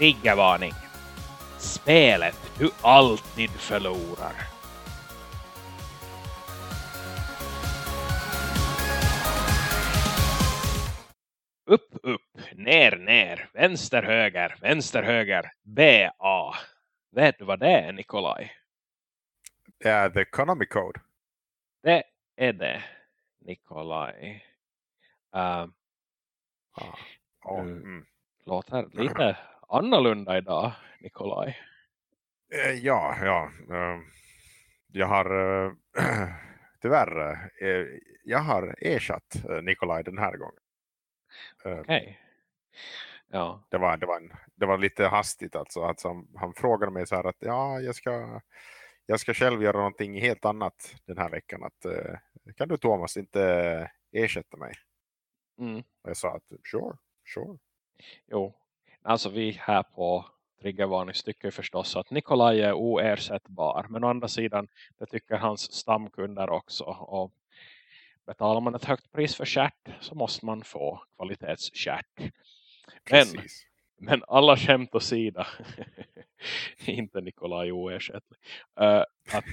Triggervarning. Spelet du alltid förlorar. Upp, upp, ner, ner, vänster, höger, vänster, höger, B, A. Vet du vad det är, Nikolaj? Det är the economy code. Det är det, Nikolaj. Uh, Ah. Oh, mm. låter lite annorlunda idag, Nikolaj. Eh, Ja, ja. eh, Jag har eh, tyvärr jag har ersatt Nikolaj den här gången. Okej. Ja, Det, var, det, var en, det var lite hastigt alltså. alltså han, han frågade mig så här att ja, jag ska, jag ska själv göra någonting helt annat den här veckan. Att, kan du Thomas inte ersätta mig? mm. Och jag sa att sure, sure. jo. Alltså vi här på Triggervarning tycker förstås att Nikolaj är oersättbar. Men å andra sidan, det tycker hans stamkunder också. Och betalar man ett högt pris för kärt så måste man få kvalitetskärt. Men, men alla skämt åsida. inte Nikolaj oersättlig. Uh, att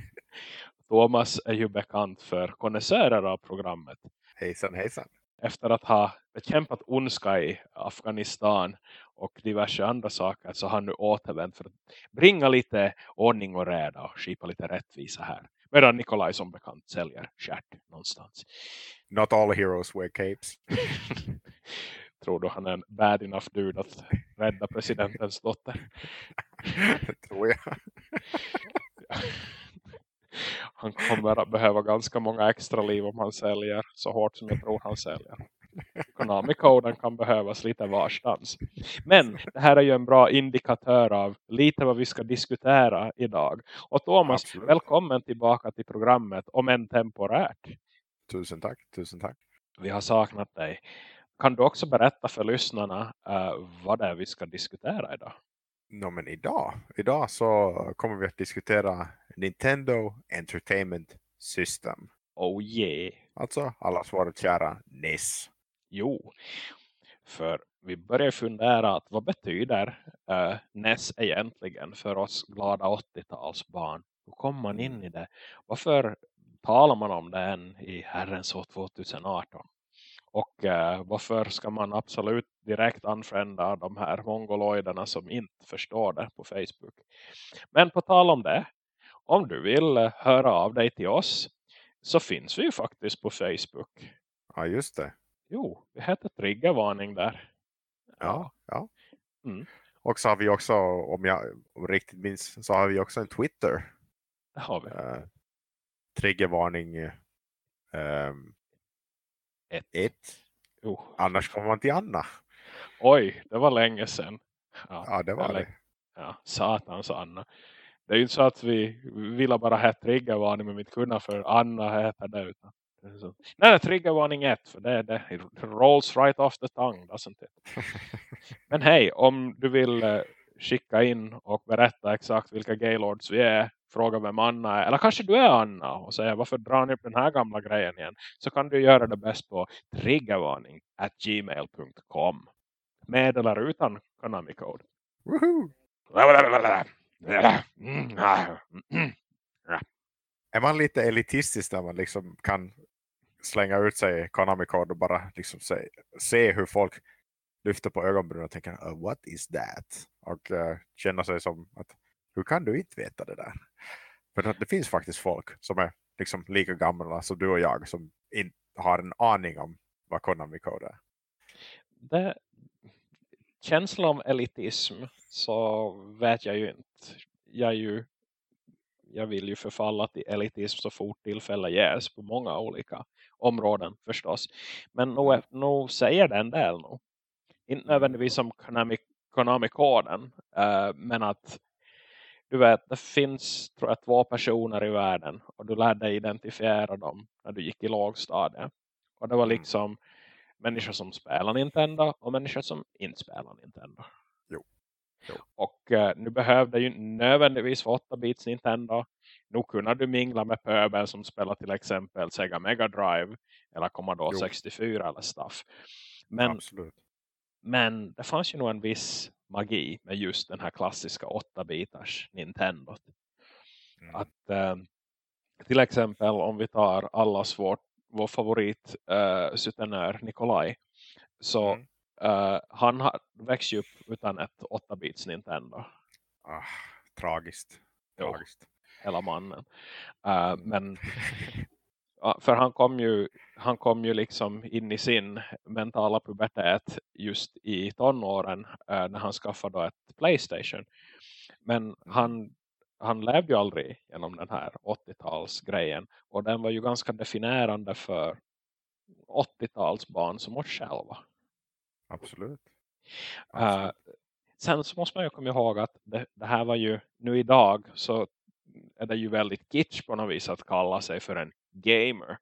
Thomas är ju bekant för konnässörer av programmet. Hejsan hejsan. Efter att ha bekämpat ondska i Afghanistan och diverse andra saker så har han nu återvänt för att bringa lite ordning och reda och skipa lite rättvisa här. Medan Nikolaj som bekant säljer kärt någonstans. Not all heroes wear capes. Tror du han är en bad enough dude att rädda presidentens dotter? Det tror jag. Han kommer att behöva ganska många extra liv om han säljer så hårt som jag tror han säljer. Konami-koden kan behövas lite varstans. Men det här är ju en bra indikatör av lite vad vi ska diskutera idag. Och Thomas, Absolut. välkommen tillbaka till programmet om än temporärt. Tusen tack, tusen tack. Vi har saknat dig. Kan du också berätta för lyssnarna eh, vad det är vi ska diskutera idag? No, men idag, idag så kommer vi att diskutera Nintendo Entertainment System. Oh yeah! Alltså allas våra kära NES. Jo, för vi börjar fundera att vad betyder uh, NES egentligen för oss glada 80-talsbarn? Hur kommer man in i det? Varför talar man om det än i herrens år 2018? Och eh, varför ska man absolut direkt anfrända de här mongoloiderna som inte förstår det på Facebook? Men på tal om det, om du vill eh, höra av dig till oss så finns vi ju faktiskt på Facebook. Ja, just det. Jo, vi heter Triggervarning där. Ja, ja. Mm. Och så har vi också, om jag om riktigt minns, så har vi också en Twitter. Det har vi. Uh, triggervarning um, Ett. 1. Jo. Annars kommer man till Anna. Oj, det var länge sedan. Ja, det var eller- det. Ja, satans Anna. Det är ju inte så att vi vill bara ha triggervarning med mitt kunna för Anna heter det. Utan så. Nej, triggervarning 1 för det, är det it rolls right off the tongue, doesn't it? Men hej, om du vill eh, skicka in och berätta exakt vilka gaylords vi är, fråga vem Anna är, eller kanske du är Anna och säga varför drar ni upp den här gamla grejen igen, så kan du göra det bäst på triggervarning at gmail.com. Med eller utan Konami-kod. Woohoo! Är man lite elitistisk när man liksom kan slänga ut sig Konami-kod och bara liksom se, se hur folk lyfter på ögonbrynen och tänker "Uh, what is that? Och uh, känna sig som att hur kan du inte veta det där? För att det finns faktiskt folk som är liksom lika gamla som du och jag som inte har en aning om vad Konami-kod är. det, känslan av elitism så vet jag ju inte. Jag, är ju, jag vill ju förfalla till elitism så fort tillfälle ges på många olika områden förstås. Men nog, nog säger det en del nog. Inte nödvändigtvis som Konami, Konami-koden. Eh, men att du vet, det finns tror jag två personer i världen. Och du lärde dig identifiera dem när du gick i lågstadiet. Och det var Mm. liksom människor som spelar Nintendo och människor som inte spelar Nintendo. Jo. Jo. Och eh, nu behövde ju nödvändigtvis vara 8-bits Nintendo. Nu kunde du mingla med pöbel som spelar till exempel Sega Mega Drive eller Commodore Jo. 64 eller stuff. Men, Absolut. men det fanns ju nog en viss magi med just den här klassiska 8-bitars Nintendo. Mm. Att eh, till exempel om vi tar allas vår, vår favorit eh, sutenör Nikolaj så Mm. eh, han har växt upp utan ett 8-bits Nintendo Ah, tragiskt. Jo. tragiskt. hela mannen. Eh, Mm. men för han kom ju han kom ju liksom in i sin mentala pubertet just i tonåren eh, när han skaffade då ett Playstation. Men han, han levde ju aldrig genom den här 80-talsgrejen. Och den var ju ganska definierande för 80-talsbarn som oss själva. Absolut. Eh, Absolut. sen så måste man ju komma ihåg att det, det här var ju nu idag så är det ju väldigt kitsch på något vis att kalla sig för en gamer.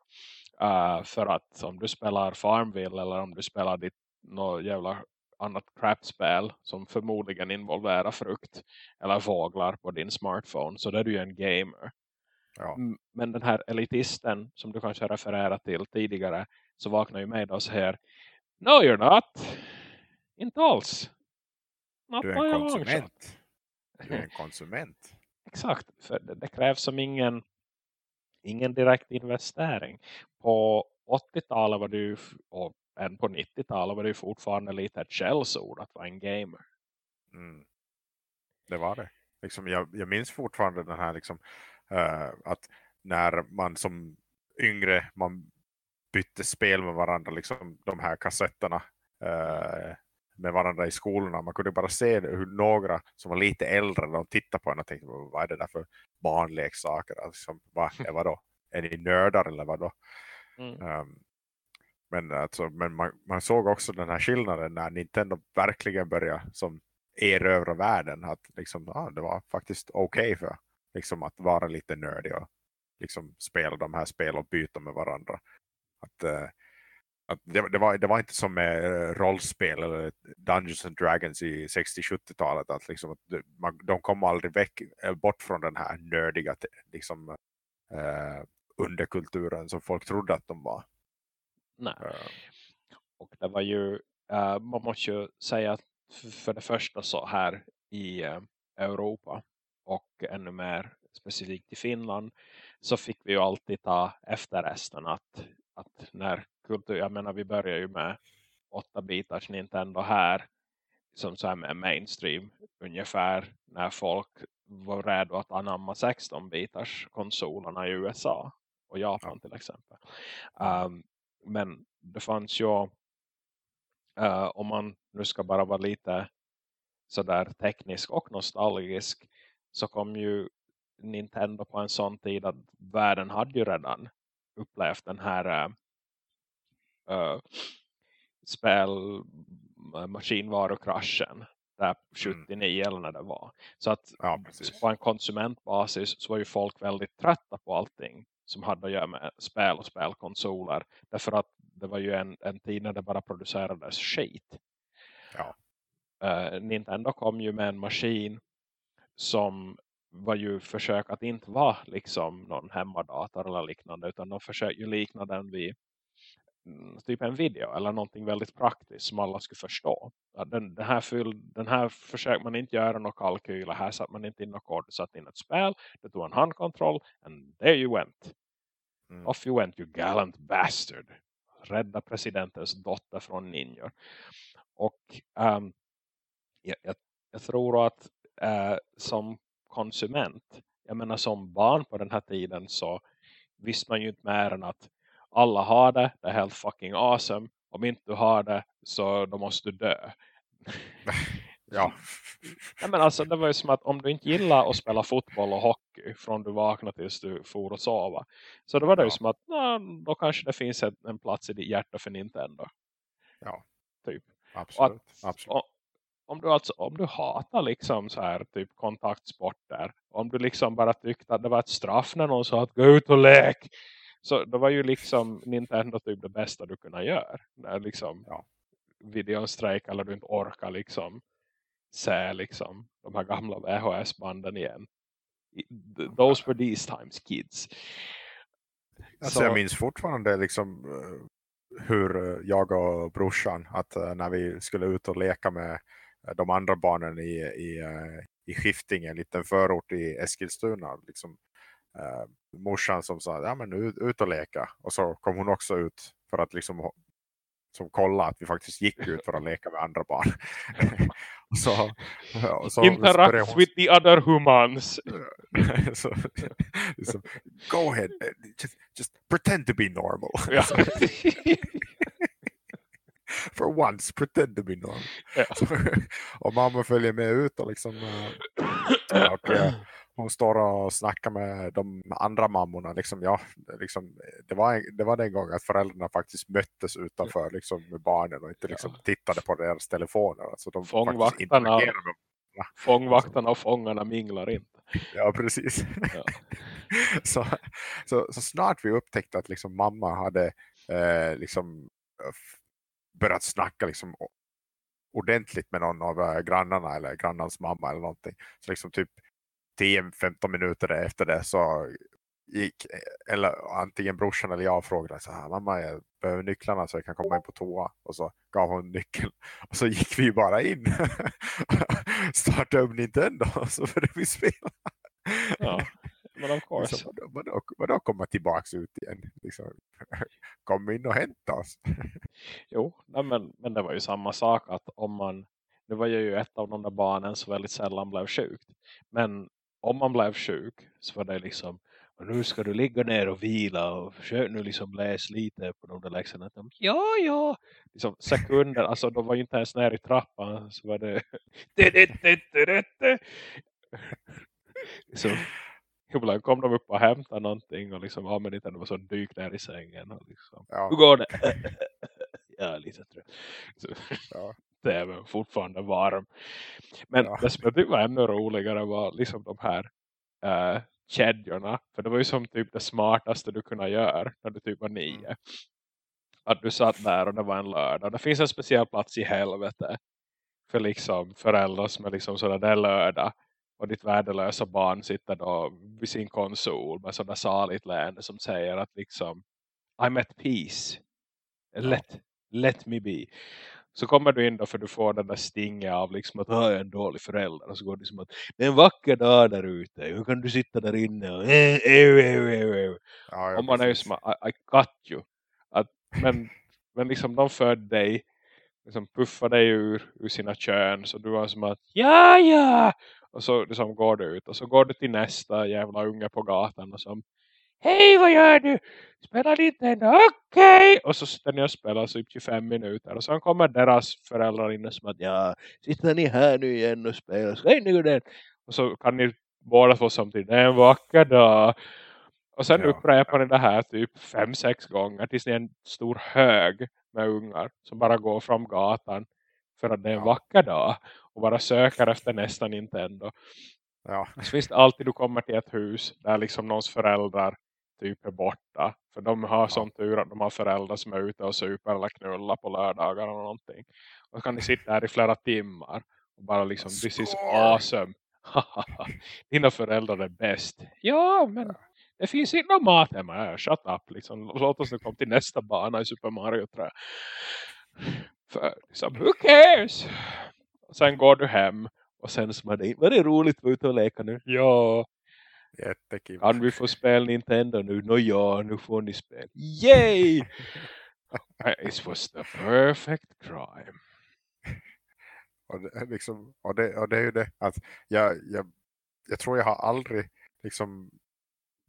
Uh, för att om du spelar Farmville eller om du spelar ditt något jävla annat crapspel som förmodligen involverar frukt eller fåglar på din smartphone så är du ju en gamer. ja. Men den här elitisten som du kanske refererat till tidigare så vaknar ju med oss här No you're not. Inte alls. Not Du är en konsument. Du är en konsument. Exakt, för det, det krävs som ingen, ingen direkt investering. På 80-talet var ju, och än på 90-talet var det fortfarande lite ett källsord att vara en gamer. Mm. Det var det. Liksom, jag, jag minns fortfarande den här liksom, eh, att när man som yngre man bytte spel med varandra, liksom de här kassetterna eh, med varandra i skolorna. Man kunde bara se hur några som var lite äldre de tittade på en och tänkte vad är det där för barnleksaker? Alltså, vad, är vadå? Är ni nördar eller vadå? Mm. Um, men alltså, men man, man såg också den här skillnaden när Nintendo verkligen började som erövra världen. Att liksom, ja, det var faktiskt okej för liksom, att vara lite nördig och liksom, spela de här spel och byta med varandra. Att, eh, att det, det, var, det var inte som med eh, rollspel eller Dungeons and Dragons i 60-70-talet. Att liksom, att man, de kom aldrig väck, eh, bort från den här nördiga liksom, eh, underkulturen som folk trodde att de var. Nej. Eh, Och det var ju, eh, man måste ju säga att för det första så här i eh, Europa och ännu mer specifikt i Finland så fick vi ju alltid ta efter resten att, att när kultur, jag menar vi börjar ju med 8 bitars Nintendo här som så här med mainstream ungefär när folk var redo att anamma 16 bitars konsolerna i USA och Japan till exempel. Um, men det fanns ju eh, om man nu ska bara vara lite sådär teknisk och nostalgisk så kom ju Nintendo på en sån tid att världen hade ju redan upplevt den här äh, spel maskinvarukraschen där 79 eller när det var. Så att Ja, på en konsumentbasis så var ju folk väldigt trötta på allting som hade att göra med spel och spelkonsoler. Därför att det var ju en, en tid när det bara producerades skit. Ja. Eh, Nintendo kom ju med en maskin som var ju försök att inte vara liksom någon hemmadator eller liknande utan de försökte ju likna den vid mm, typ en video eller någonting väldigt praktiskt som alla skulle förstå. Den, den, här, fyll, den här försökte man inte göra några kalkyler, här satt man inte in något kod, satt in ett spel, det tog en handkontroll and there you went. Mm. Off you went, you gallant bastard. Rädda presidentens dotter från ninjor. Och ehm, jag, jag, jag tror att eh, som konsument, jag menar som barn på den här tiden så visste man ju inte mer än att alla har det, det är helt fucking awesome. Om inte du har det så då måste du dö. Ja. Nej, men alltså, det var ju som att om du inte gillar att spela fotboll och hockey från du vaknar tills du får och sova. Så då var det ju Ja. som att na, då kanske det finns ett, en plats i ditt hjärta för Nintendo. Ja. Typ. Absolut. att, Absolut. om, du alltså, om du hatar liksom så här typ kontaktsporter. Om du liksom bara tyckte att det var ett straff när någon sa att gå ut och lek. Så det var ju liksom Nintendo typ det bästa du kunde göra. När liksom Ja. videon strejkar eller du inte orkar liksom se liksom de här gamla VHS-banden igen. Those were these times kids. Alltså Så- jag minns fortfarande liksom eh, hur eh, jag och brorsan att eh, när vi skulle ut och leka med de andra barnen i, i, i Skiftinge, en liten förort i Eskilstuna. Liksom, uh, morsan som sa, ja men ut, ut och leka. Och så kom hon också ut för att liksom som kolla att vi faktiskt gick ut för att leka med andra barn. så, så Interact hon... with the other humans. så, liksom, Go ahead, just, just pretend to be normal. For once, pretend to be normal. Ja. och mamma följer med ut och liksom uh, och, hon står och snackar med de andra mammorna. Liksom, ja, liksom, det, var, det var den gången att föräldrarna faktiskt möttes utanför liksom, med barnen och inte liksom, tittade på deras telefoner. Alltså, de fångvaktarna, fångvaktarna och fångarna minglar inte. Ja, precis. Ja. så, så, så, snart vi upptäckte att liksom, mamma hade eh, liksom, börjat snacka liksom, ordentligt med någon av äh, grannarna eller grannans mamma eller någonting. Så liksom typ 10-15 minuter efter det så gick eller antingen brorsan eller jag frågade så här, mamma jag behöver nycklarna så jag kan komma in på toa. Och så gav hon nyckeln. Och så gick vi bara in. Startade upp Nintendo och så började vi spela. Ja, men of course liksom, vadå, vadå komma tillbaka ut igen liksom, kom in och hämta oss. Jo, men, men det var ju samma sak att om man nu var jag ju ett av de där barnen som väldigt sällan blev sjukt. Men om man blev sjuk så var det liksom nu ska du ligga ner och vila och försök nu liksom läsa lite på de där läxorna. Ja, ja. Liksom sekunder, alltså de var ju inte ens ner i trappan så var det liksom, ibland kom de upp och hämtade någonting och liksom, ja men inte det var så dyk ner i sängen och liksom, ja. hur går det? ja, lite trött. Så, ja. Är fortfarande varm. Men ja. det som jag tyckte var ännu roligare var liksom de här uh, kedjorna. För det var ju som typ det smartaste du kunde göra när du typ var nio. Mm. Att du satt där och det var en lördag. Det finns en speciell plats i helvete. För liksom föräldrar som är liksom sådär det är lördag. Och ditt värdelösa barn sitter då vid sin konsol med sådär saligt läende som säger att liksom I'm at peace. Let, let me be så kommer du in då för du får den där stingen av liksom att jag är en dålig förälder. Och så går det som att det är en vacker dag där ute. Hur kan du sitta där inne och äh, äh, äh, ja, och man är ju som I, I cut you. Att, men, men liksom de födde dig liksom puffar dig ur, ur sina kön. Så du var som att ja ja. Och så liksom går du ut. Och så går du till nästa jävla unge på gatan och som Hej vad gör du? Spelar inte än? Okej! Okay. Och så sitter ni och spelar så 25 minuter. Och sen kommer deras föräldrar in och som att ja, sitter ni här nu igen och spelar? Ska ni den? Och så kan ni båda få samtidigt. Det är en vacker dag. Och sen ja. upprepar ni det här typ fem sex gånger tills ni är en stor hög med ungar som bara går från gatan för att det är en ja. vacker dag och bara söker efter nästa Nintendo. Ja. Så finns det alltid du kommer till ett hus där liksom någons föräldrar typ är borta. För de har ja. sån tur att de har föräldrar som är ute och super eller knullar på lördagar eller någonting. Och så kan ni sitta här i flera timmar och bara liksom, this is awesome. Dina föräldrar är bäst. Ja, men det finns inte någon mat hemma. Shut up, liksom. Låt oss nu komma till nästa bana i Super Mario 3. För liksom, who cares? Och sen går du hem och sen som det var det roligt att vara ute och leka nu? Ja. Jättekul. Kan vi få spela Nintendo nu? Nå ja, nu får ni spela. Yay! It was the perfect crime. Och det, liksom, och det, och det är ju det att jag, jag, jag tror jag har aldrig liksom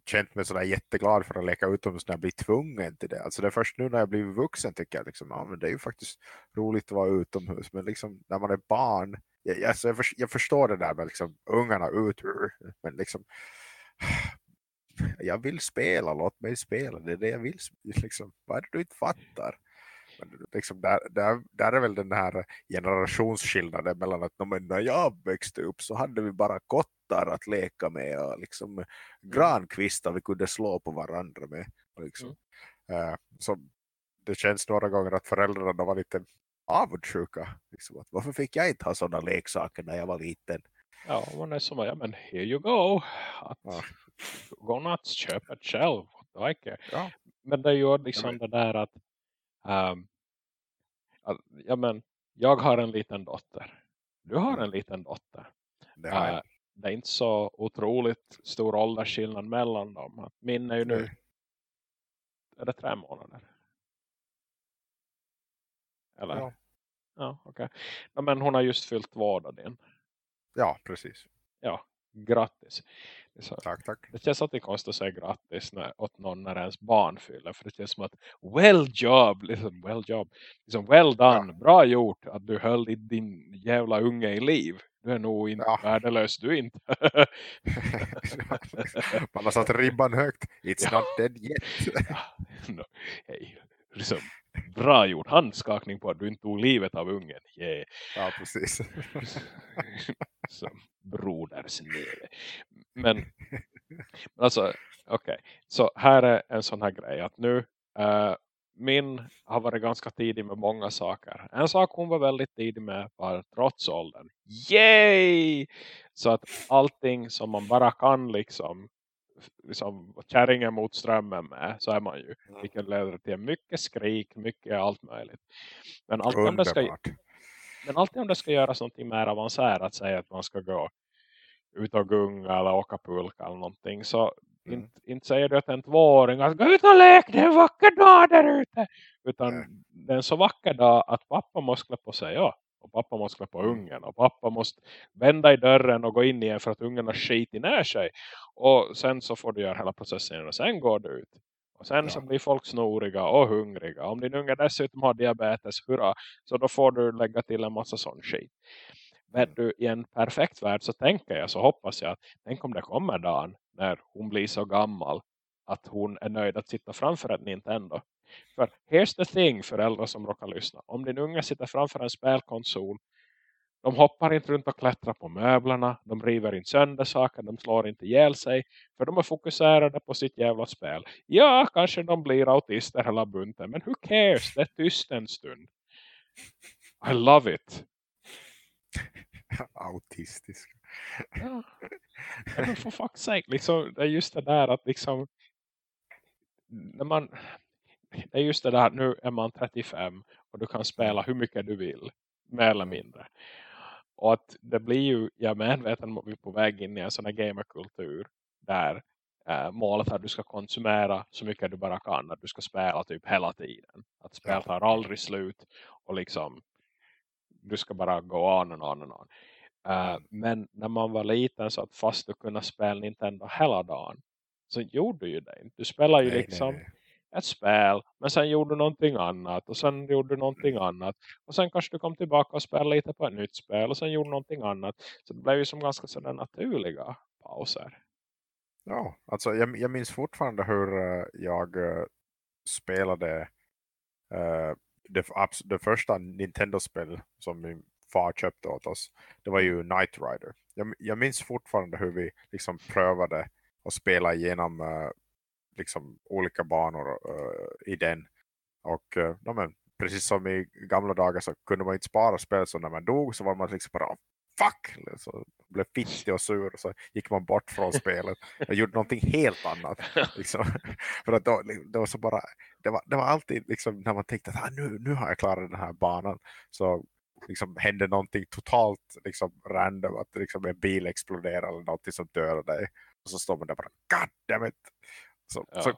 känt mig sådär jätteglad för att leka utomhus när jag blir tvungen till det. Alltså det är först nu när jag blir vuxen tycker jag liksom, ja men det är ju faktiskt roligt att vara utomhus. Men liksom när man är barn, jag, alltså jag förstår det där med liksom ungarna ut men liksom jag vill spela, låt mig spela, det är det jag vill. Liksom, vad är det du inte fattar? Men liksom där, där, där är väl den här generationsskillnaden mellan att när jag växte upp så hade vi bara kottar att leka med och liksom mm. grankvistar vi kunde slå på varandra med. Liksom. Mm. Uh, så det känns några gånger att föräldrarna var lite avundsjuka. Liksom, att varför fick jag inte ha sådana leksaker när jag var liten? Ja, man är som ja men here you go. Att, ja. Gå nuts, köp ett själv. Like ja. Men det är ju liksom ja, men... det där att, um, att, ja men jag har en liten dotter. du har Mm. en liten dotter. Det. Äh, det är inte så otroligt stor åldersskillnad mellan dem. Att Min är ju nu, Nej. är det tre månader? Eller? Ja. Ja, okej. Ja, men hon har just fyllt då din. Ja, precis. Ja, grattis. Så, Tack, tack. det känns alltid konstigt att säga grattis när, åt någon när ens barn fyller. För det känns som att well job, liksom, well job. Liksom, well done, bra gjort att du höll i din jävla unge i liv. Du är nog inte Ja. värdelös, du inte. Man har satt ribban högt. It's Ja. not dead yet. no, hej. Liksom, bra gjort, handskakning på att du inte tog livet av ungen. Yeah. ja, precis. Som broders nere. Men, alltså, okej. Så här är en sån här grej att nu, eh, min har varit ganska tidig med många saker. En sak hon var väldigt tidig med var trots åldern. Yay! Så att allting som man bara kan liksom, liksom kärringen mot strömmen med så är man ju. Mm. Vilket leder till mycket skrik, mycket allt möjligt. Men om det ska Underbart. Men alltid om det ska göras någonting mer avancerat, säga att man ska gå ut och gunga eller åka pulka eller någonting, så Mm. inte, inte säger du att en tvååring att gå ut och lek, det är en vacker dag där ute. Utan Nej. det är en så vacker dag att pappa måste klä på sig, ja. Och pappa måste klä på Mm. ungen. Och pappa måste vända i dörren och gå in igen för att ungen har skit i ner sig. Och sen så får du göra hela processen och sen går du ut. Och sen Ja. så blir folk snoriga och hungriga. Om din unge dessutom har diabetes, hurra. Så då får du lägga till en massa sån skit. Men Mm. du, i en perfekt värld så tänker jag, så hoppas jag att tänk om det kommer dagen när hon blir så gammal att hon är nöjd att sitta framför ett Nintendo. För here's the thing föräldrar som råkar lyssna. Om din unge sitter framför en spelkonsol de hoppar inte runt och klättrar på möblerna. De river inte sönder saker. De slår inte ihjäl sig. För de är fokuserade på sitt jävla spel. Ja, kanske de blir autister hela bunten. Men who cares? Det är tyst en stund. I love it. Autistisk. Ja. Men for fuck's sake. Liksom, det är just det där att liksom när man det är just det där nu är man 35 och du kan spela hur mycket du vill mer eller mindre. Och att det blir ju, jag medveten om att vi är på väg in i en sån här gamerkultur där eh, målet är att du ska konsumera så mycket du bara kan. Att du ska spela typ hela tiden. Att spel tar aldrig slut och liksom du ska bara gå on and on and on. Mm. men när man var liten så att fast du kunde spela Nintendo hela dagen så gjorde du ju det. Du spelar ju Nej, liksom nej, nej ett spel. Men sen gjorde du någonting annat. Och sen gjorde du någonting annat. Och sen kanske du kom tillbaka och spelade lite på ett nytt spel. Och sen gjorde du någonting annat. Så det blev ju som ganska sådana naturliga pauser. Ja, alltså jag, jag minns fortfarande hur eh, jag eh, spelade uh, det, det första Nintendo-spel som min far köpte åt oss. Det var ju Knight Rider. Jag, jag minns fortfarande hur vi liksom prövade att spela igenom uh, liksom olika banor eh, i den. Och eh, ja, men, precis som i gamla dagar så kunde man inte spara spel så när man dog så var man liksom bara fuck! Så blev fittig och sur och så gick man bort från spelet och gjorde någonting helt annat. Liksom. För att då, det var så bara, det var, det var alltid liksom när man tänkte att ah, nu, nu har jag klarat den här banan så liksom hände någonting totalt liksom random att liksom en bil exploderar eller någonting som dödar dig och så står man där bara god damn it så, Ja. så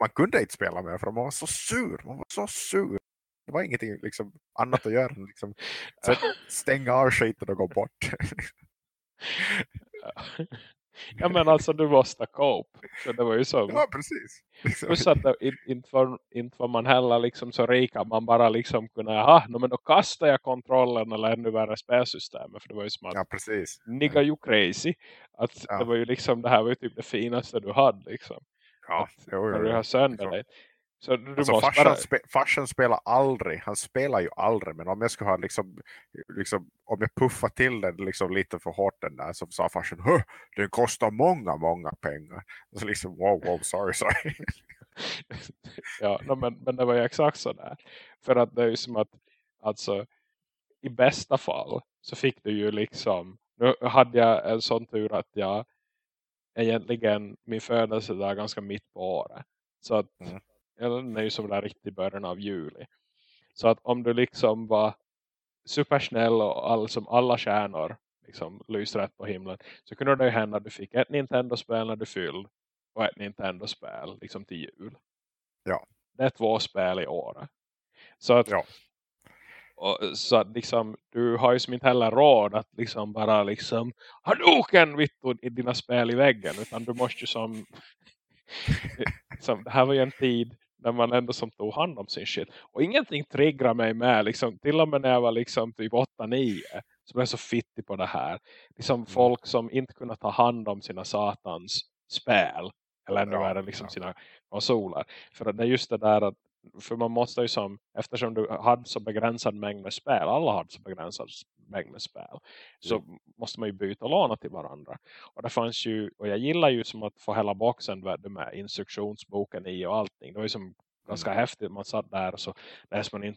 man kunde inte spela med för man var så sur man var så sur det var ingenting liksom, annat att göra än liksom, så stänga av skiten och gå bort ja men alltså du måste cope. Så det var ju så. ja precis liksom. Plus att det, in- inte, var, inte var man heller liksom så rik att man bara liksom kunde, aha, no, men då kastar jag kontrollen eller ännu värre spelsystemet. För det var ju som att, ja precis nigga you crazy. Att Ja. det var ju liksom, det här var ju typ det finaste du hade liksom. Ja, jo, när jo, du jo. har sönder dig. Så du Alltså måste farsan, bara, spe, farsan spelar aldrig, han spelar ju aldrig, men om jag skulle ha liksom, liksom om jag puffar till den liksom lite för hårt den där så sa farsan, "Hö, den kostar många, många pengar. Och så liksom, wow, wow, sorry, sorry. ja, no, men, men det var ju exakt så där. För att det är ju som att, alltså, i bästa fall så fick du ju liksom, nu hade jag en sån tur att jag egentligen, min födelse där ganska mitt på året. Så att, Mm. den är ju som där riktigt början av juli. Så att om du liksom var supersnäll och all, som alla stjärnor liksom lyser rätt på himlen. Så kunde det ju hända att du fick ett Nintendo-spel när du fyllde och ett Nintendo-spel liksom till jul. Ja. Det är två spel i år. Så att, Ja. Och, så att liksom, du har ju som inte heller råd att liksom bara liksom Hadouken vittu i dina spel i väggen. Utan du måste ju som, som det här var ju en tid när man ändå som tog hand om sin shit. Och ingenting triggar mig med. Liksom, till och med när jag var liksom typ 8-9. Som är så fittig på det här. Liksom folk som inte kunde ta hand om sina satans spel. Eller ännu värre liksom sina konsoler. För det är just det där att för man måste ju som, eftersom du hade så begränsad mängd med spel, alla hade så begränsad mängd med spel, så måste man ju byta låna till varandra. Och det fanns ju, och jag gillar ju som att få hela boxen med, instruktionsboken i och allting. Det var ju som ganska häftigt, man satt där och så läste man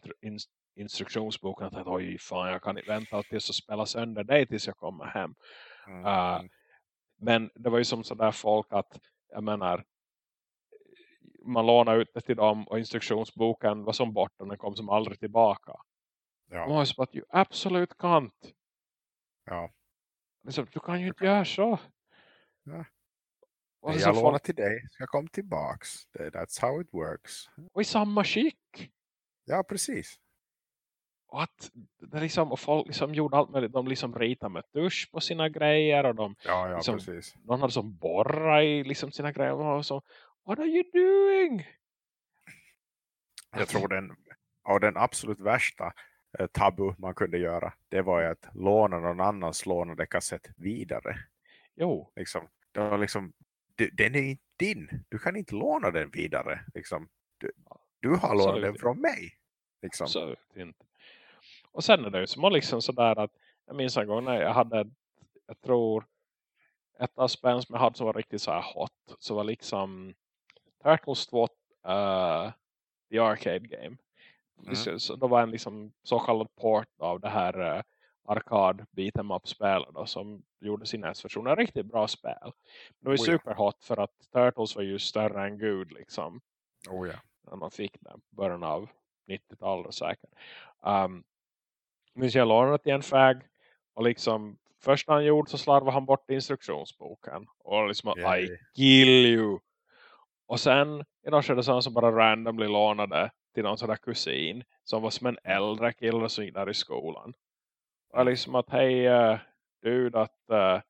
instruktionsboken och tänkte, oj fan jag kan inte vänta tills att spela sönder dig tills jag kommer hem. Mm. Uh, men det var ju som sådär folk att, jag menar, man lånade ut det till dem och instruktionsboken var som borta och den kom som aldrig tillbaka. ja. Man som att, you absolut kant. Ja. Liksom, du kan ju inte göra så. Ja. Och, jag lånar folk, till dig, ska komma tillbaks. That's how it works. och i samma skick. Ja, precis. Och att det liksom, och folk liksom gjorde allt möjligt. De liksom ritade med tusch på sina grejer. Och de, Ja, ja, Liksom- precis. någon hade som borra i liksom sina grejer. Och så, what are you doing? Jag tror den, och den absolut värsta eh, tabu man kunde göra, det var ju att låna någon annans lånade kassett vidare. Jo, Liksom, det var liksom, du, den är inte din. Du kan inte låna den vidare. Liksom, du, du har lånat Absolut den inte. från mig. Liksom. absolut inte. Och sen är det ju som att liksom sådär att jag minns en gång när jag hade, jag tror ett av spelen som jag hade som var riktigt så här hot. Så var liksom Turtles 2 uh, The Arcade Game. Mm. Så, det var en liksom så kallad port av det här uh, arkad beat'em up spelet då, som gjorde sin S-version. Riktigt bra spel. Det var ju Oh superhot för att Turtles var ju större än Gud liksom. Oh, ja. när man fick den. Början av 90-talet säkert. Um, minns jag lånade till en fag. Och liksom först när han gjorde så slarvade han bort instruktionsboken. Och liksom Yay. I kill you. Och sen i något skede så han som bara randomly lånade till någon sån där kusin. Som var som en äldre kille som gick där i skolan. Och liksom att hej uh, dude att uh,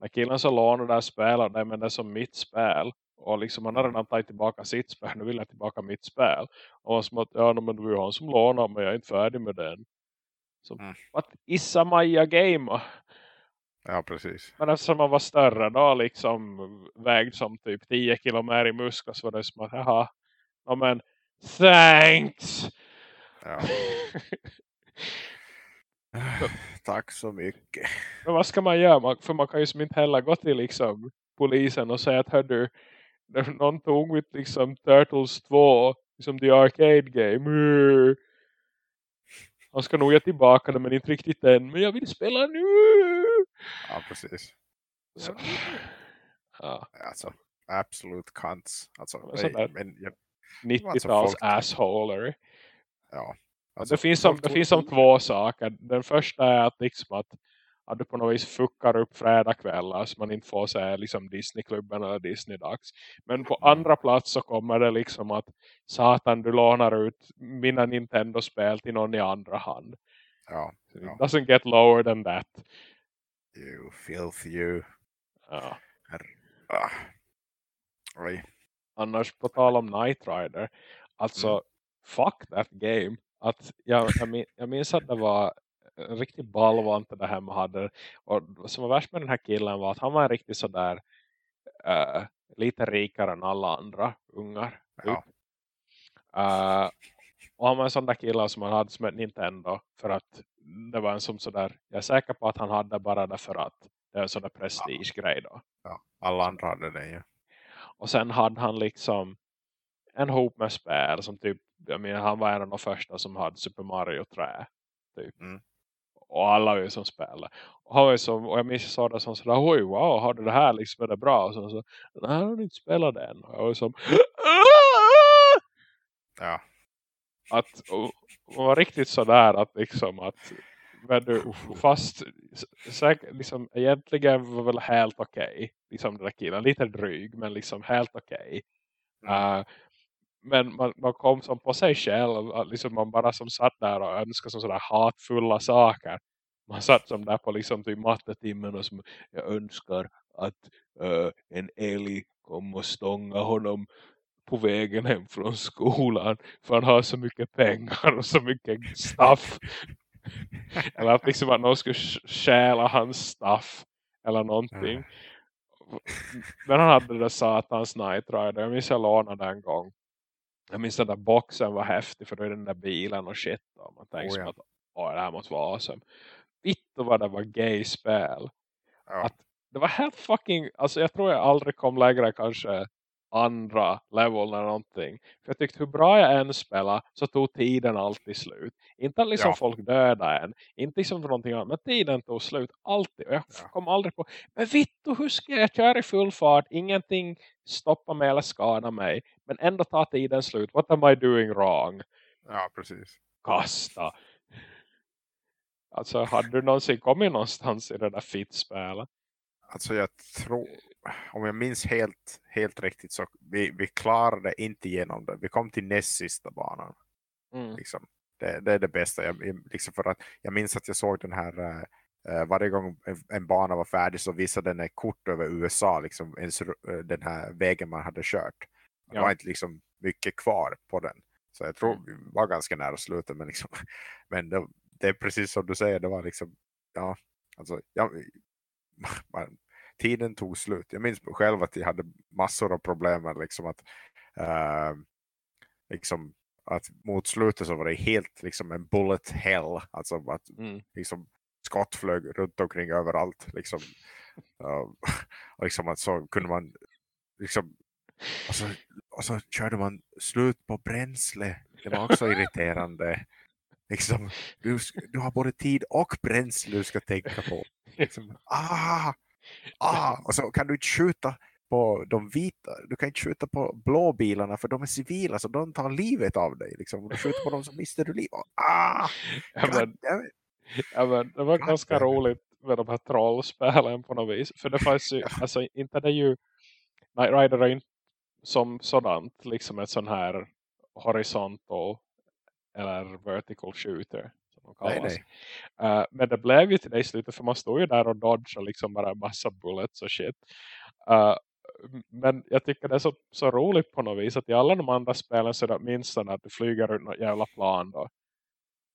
när killen som lånade där spelar det men det är som mitt spel. Och liksom han har redan tagit tillbaka sitt spel. Nu vill jag tillbaka mitt spel. Och som att ja men du har han som lånar men jag är inte färdig med den. Så Mm. what is a Maja game? Ja, precis. Men eftersom man var större då liksom vägd som typ 10 kilo mer i muskler så var det som att jaha. Ja men thanks! Ja. Tack så mycket. Men vad ska man göra? För man kan ju som inte heller gå till liksom polisen och säga att hör du, det- någon tog mitt liksom Turtles 2, liksom the arcade game. Uh. Han ska nog ge tillbaka det men inte riktigt än. Men jag vill spela nu! Ja, precis. Så. Ja, Alltså, absolut cunts. Alltså, sådär. men, ja, 90-tals folk- assholer. ja. det Alltså, finns som, det finns som två saker. Den första är att, liksom att, att du på något vis fuckar upp fredagkvällar så man inte får se liksom Disneyklubben eller Disney-dags. Men på Mm. andra plats så kommer det liksom att satan du lånar ut mina Nintendo-spel till någon i andra hand. Ja, It Ja. doesn't get lower than that. You filth you. Ja. Ah. Oj. Annars på tal om Knight Rider. Alltså, Mm. fuck that game. Att jag, jag, min, jag minns att det var en riktig balvant det här man hade. Och som var värst med den här killen var att han var en riktigt sådär uh, lite rikare än alla andra ungar. Ja. Uh, och han var en sån där kille som han hade som ett Nintendo. För att det var en som sådär. Jag är säker på att han hade bara det för att det är en sån där prestigegrej då. ja. Alla andra hade den ju. Och sen hade han liksom en hop med spel som typ, jag menar, han var en av de första som hade Super Mario 3. Typ. Mm. Och alla var ju som spelade. Och, han var ju som, och jag minns jag sa det som sådär, oj wow, har du det här liksom, är det bra? Och så, så nej, har inte spelat den. Och jag var som, Ja. Att, var riktigt sådär att liksom att Men du, fast säkert, liksom, egentligen var väl helt okej. Okay. Liksom den där killen, lite dryg men liksom helt okej. Okay. Mm. Uh, men man, man, kom som på sig själv. Liksom man bara som satt där och önskade som sådär hatfulla saker. Man satt som där på liksom typ mattetimmen och som jag önskar att uh, en älg kom och stånga honom på vägen hem från skolan för han har så mycket pengar och så mycket staff eller att liksom att någon skulle stjäla hans staff eller någonting. Men han hade det satans Night Rider. Jag minns jag lånade en gång. Jag minns den där boxen var häftig för då är den där bilen och shit och man tänkte oh, ja. att Åh, det här måste vara awesome. Vitt vad det var gay-spel ja. att det var helt fucking, alltså jag tror jag aldrig kom längre kanske andra level eller någonting. För jag tyckte hur bra jag än spelade så tog tiden alltid slut. Inte liksom ja. folk döda än. Inte liksom någonting annat. Men tiden tog slut alltid. Och jag ja. kom aldrig på. Men vittu hur ska jag köra i full fart? Ingenting stoppar mig eller skadar mig. Men ändå tar tiden slut. What am I doing wrong? Ja precis. Kasta. Alltså hade du någonsin kommit någonstans i det där fittspelet? Alltså jag tror, om jag minns helt, helt riktigt så vi, vi klarade inte igenom det. Vi kom till näst sista banan. Mm. Liksom. Det, det, är det bästa. Jag, liksom för att, jag minns att jag såg den här uh, varje gång en, bana var färdig så visade den ett kort över USA. Liksom, ens, uh, den här vägen man hade kört. Det ja. var inte liksom mycket kvar på den. Så jag tror mm. vi var ganska nära slutet. Men, liksom, men det, det, är precis som du säger. Det var liksom, ja, alltså, jag, man, tiden tog slut. Jag minns själv att jag hade massor av problem med liksom att, uh, liksom, att mot slutet så var det helt liksom en bullet hell. Alltså att mm. liksom, skott flög runt omkring överallt. Liksom, uh, liksom att så kunde man liksom och så, och så körde man slut på bränsle. Det var också irriterande. Liksom, du, du har både tid och bränsle du ska tänka på. Liksom, ah, ah, och så kan du inte skjuta på de vita, du kan inte skjuta på blå bilarna för de är civila så de tar livet av dig. Liksom. Om du skjuter på dem så mister du livet. Ah, ja, men, ja, men, det var God ganska God. roligt med de här trollspelen på något vis. För det fanns ju, alltså inte det ju Night Rider är inte som sådant liksom ett sån här horisontal eller vertical shooter de kallas. Nej, nej. Uh, men det blev ju till det i slutet för man står ju där och dodgar liksom bara en massa bullets och shit. Uh, men jag tycker det är så, så roligt på något vis att i alla de andra spelen så är det åtminstone att du flyger runt något jävla plan då.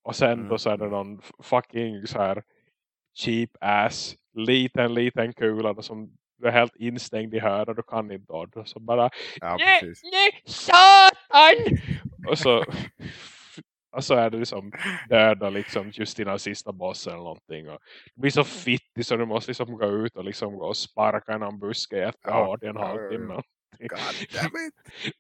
Och sen mm. då så är det någon fucking så här cheap ass liten liten kula som du är helt instängd i hörna du kan inte dodga. Så bara ja, nej, nej, satan! Och så och så är det liksom döda liksom just innan sista bossen eller någonting. Och det blir så fittigt så du måste liksom gå ut och liksom gå och sparka en buske jättehårt i en halvtimme.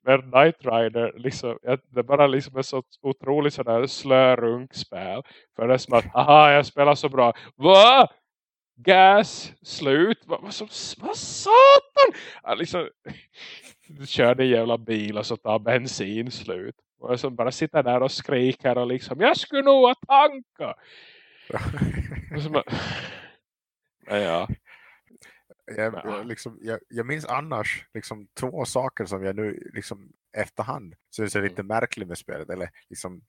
Men Night Rider liksom, det är bara liksom ett så otroligt sådär slörrunkspel. För det är som att, aha jag spelar så bra. Va? Gas, slut, vad, vad, vad satan? Ja, liksom, du kör din jävla bil och så tar bensin slut. Och som bara sitter där och skriker och liksom, jag skulle nog ha tanka. och så bara, ja. Jag, liksom, jag, jag, minns annars liksom, två saker som jag nu liksom, efterhand syns är lite mm. märkligt med spelet. Eller liksom,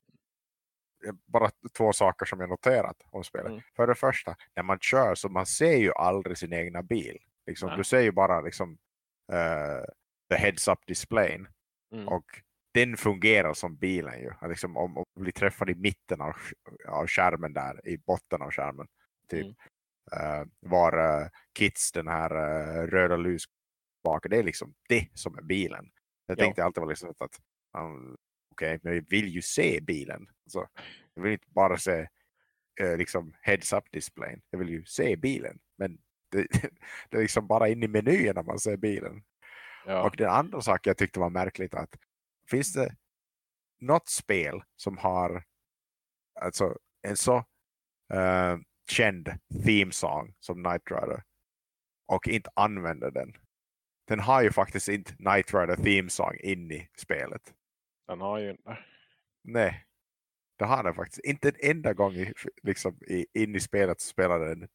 bara två saker som jag noterat om spelet. Mm. För det första, när man kör så man ser ju aldrig sin egna bil. Liksom, du ser ju bara liksom, uh, the heads up displayen. Mm. Och den fungerar som bilen ju. Liksom, om, om du blir träffad i mitten av, av skärmen där, i botten av skärmen. Typ. Mm. Uh, var uh, Kits den här uh, röda lusbaken, det är liksom det som är bilen. Jag tänkte alltid var liksom att um, okej, okay, men jag vill ju se bilen. Alltså, jag vill inte bara se liksom heads up displayen. Jag vill ju se bilen. Men det, det är liksom bara in i menyerna man ser bilen. Ja. Och den andra saken jag tyckte var märkligt att finns det något spel som har alltså en så uh, känd themesång som Night Rider och inte använder den. Den har ju faktiskt inte Night Rider themesång in i spelet. Den har ju inte. Nej. Det har den faktiskt. Inte en enda gång i, liksom, i, in i spelet så spelar den.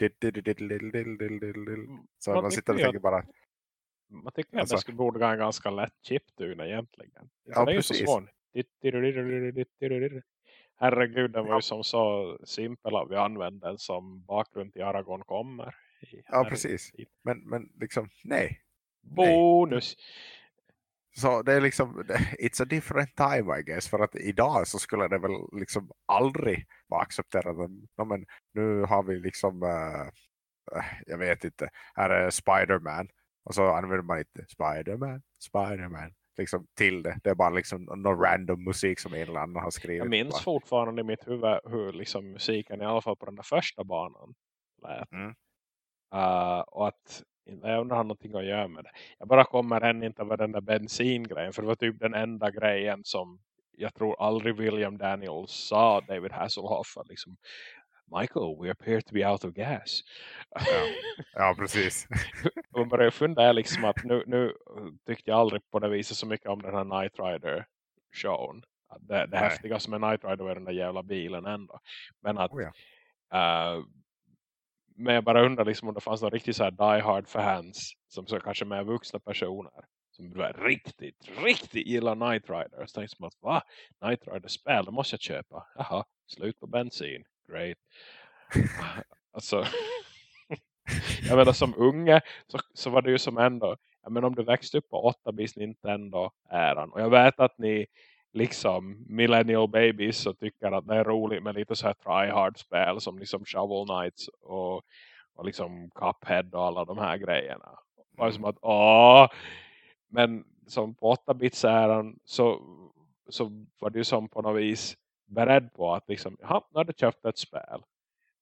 Så man, man sitter och tänker bara. Man tycker alltså, att det skulle borde vara en ganska lätt chiptune egentligen. Ja, det är precis. ju så svårt. Herregud, den var Ja. ju som så simpel att vi använde den som bakgrund till Aragorn kommer. Ja, precis. Men, men liksom, nej. Bonus! Så det är liksom, it's a different time I guess. För att idag så skulle det väl liksom aldrig vara accepterat. No, men nu har vi liksom, uh, jag vet inte, här är Spider-Man. Och så använder man inte Spider-Man, Spider-Man. Liksom till det. Det är bara liksom någon random musik som en eller annan har skrivit. Jag minns Bara, fortfarande i mitt huvud hur liksom musiken i alla fall på den där första banan lät. Mm. Uh, och att jag undrar har någonting att göra med det. Jag bara kommer än inte över den där bensingrejen. För det var typ den enda grejen som jag tror aldrig William Daniels sa David Hasselhoff. Liksom, Michael, we appear to be out of gas. Ja, precis. och man började fundera liksom att nu, nu tyckte jag aldrig på det viset så mycket om den här Knight Rider showen. Det, det Nej. häftigaste med Knight Rider var den där jävla bilen ändå. Men att Oh, ja. eh, men jag bara undrar liksom om det fanns någon riktigt så här die hard fans som så kanske med vuxna personer som var riktigt, riktigt gillar Knight Rider. Så tänkte man att va? Knight Rider spel, det måste jag köpa. Jaha, slut på bensin. Great. alltså, jag menar som unge så, så var det ju som ändå, jag menar om du växte upp på 8-bits Nintendo-äran och jag vet att ni liksom millennial babies så tycker att det är roligt med lite så här tryhard-spel som liksom Shovel Knights och, och liksom Cuphead och alla de här grejerna. Bara som att, åh! Men som på 8-bits äran så, så var det ju som på något vis beredd på att liksom, ja, nu har du köpt ett spel.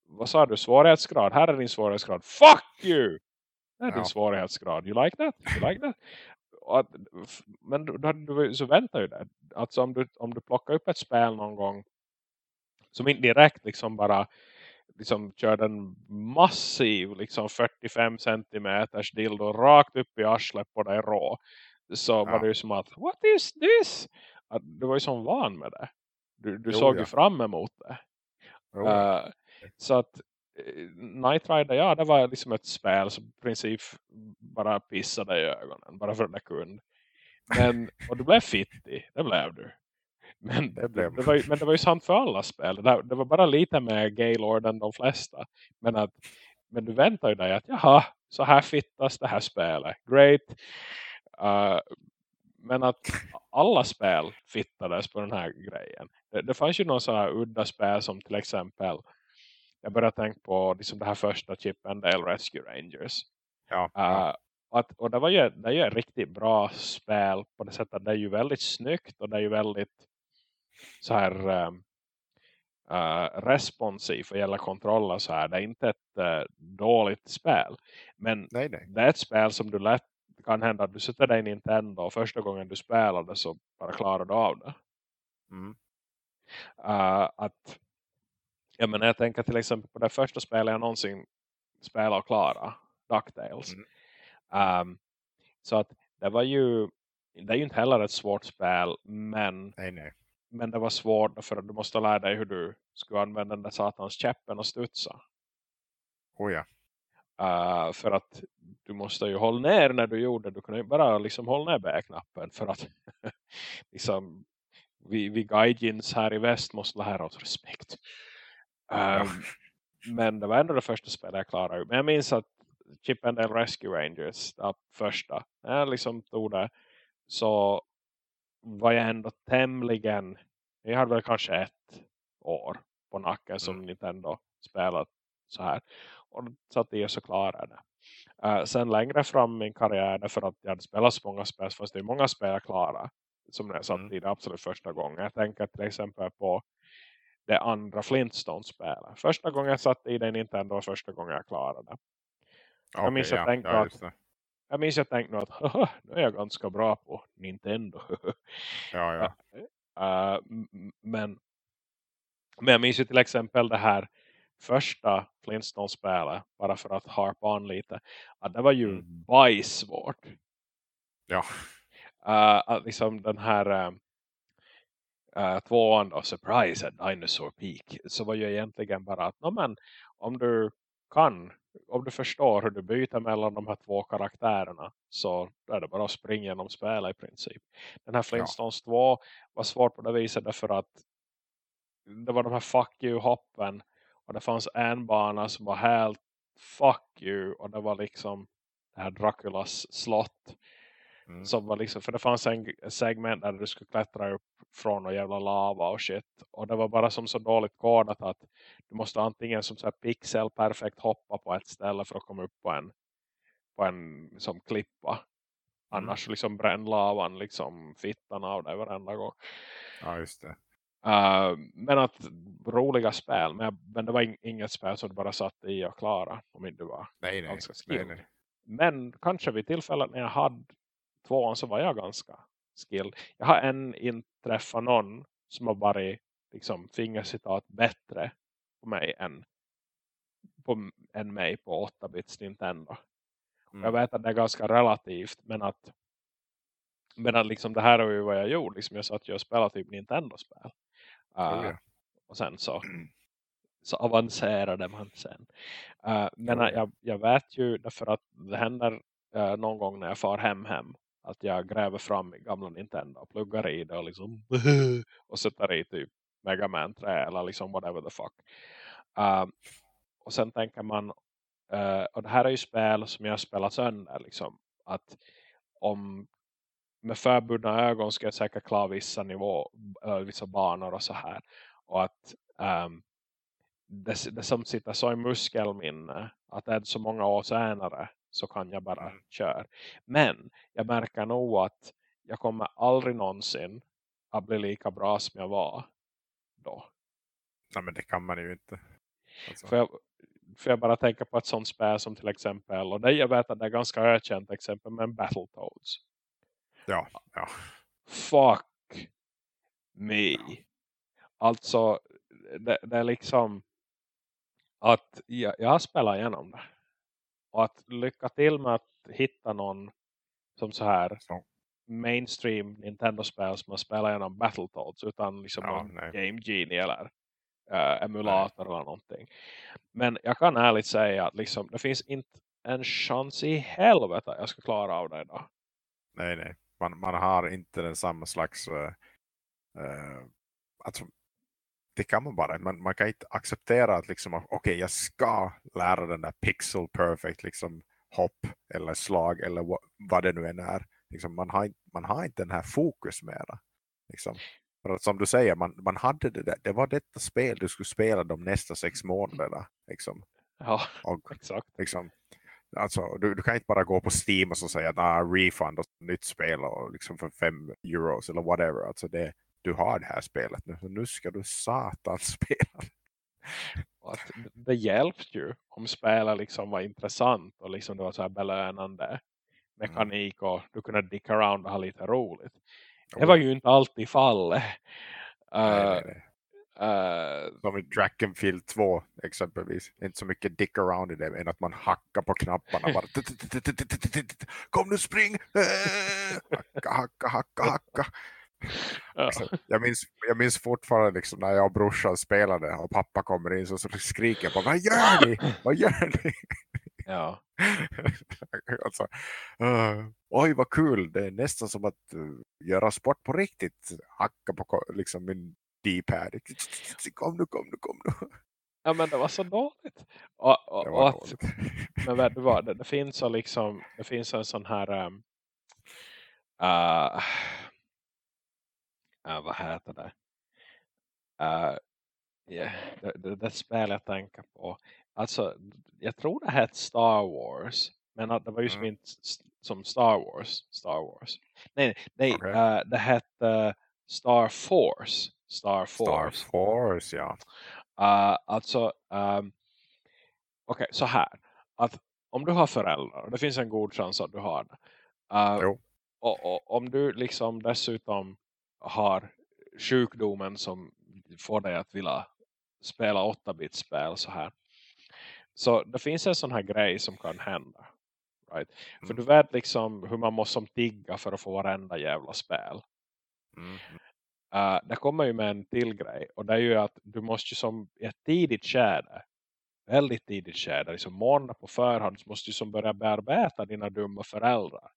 Vad sa du? Svårighetsgrad? Här är din svårighetsgrad. Fuck you! Det är din Ja. svårighetsgrad. You like that? You like that? Att, men då, då, så väntar ju det. Alltså om du, om du plockar upp ett spel någon gång som inte direkt liksom bara liksom kör en massiv liksom 45 centimeters dildo rakt upp i arslet på dig rå. Så var Ja. det ju som att, what is this? Att du var ju som van med det. Du, du Jo, såg ja. ju fram emot det. Ja. Eh, så att eh, Knight Rider, ja det var liksom ett spel som i princip bara pissade i ögonen. Bara för att det kunde. Men, och du blev fittig, det blev du. Men Det blev det var, ju- men det var ju sant för alla spel. Det, där- det var bara lite mer Gaylord än de flesta. Men, att, men du väntar ju dig att jaha, så här fittas det här spelet. Great. Eh, men att alla spel fittades på den här grejen. Det, det fanns ju någon sån här udda spel som till exempel jag började tänka på liksom det här första Chip and Dale Rescue Rangers. ja. Uh, att, och det var ju, det är ju ett riktigt bra spel på det sättet att det är ju väldigt snyggt och det är ju väldigt så här um, uh, responsivt vad gäller kontroller så här. Det är inte ett uh, dåligt spel. Men Nej, nej. det är ett spel som du lätt kan hända att du sätter dig i Nintendo och första gången du spelar det så bara klarar du av det. Mm. Uh, att jag menar jag tänker till exempel på det första spelet jag någonsin spelar och klara DuckTales. Mm. Um, så att det var ju det är ju inte heller ett svårt spel men, Nej, nej. men det var svårt för att du måste lära dig hur du skulle använda den där satans käppen och studsa. Oh, ja. Uh, för att du måste ju hålla ner när du gjorde det. Du kunde ju bara liksom hålla ner B-knappen för att liksom vi, vi gaijins här i väst måste lära oss respekt. Um, Men det var ändå det första spelet jag klarade. Men jag minns att Chip and Dale Rescue Rangers, det första, när jag liksom tog det så var jag ändå tämligen, jag hade väl kanske ett år på nacken som Mm. Nintendo spelat så här. Och så att det så klarade det. Uh, sen längre fram i min karriär, därför att jag hade spelat så många spel, fanns det ju många spel jag klarade. Som när jag satt Mm. i det absolut första gången. Jag tänker till exempel på det andra Flintstone-spelet. Första gången jag satt i det Nintendo var första gången jag klarade det. Minns jag ja, tänkte ja, att-. Jag minns jag tänkte att "Haha, nu är jag ganska bra på Nintendo. Ja, ja. Uh, men, men jag minns ju till exempel det här första Flintstone-spelet, bara för att harpa on lite, att det var ju Mm. bajsvårt. Ja. Uh, att liksom den här uh, tvåan då, Surprise at Dinosaur Peak. Så var ju egentligen bara att no, men, om du kan, om du förstår hur du byter mellan de här två karaktärerna så är det bara att springa genom spelet i princip. Den här Flintstones ja. 2 var svårt på det viset därför att det var de här fuck you-hoppen och det fanns en bana som var helt fuck you och det var liksom det här Draculas slott Mm. Som var liksom, för det fanns en segment där du skulle klättra upp från och jävla lava och shit. Och det var bara som så dåligt kodat att du måste antingen som så här pixel perfekt hoppa på ett ställe för att komma upp på en, på en som klippa. Mm. Annars liksom bränn lavan liksom fittan av dig varenda gång. Ja just det. Uh, men att roliga spel. Men, men det var inget spel som du bara satt i och klara. Om inte var nej, nej, nej, nej. Men kanske vid tillfället när jag hade tvåan så var jag ganska skill. Jag har än inte träffat någon som har varit liksom fingercitat bättre på mig än, på, än mig på 8-bits Nintendo. Mm. Jag vet att det är ganska relativt men att men att liksom det här är ju vad jag gjorde. Liksom jag satt ju och spelade typ Nintendo-spel. Oh, ja. Och sen så, så avancerade man sen. Uh, men ja. jag, jag vet ju därför att det händer uh, någon gång när jag far hem hem att jag gräver fram gamla Nintendo och pluggar i det och liksom och sätter i typ Mega Man 3 eller liksom whatever the fuck. Uh, och sen tänker man uh, och det här är ju spel som jag spelar sönder liksom att om med förbundna ögon ska jag säkert klara vissa nivå, vissa banor och så här. Och att um, det, det som sitter så i muskelminne att det är så många år senare så kan jag bara mm. köra. Men jag märker nog att jag kommer aldrig någonsin att bli lika bra som jag var då. Nej men det kan man ju inte. Alltså. För, jag, för jag bara tänker på ett sånt spel som till exempel, och det jag vet att det är ganska ökänt exempel med Battletoads. Ja, ja. Fuck me. Ja. Alltså, det, det, är liksom att jag, jag spelar igenom det. Och att lycka till med att hitta någon som så här så. mainstream Nintendo-spel som har spelat genom Battletoads utan liksom ja, någon nej. Game Genie eller uh, emulator nej. eller någonting. Men jag kan ärligt säga att liksom, det finns inte en chans i helvete att jag ska klara av det idag. Nej, nej. Man, man har inte den samma slags uh, alltså, det kan man bara. Man, man kan inte acceptera att liksom, okej okay, jag ska lära den där pixel perfect liksom hopp eller slag eller vad, vad det nu än är. Liksom, man, har, man har inte den här fokus mera. Liksom. För att, som du säger, man, man hade det där. Det var detta spel du skulle spela de nästa sex månaderna. Liksom. Ja, och, exakt. Liksom, alltså, du, du kan inte bara gå på Steam och så säga nah, refund och nytt spel och liksom för fem euros eller whatever. Alltså det, du har det här spelet nu. Så nu ska du satan spela. Att det hjälpte ju om spelet liksom var intressant och liksom det var så här belönande mekanik och du kunde dick around och ha lite roligt. Det var ju inte alltid fallet. Uh, nej, nej, nej. Uh, Som i Dragonfield 2 exempelvis. Inte så mycket dick around i det än att man hackar på knapparna. Bara, Kom nu spring! Hacka, hacka, hacka, hacka. Ja. Liksom, jag, minns, jag minns fortfarande liksom, när jag och brorsan spelade och pappa kommer in så, så skriker jag på vad gör ni? Vad gör ni? Ja. alltså, uh, oj vad kul, det är nästan som att uh, göra sport på riktigt. Hacka på liksom, min D-pad. Kom nu, kom nu, kom nu. Ja men det var så dåligt. Och, och, det var och dåligt. men vet du vad, det, det, finns så liksom, det finns en sån här um, uh, uh, vad heter det? Uh, yeah, det, det, det spel jag tänker på. Alltså, jag tror det hette Star Wars. Men att det var ju mm. inte som Star Wars. Star Wars. Nej, nej okay. uh, det hette Star Force. Star Force. Star Force, ja. Uh, alltså, um, okej, okay, så här. Att om du har föräldrar, det finns en god chans att du har det. Uh, och, och, om du liksom dessutom har sjukdomen som får dig att vilja spela 8-bit-spel så här. Så det finns en sån här grej som kan hända. Right? Mm. För du vet liksom hur man måste tigga för att få varenda jävla spel. Mm. Uh, det kommer ju med en till grej. Och det är ju att du måste ju som i ett tidigt skärde. Väldigt tidigt skärde. Liksom månader på förhand. Så måste du som börja bearbeta dina dumma föräldrar.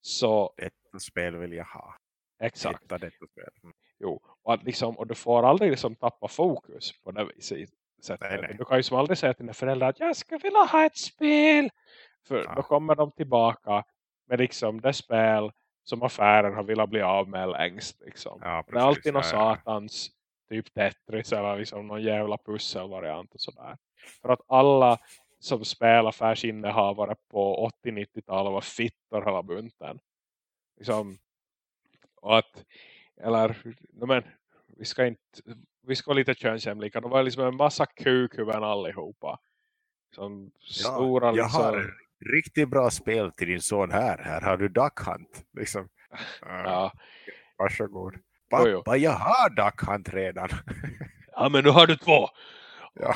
Så. Detta spel vill jag ha. Exakt. Hitta detta spel. Mm. Jo. Och, att liksom, och du får aldrig liksom tappa fokus på det viset. Nej, nej. Du kan ju som aldrig säga till dina föräldrar att jag ska vilja ha ett spel. För ja. då kommer de tillbaka med liksom det spel som affären har velat bli av med längst. Liksom. Ja, precis, det är alltid någon ja, satans typ Tetris eller liksom någon jävla pusselvariant och sådär. För att alla som spelar affärsinnehavare på 80-90-talet var fittor hela bunten. Liksom, och att, eller, men, vi ska inte, vi ska vara lite könsjämlika. De var liksom en massa kukhuvuden allihopa. Som stora, ja, jag liksom, har riktigt bra spel till din son här. Här har du Duck Hunt. Liksom. Ja. Varsågod. Pappa, jo, jo. jag har Duck Hunt redan. ja, men nu har du två. Ja.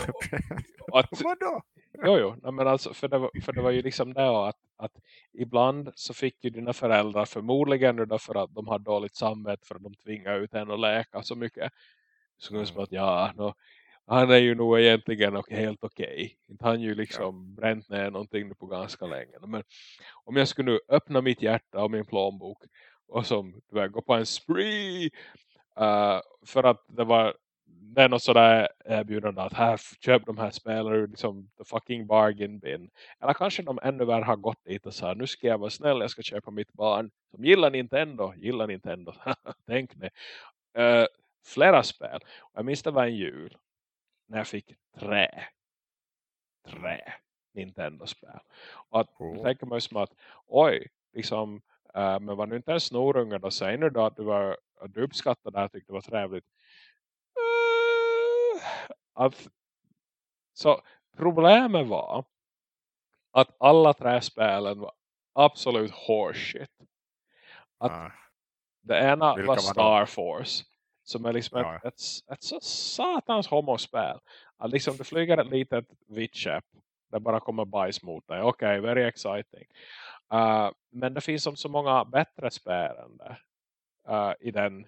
Att, Vadå? Jo, jo. men alltså, för, det var, för det var ju liksom det att, att ibland så fick ju dina föräldrar förmodligen nu för att de har dåligt samvete för att de tvingar ut henne att läka så mycket. Så mm. som att ja, no, han är ju nog egentligen helt okej. Okay. Han ju liksom ja. bränt ner någonting på ganska länge. Men om jag skulle nu öppna mitt hjärta och min plånbok och som du gå på en spree uh, för att det var det är något sådär erbjudande att här köp de här spelen liksom the fucking bargain bin. Eller kanske de ännu värre har gått dit och sa nu ska jag vara snäll, jag ska köpa mitt barn som gillar Nintendo, gillar Nintendo. Tänk ni. Uh, flera spel. Och jag minns det var en jul när jag fick trä. Trä. Nintendo-spel. Och att, oh. tänker man ju som att oj, liksom uh, men var nu inte en snorunge då säger nu då att du, var, att du uppskattade det här tyckte det var trevligt. Uh, att, så problemet var att alla träspelen var absolut horseshit. Att ah. Det ena Vilka var Star Force. Som är liksom ja. ett, ett, ett, så satans homospel. Att liksom du flyger ett litet vitt skepp. Det bara kommer bajs mot dig. Okej, okay, very exciting. Uh, men det finns som så många bättre spel än det. Uh, i, den,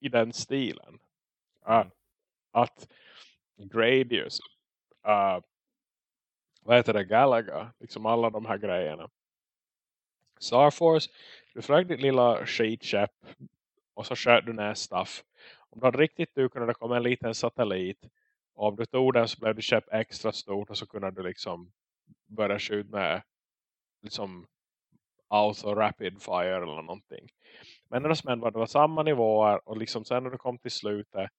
I den stilen. Uh. Att Gradius. vad heter det? Galaga. Liksom alla de här grejerna. Star Force. Du flög ditt lilla skitskepp och så sköt du ner stuff. Om du hade riktigt tur kunde det komma en liten satellit. Och om du tog den så blev du köp extra stort och så kunde du liksom börja skjuta med liksom auto rapid fire eller någonting. Men det var det var samma nivåer och liksom sen när du kom till slutet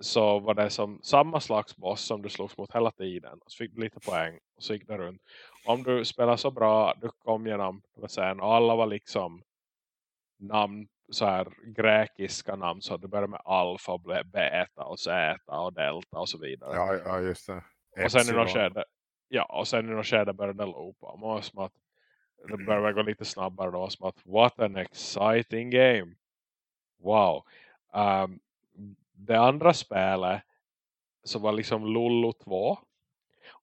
så var det som samma slags boss som du slogs mot hela tiden. Och så fick du lite poäng och så gick det runt. Om du spelar så bra, du kom igenom sen och alla var liksom namn så här grekiska namn så att det börjar med alfa beta och zeta och delta och så vidare. Ja, ja just det. Och sen i något skede, ja, och sen i något skede börjar det loopa. Och som att det börjar gå lite snabbare då som att what an exciting game. Wow. Um, det andra spelet så var liksom Lollo 2.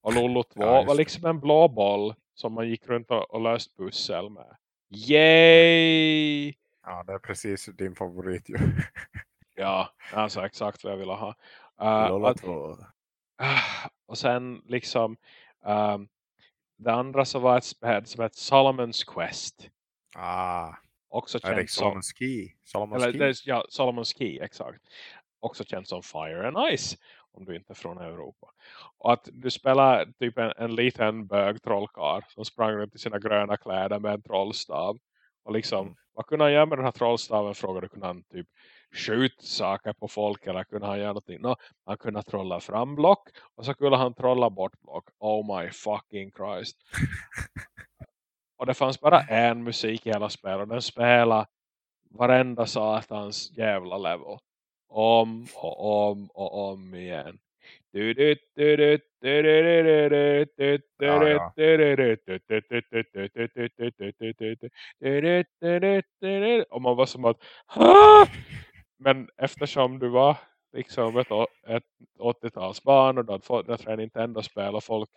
Och Lollo 2 ja, var liksom en blå boll som man gick runt och, och löst pussel med. Yay! Ja, det är precis din favorit ju. ja, alltså exakt vad jag ville ha. Uh, att, uh, och sen liksom um, det andra så var ett spel som heter Solomon's Quest. Ah. Också känt som Key. Solomon's eller, Key? ja, Solomon's Key, exakt. Också känt som Fire and Ice om du inte är från Europa. Och att du spelar typ en, en liten bögtrollkar som sprang runt i sina gröna kläder med en trollstav. Och liksom, mm vad kunde han göra med den här trollstaven? Frågade, kunde han typ skjuta saker på folk eller kunde han göra någonting? No, han kunde trolla fram block och så kunde han trolla bort block. Oh my fucking Christ. och det fanns bara en musik i hela spelet och den spelade varenda satans jävla level. Om och om och om igen. Och man var som att men eftersom du var liksom ett, ett 80-talsbarn och du hade fått ett Nintendo-spel och folk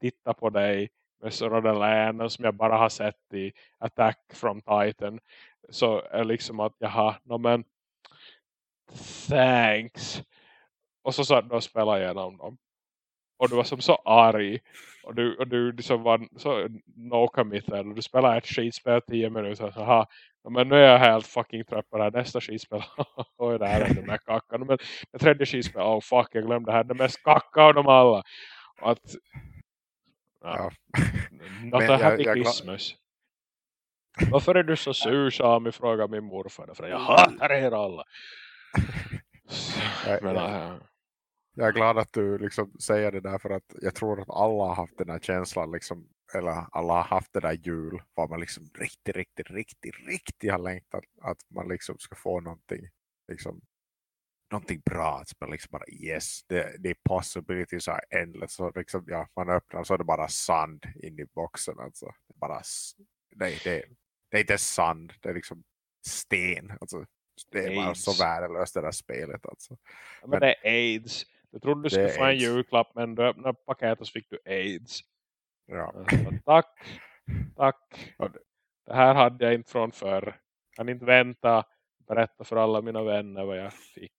tittar på dig med sådana länen som jag bara har sett i Attack from Titan så är liksom att jaha, no, men thanks. Och så satt du och spelade igenom dem. Och du var som så arg. Och du, och du liksom var så no committed. Och du spelade ett skitspel tio minuter. Så, aha, men nu är jag helt fucking trött på det här. Nästa skitspel. Oj, det här är det med kackan. Men det tredje skitspel. Oh fuck, jag glömde det här. Det mest kacka av dem alla. Och att... Ja. Not a happy jag, Christmas. Varför är du så sur, Sami? Frågar min morfar. För jag hatar er alla. Men, jag, jag är glad att du liksom säger det där för att jag tror att alla har haft den här känslan liksom, eller alla har haft det där jul var man liksom riktigt, riktigt, riktigt, riktigt har längtat att man liksom ska få någonting liksom någonting bra att liksom bara yes, det, det är possibilities are endless så liksom, ja, man öppnar så är det bara sand in i boxen alltså. bara, det, det, det är inte sand, det är liksom sten alltså, det är bara så värdelöst det där spelet alltså. Ja, men, men, det är AIDS du trodde du skulle få en julklapp men du öppnade paketet och så fick du AIDS. Ja. tack, tack. Det här hade jag inte från förr. Kan inte vänta berätta för alla mina vänner vad jag fick.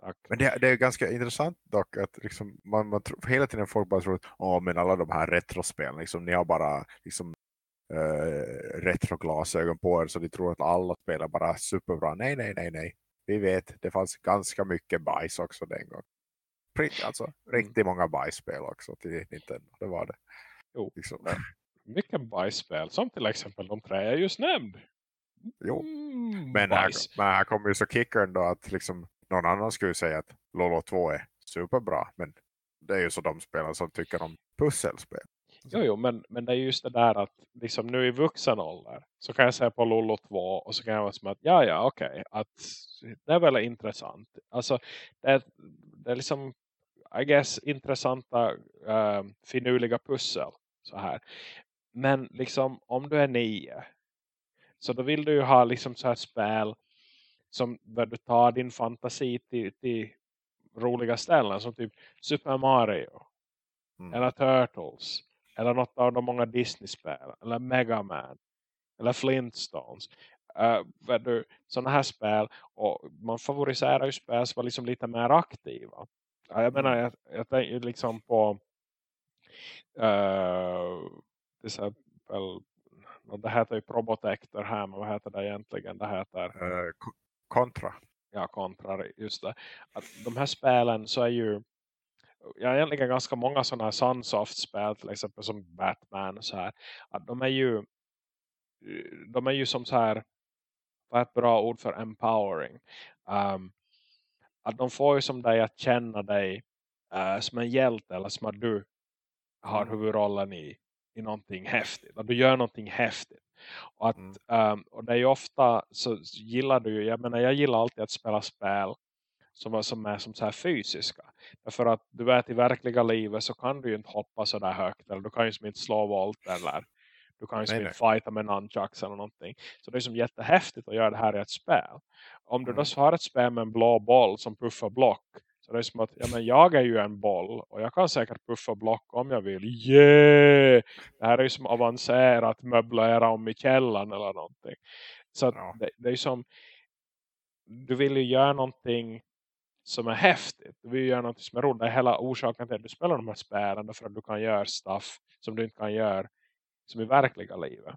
Tack. Men det, det är ganska intressant dock att liksom, man, man hela tiden folk bara tror att oh, men alla de här retrospelen, liksom, ni har bara liksom, retroglasögon på er så ni tror att alla spelar bara superbra. Nej, nej, nej, nej. Vi vet, det fanns ganska mycket bajs också den gången alltså, mm. riktigt många bajsspel också till Nintendo. Det var det. Jo, liksom. mycket bajsspel. Som till exempel de tre jag just nämnde. Jo, mm, men, här, men här kommer ju så kickern då att liksom, någon annan skulle säga att Lolo 2 är superbra. Men det är ju så de spelar som tycker om pusselspel. Jo, jo men, men det är just det där att liksom nu i vuxen ålder så kan jag säga på Lolo 2 och så kan jag vara som att ja, ja, okej. Okay, att det är väl intressant. Alltså det, det är liksom i guess intressanta uh, finurliga pussel så här. Men liksom om du är nio så då vill du ju ha liksom så här spel som där du tar din fantasi till, till roliga ställen som typ Super Mario mm. eller Turtles eller något av de många Disney-spel eller Mega Man eller Flintstones uh, du, sådana här spel och man favoriserar ju spel som var liksom lite mer aktiva Ja, jag menar, jag, jag tänker liksom på uh, till exempel det heter ju Probotector här, men vad heter det egentligen? Det heter uh, Contra. Ja, Contra, just det. Att de här spelen så är ju jag har egentligen ganska många sådana här Sunsoft-spel till exempel som Batman och så här. Att de är ju de är ju som så här vad är ett bra ord för empowering. Um, att de får ju som dig att känna dig äh, som en hjälte eller som att du har mm. huvudrollen i, i någonting häftigt. Att du gör någonting häftigt. Och, att, mm. um, och det är ju ofta så gillar du jag menar jag gillar alltid att spela spel som, som är som så här fysiska. Därför att du vet i verkliga livet så kan du ju inte hoppa så där högt. Eller du kan ju inte slå volt eller du kan ju inte fighta med nunchucks eller någonting. Så det är som jättehäftigt att göra det här i ett spel. Om du då mm. har ett spel med en blå boll som puffar block. Så det är som att ja, men jag är ju en boll. Och jag kan säkert puffa block om jag vill. Yeah! Det här är ju som avancerat möblera om i källan eller någonting. Så ja. det, det, är som du vill ju göra någonting som är häftigt. Du vill göra någonting som är roligt. Det är hela orsaken till att du spelar de här spelen. För att du kan göra stuff som du inte kan göra som i verkliga livet.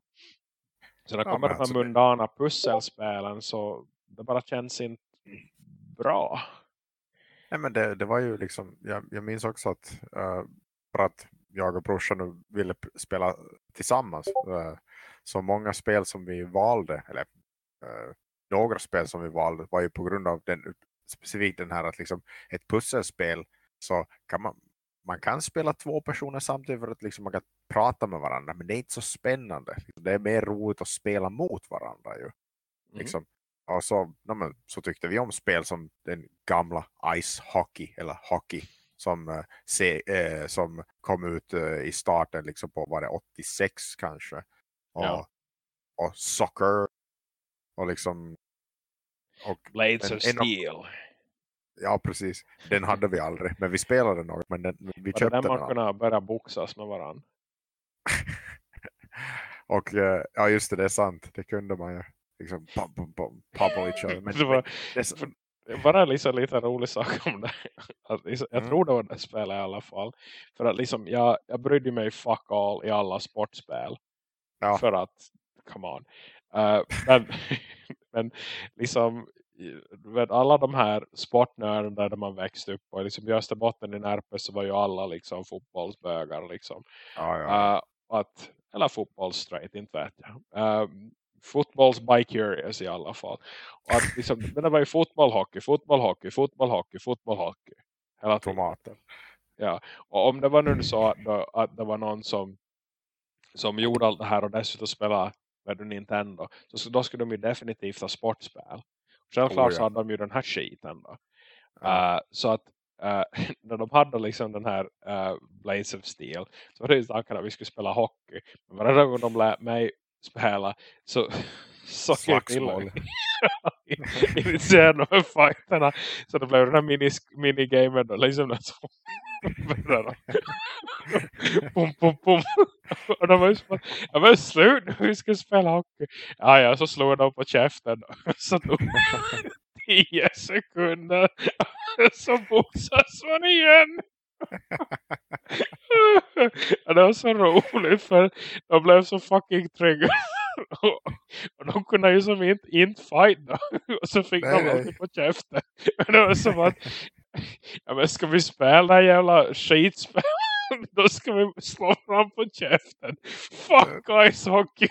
Så när det kommer de här mundana pusselspelen så det bara känns inte bra. Nej men det, det var ju liksom, jag, jag minns också att uh, för att jag och brorsan ville spela tillsammans. Uh, så många spel som vi valde, eller uh, några spel som vi valde var ju på grund av den, specifikt den här att liksom ett pusselspel så kan man, man kan spela två personer samtidigt för att liksom man kan prata med varandra men det är inte så spännande. Det är mer roligt att spela mot varandra ju. Mm. Liksom, och så, no, så tyckte vi om spel som den gamla Ice Hockey eller Hockey som, eh, se, eh, som kom ut eh, i starten liksom på var det 86 kanske. Och, ja. och Soccer och liksom och Blades of Steel. Ja, precis. Den hade vi aldrig. Men vi spelade något. Men den, vi köpte den. man kunde börja boxas med varandra. och eh, ja, just det. Det är sant. Det kunde man ju. Liksom, pop, pop, pop, each other. Men, det var, det, bara liksom lite rolig sak om det. Att liksom, jag Mm. tror det var det spelet i alla fall. För att liksom, jag, jag brydde mig fuck all i alla sportspel. Ja. För att, come on. Eh, men, men liksom med alla de här sportnördarna där man växte upp och liksom i Österbotten i Närpes så var ju alla liksom fotbollsbögar liksom. Ja, ja. Eh, att, eller fotbollsstraight, inte vet jag. Um, fotbolls by curious i alla fall. Och att liksom, men det var ju fotboll, hockey, fotboll, hockey, fotboll, hockey, fotboll, hockey. Hela tiden. Tomater. Ja, och om det var nu så att, att det var någon som, som gjorde allt det här och dessutom spelade med Nintendo, så, så då skulle de ju definitivt ha sportspel. Självklart Oh, ja. så hade de ju den här skiten då. Ja. Eh, så att eh, när de hade liksom den här uh, Blades of Steel så var det ju tanken att vi skulle spela hockey. Men varje gång de lät mig spela så så Slagsmål. initierade de här fighterna så det blev den här mini, minigamen då liksom pum pum pum. Och de var ju bara, ja men slut nu vi ska spela hockey. Ja ja så slog de på käften så tog 10 sekunder. Så boxas man igen. Ja, det var så roligt för de blev så fucking trigger och, de kunde ju som inte, inte fight då. och så fick Nej, de alltid på käften. Men det var som att ja, men ska vi spela det här jävla skitspel då ska vi slå fram på käften fuck ice hockey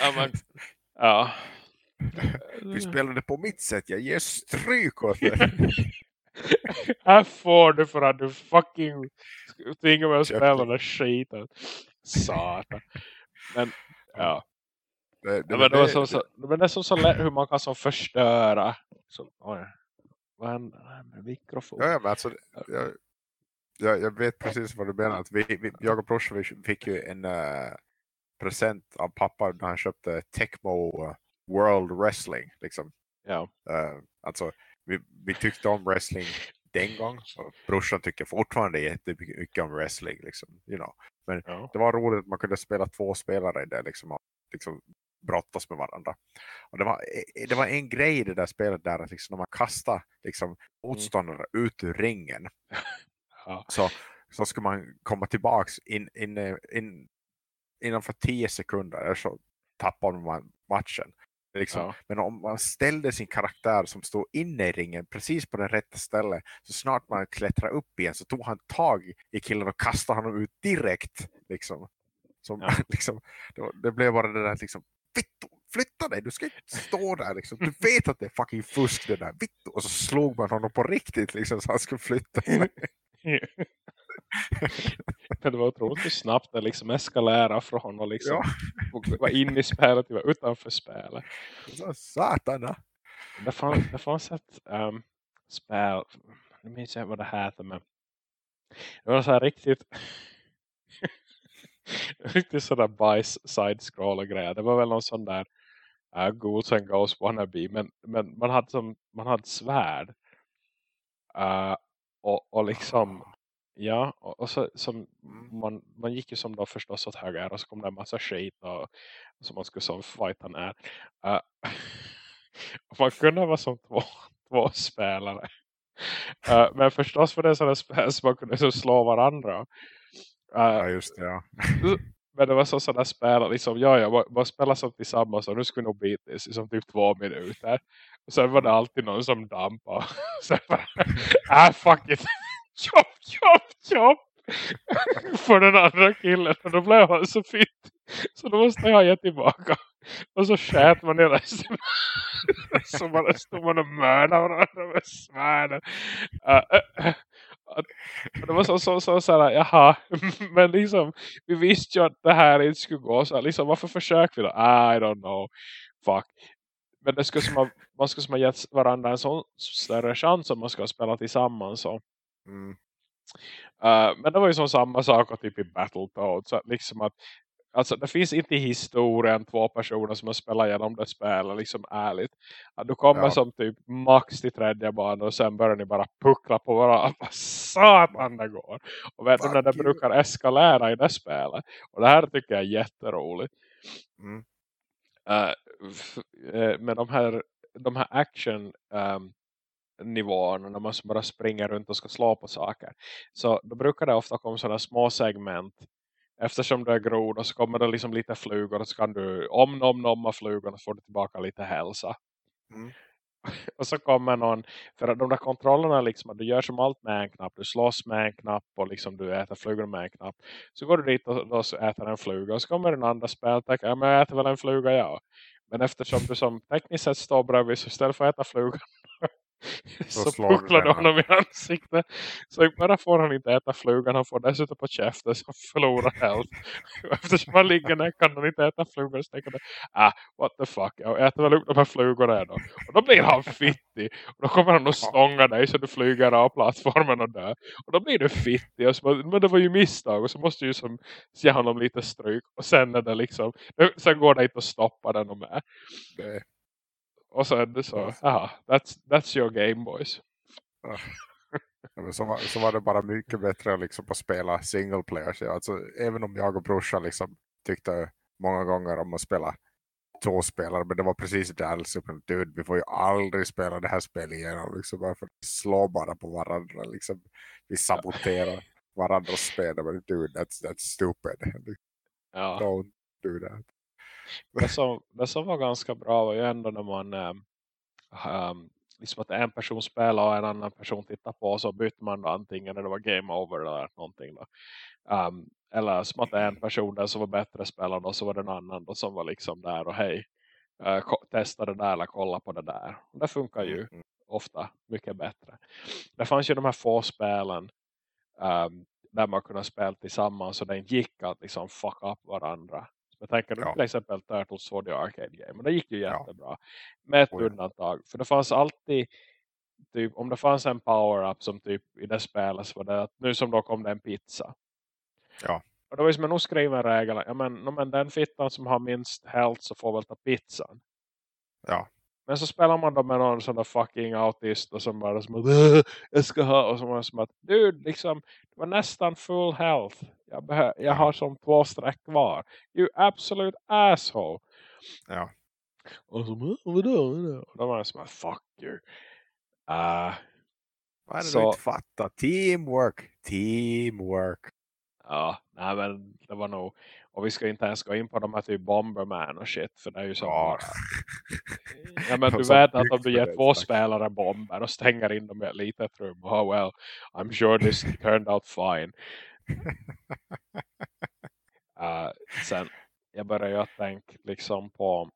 ja men ja Vi spelade på mitt sätt. Jag ger stryk åt det. Här får du för att du fucking tvingar mig att spela den skiten. Satan. Men, ja. Det, ja men det, var så, så, det är så, så lätt hur man kan så förstöra. Så, oj. Vad händer med mikrofon? Ja, men alltså, jag, jag, jag vet precis vad du menar. Att vi, vi, jag och brorsan fick ju en eh, present av pappa när han köpte Tecmo World Wrestling. Liksom. Ja. Eh, alltså, vi, vi tyckte om wrestling den gången. Och brorsan tycker fortfarande jättemycket om wrestling. Liksom, you know. Ja. Det var roligt att man kunde spela två spelare det. Liksom, och, liksom, brottas med varandra. Och det, var, eh, det var en grej i det där spelet där att liksom, när man kastar liksom, motståndare ut ur ringen ja. så, så ska man komma tillbaks in, in, eh, in, innanför 10 sekunder så tappar man matchen. Liksom. Ja. Men om man ställde sin karaktär som stod inne i ringen precis på det rätta stället så snart man klättrade upp igen så tog han tag i killen och kastade honom ut direkt. Liksom. Som, Ja. liksom, det, var- det blev bara det där liksom, Vittu, flytta dig, du ska inte stå där liksom. Du vet att det är fucking fusk det där, Vittu. Och så slog man honom på riktigt liksom så han skulle flytta sig. Men det var otroligt snabbt det liksom eskalerade från och liksom Ja. och var inne i spelet till utanför spelet. Så, satana. Det fanns, det fanns ett um, spel, nu minns jag vad det heter men det var så här riktigt riktigt sådär bajs side-scroll och grejer. Det var väl någon sån där uh, Ghouls and Ghosts wannabe men, men man hade som man hade svärd uh, och, och liksom ja, och, och så som man, man gick ju som då förstås åt höger och så kom det en massa skit och, som man skulle som fighta ner. Uh, och man kunde vara som två, två spelare. Uh, men förstås var det sådana spel som man kunde så slå varandra. Uh, Ja just det, ja. men det var så sådana spel liksom, ja, ja, bara- bara spela som tillsammans och nu vi nog bitas i som typ två minuter. Och sen var det alltid någon som dampade. Sen bara, ah fuck it chop, chop, chop. För den andra killen. Och då blev han så fitt. Så då måste jag ge tillbaka. Och så skät man i resten. så bara stod man och mördade varandra med svärden. Uh, uh, och det var så, så, så, så här, jaha, men liksom, vi visste ju att det här inte skulle gå så här, liksom, varför försökte vi då? I don't know, fuck. Men det skulle som ha, man skulle som ha gett varandra en sån större chans om man ska spela tillsammans. Så. Mm. Uh, men det var ju som samma sak typ i Battletoads. Så att liksom att Alltså det finns inte i historien två personer som har spelat igenom det spelet liksom ärligt. Att du kommer Ja. som typ max till tredje banan och sen börjar ni bara puckla på varandra. Vad satan det går. Och vet du när det brukar eskalera i det spelet. Och det här tycker jag är jätteroligt. Mm. Eh, f- eh, med de här, de här action ehm, nivåerna när man bara springer runt och ska slå på saker. Så då brukar det ofta komma sådana små segment. Eftersom det är groda så kommer det liksom lite flugor och så kan du om nom nomma flugorna så får du tillbaka lite hälsa. Mm. Och så kommer någon, för de där kontrollerna liksom, att du gör som allt med en knapp, du slåss med en knapp och liksom du äter flugor med en knapp. Så går du dit och så äter en fluga och så kommer den andra spel och tänker, ja men jag äter väl en fluga jag. Men eftersom du som tekniskt sett står bredvid så istället för att äta flugan så, den. honom i ansiktet. Så bara får han inte äta flugan, han får dessutom på käften så förlorar. Och Eftersom han ligger ner kan han inte äta flugan så tänker han, ah what the fuck, jag äter väl upp de här flugorna då. Och då blir han fittig. Och då kommer han att stånga dig så du flyger av plattformen och dör. Och då blir du fittig. Och så, men det var ju misstag. Och så måste du ju som ge honom lite stryk. Och sen är det liksom, sen går det inte att stoppa den och med. Det, Och det så, Ja. aha, that's, that's your game boys. Ja, men så, var, så var det bara mycket bättre liksom att spela single player. Så alltså, även om jag och brorsan liksom tyckte många gånger om att spela två spelare. Men det var precis där liksom, dude, vi får ju aldrig spela det här spelet igenom. Liksom, bara för att slå bara på varandra. Liksom, vi saboterar varandras spel. Men dude, that's, that's stupid. Ja. Don't do that. Det, som, det som var ganska bra var ju ändå när man um, liksom att en person spelar och en annan person tittar på så bytte man då antingen när det var game over eller någonting då. Um, eller som att en person där som var bättre spelare och så var det en annan då som var liksom där och hej uh, testa det där eller kolla på det där. Och det funkar ju Mm, ofta mycket bättre. Det fanns ju de här få spelen um, där man kunde spela tillsammans så det gick att liksom fuck up varandra. Jag tänker Ja. till exempel Turtles for the Arcade Game. Och det gick ju Ja. jättebra. Med ett Oh ja. undantag. För det fanns alltid typ, om det fanns en power-up som typ i det spelet så var det att nu som då kom det en pizza. Ja. Och då var ju som en oskriven regel. Ja men, no, men den fittan som har minst health så får väl ta pizzan. Ja. Men så spelar man då med någon sån där fucking autist och som bara som att "Åh, jag ska ha och som var som att dude liksom det var nästan full health. Jag, jag Ja. har som två streck kvar. You absolute asshole. Ja. Och så "Åh, vadå? vadå?" Och då var jag som att fuck you. Uh, Vad är det Så- du inte fattar? Teamwork. Teamwork. ja, nej men det var nog och vi ska inte ens gå in på de här typ Bomberman och shit för det är ju så Ja. bara Ja men du vet att om du ger två spelare bomber och stänger in dem i ett litet rum. Oh well, I'm sure this turned out fine. Uh, sen, jag börjar ju att tänka liksom på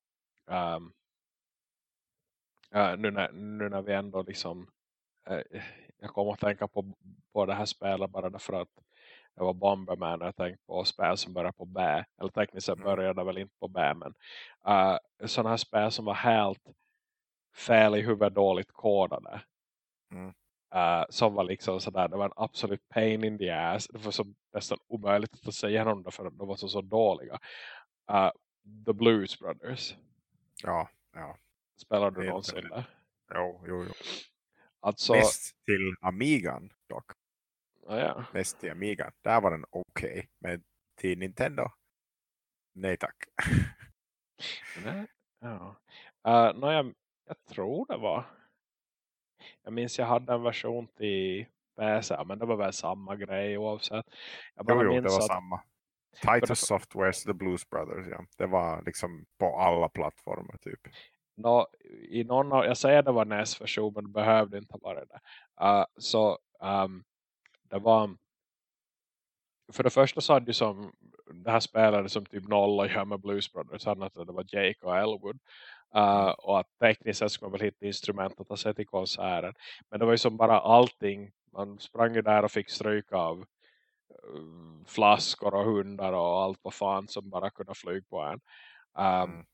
um, uh, nu, när, nu när vi ändå liksom uh, jag kommer att tänka på, på det här spelet bara därför att det var Bomberman jag tänkte på spel som började på B. Eller tekniskt sett Mm. började väl inte på B men uh, sådana här spel som var helt fel i huvudet dåligt kodade. Mm. Uh, som var liksom sådär, det var en absolut pain in the ass. Det var så nästan omöjligt att ta sig igenom det för de var så, så dåliga. Uh, The Blues Brothers. Ja. Ja. Spelar du någonsin det? Jo, jo, jo. Alltså, Mest till Amigan dock. Ja, ja. Mest till Amigan. Där var den okej. Men till Nintendo? Nej tack. Nej, ja. Uh, no, jag, jag tror det var. Jag minns jag hade en version till PC. Men det var väl samma grej oavsett. Jag bara Jo, jo, det var att, samma. Titus Softwares The Blues Brothers, ja. Det var liksom på alla plattformar typ. nå, i någon av, jag säger det var NES-version men det behövde inte vara det. Uh, så um, det var för det första så hade ju som det här spelade som typ noll och gör med Blues Brothers att det var Jake och Elwood. Uh, och att tekniskt sett skulle man väl hitta instrument att ta sig till konserten. Men det var ju som bara allting man sprang ju där och fick stryk av uh, flaskor och hundar och allt vad fan som bara kunde flyga på en. Um, Mm.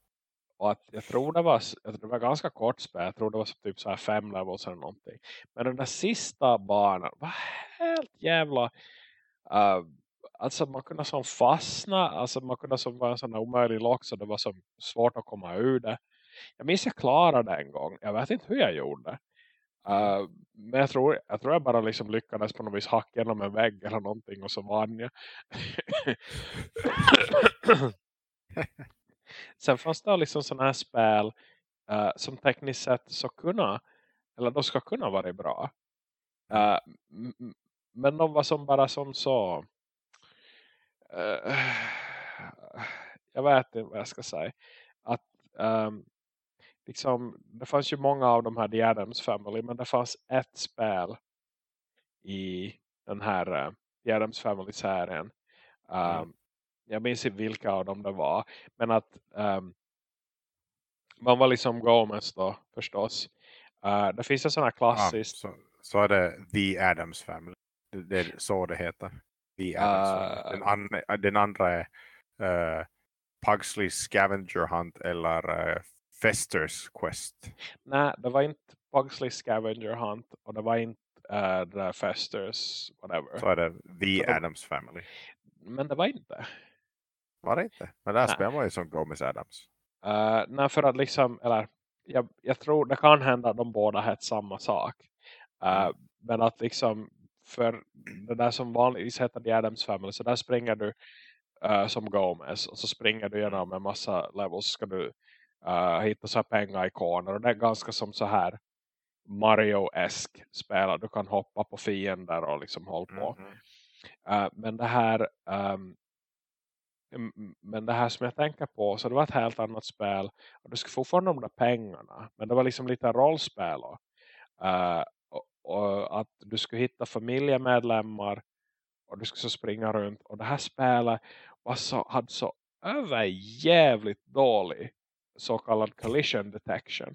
Och att jag tror det var, jag tror det var ganska kort spel. Jag tror det var så typ så här fem levels eller någonting. Men den där sista banan var helt jävla... Uh, alltså man kunde som fastna, alltså man kunde som vara en sån omöjlig lock så det var så svårt att komma ur det. Jag minns jag klarade det en gång, jag vet inte hur jag gjorde. Uh, men jag tror, jag tror jag bara liksom lyckades på något vis hacka genom en vägg eller någonting och så vann jag. Sen fanns det liksom sådana här spel uh, som tekniskt sett så kunna, eller de ska kunna vara bra. Uh, men de var som bara som så jag vet inte vad jag ska säga. Att um, liksom, det fanns ju många av de här The Addams Family men det fanns ett spel i den här uh, The Addams Family-serien. Um, mm. Jag minns inte vilka av dem det var. Men att um, man var liksom Gomez då förstås. Uh, det finns en sån här klassisk... Ja, så, så är det The Addams Family. Det, det är så det heter. The Addams uh. Den, an, den andra är uh, Pugsley Scavenger Hunt eller uh, Festers Quest. Nej, det var inte Pugsley Scavenger Hunt och det var inte uh, the Festers whatever. Så är det The så Adams Family. Men det var inte. Var det inte? Men där spelar man ju som Gomez Adams. Uh, nej, för att liksom, eller jag, jag tror det kan hända att de båda hette samma sak. Uh. Men att liksom för det där som vanligtvis heter The Adams Family så där springer du uh, som Gomez och så springer du genom en massa levels så ska du uh, hitta så här pengaikoner och det är ganska som så här Mario-esk spel. Du kan hoppa på fiender och liksom hålla på. Mm -hmm. uh, men det här um, men det här som jag tänker på så det var ett helt annat spel och du skulle fortfarande de där pengarna men det var liksom lite rollspel och, uh, och, och, att du skulle hitta familjemedlemmar och du skulle så springa runt och det här spelet var så, hade så överjävligt dålig så kallad collision detection.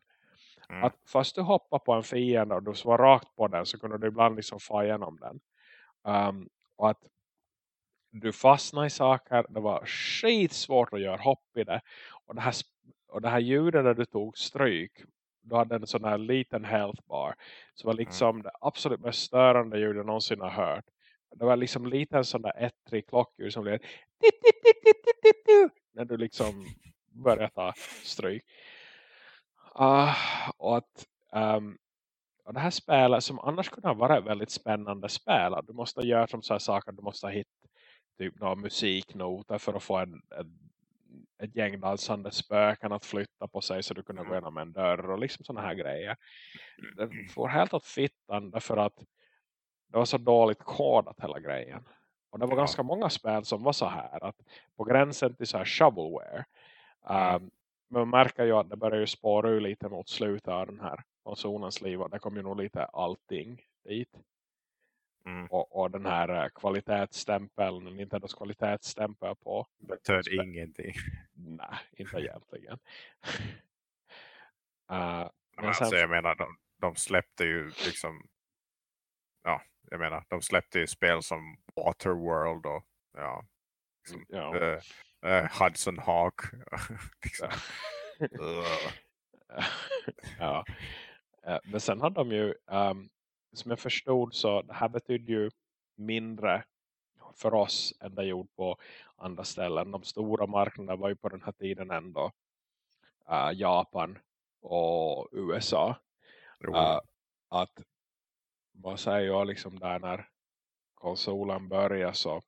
Mm. Att fast du hoppar på en fiende och du svarar rakt på den så kunde du ibland liksom få igenom den. Um, och att du fastnade i saker, det var skitsvårt att göra hopp i det. Och det här, och det här ljudet där du tog stryk, du hade en sån här liten health bar. Så var mm. liksom mm. det absolut mest störande ljudet jag någonsin har hört. Det var liksom lite en sån där ettrig klockljud som blev när du liksom börjar ta stryk. Uh, och att um, och det här spelet som annars kunde vara väldigt spännande spel. Du måste göra som så här saker. Du måste hitta typ några musiknoter för att få en, en, ett gäng dansande spöken att flytta på sig så du kunde gå mm. igenom en dörr och liksom sådana här grejer. Det får helt åt fittan därför att det var så dåligt kodat hela grejen. Och det var ja. ganska många spel som var så här att på gränsen till så här shovelware. Mm. Um, men man märker ju att det börjar ju spåra ur lite mot slutet av den här konsolens liv. Och det kommer ju nog lite allting dit. Mm. Och, och, den här uh, kvalitetsstämpeln, Nintendos kvalitetsstämpel på. Betör ingenting. Nej, inte egentligen. uh, men alltså, sen... jag menar, de, de släppte ju liksom ja, jag menar, de släppte ju spel som Waterworld och ja, liksom, ja. Uh, uh, Hudson Hawk. liksom. ja. Uh, men sen hade de ju, um, som jag förstod så det här betydde ju mindre för oss än det gjort på andra ställen. De stora marknaderna var ju på den här tiden ändå uh, Japan och USA. Uh, att vad säger jag liksom där när konsolen började så,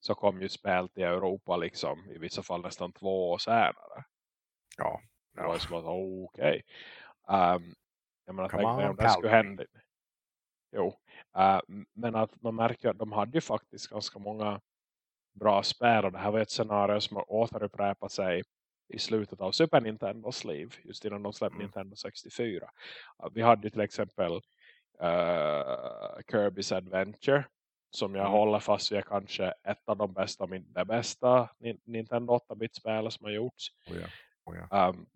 så kom ju spel till Europa liksom i vissa fall nästan två år senare. Ja. ja. Det var som att okej. Okay. Um, jag menar, tänk om det skulle hända. Jo. Uh, men att man märker att de hade ju faktiskt ganska många bra spel. Och det här var ett scenario som har återupprepat sig i slutet av Super Nintendos liv. Just innan de släppte mm. Nintendo 64. Uh, vi hade ju till exempel uh, Kirby's Adventure som jag mm. håller fast vid kanske ett av de bästa, det bästa Nintendo 8-bit-spel som har gjorts. Oh ja. Oh ja. Um,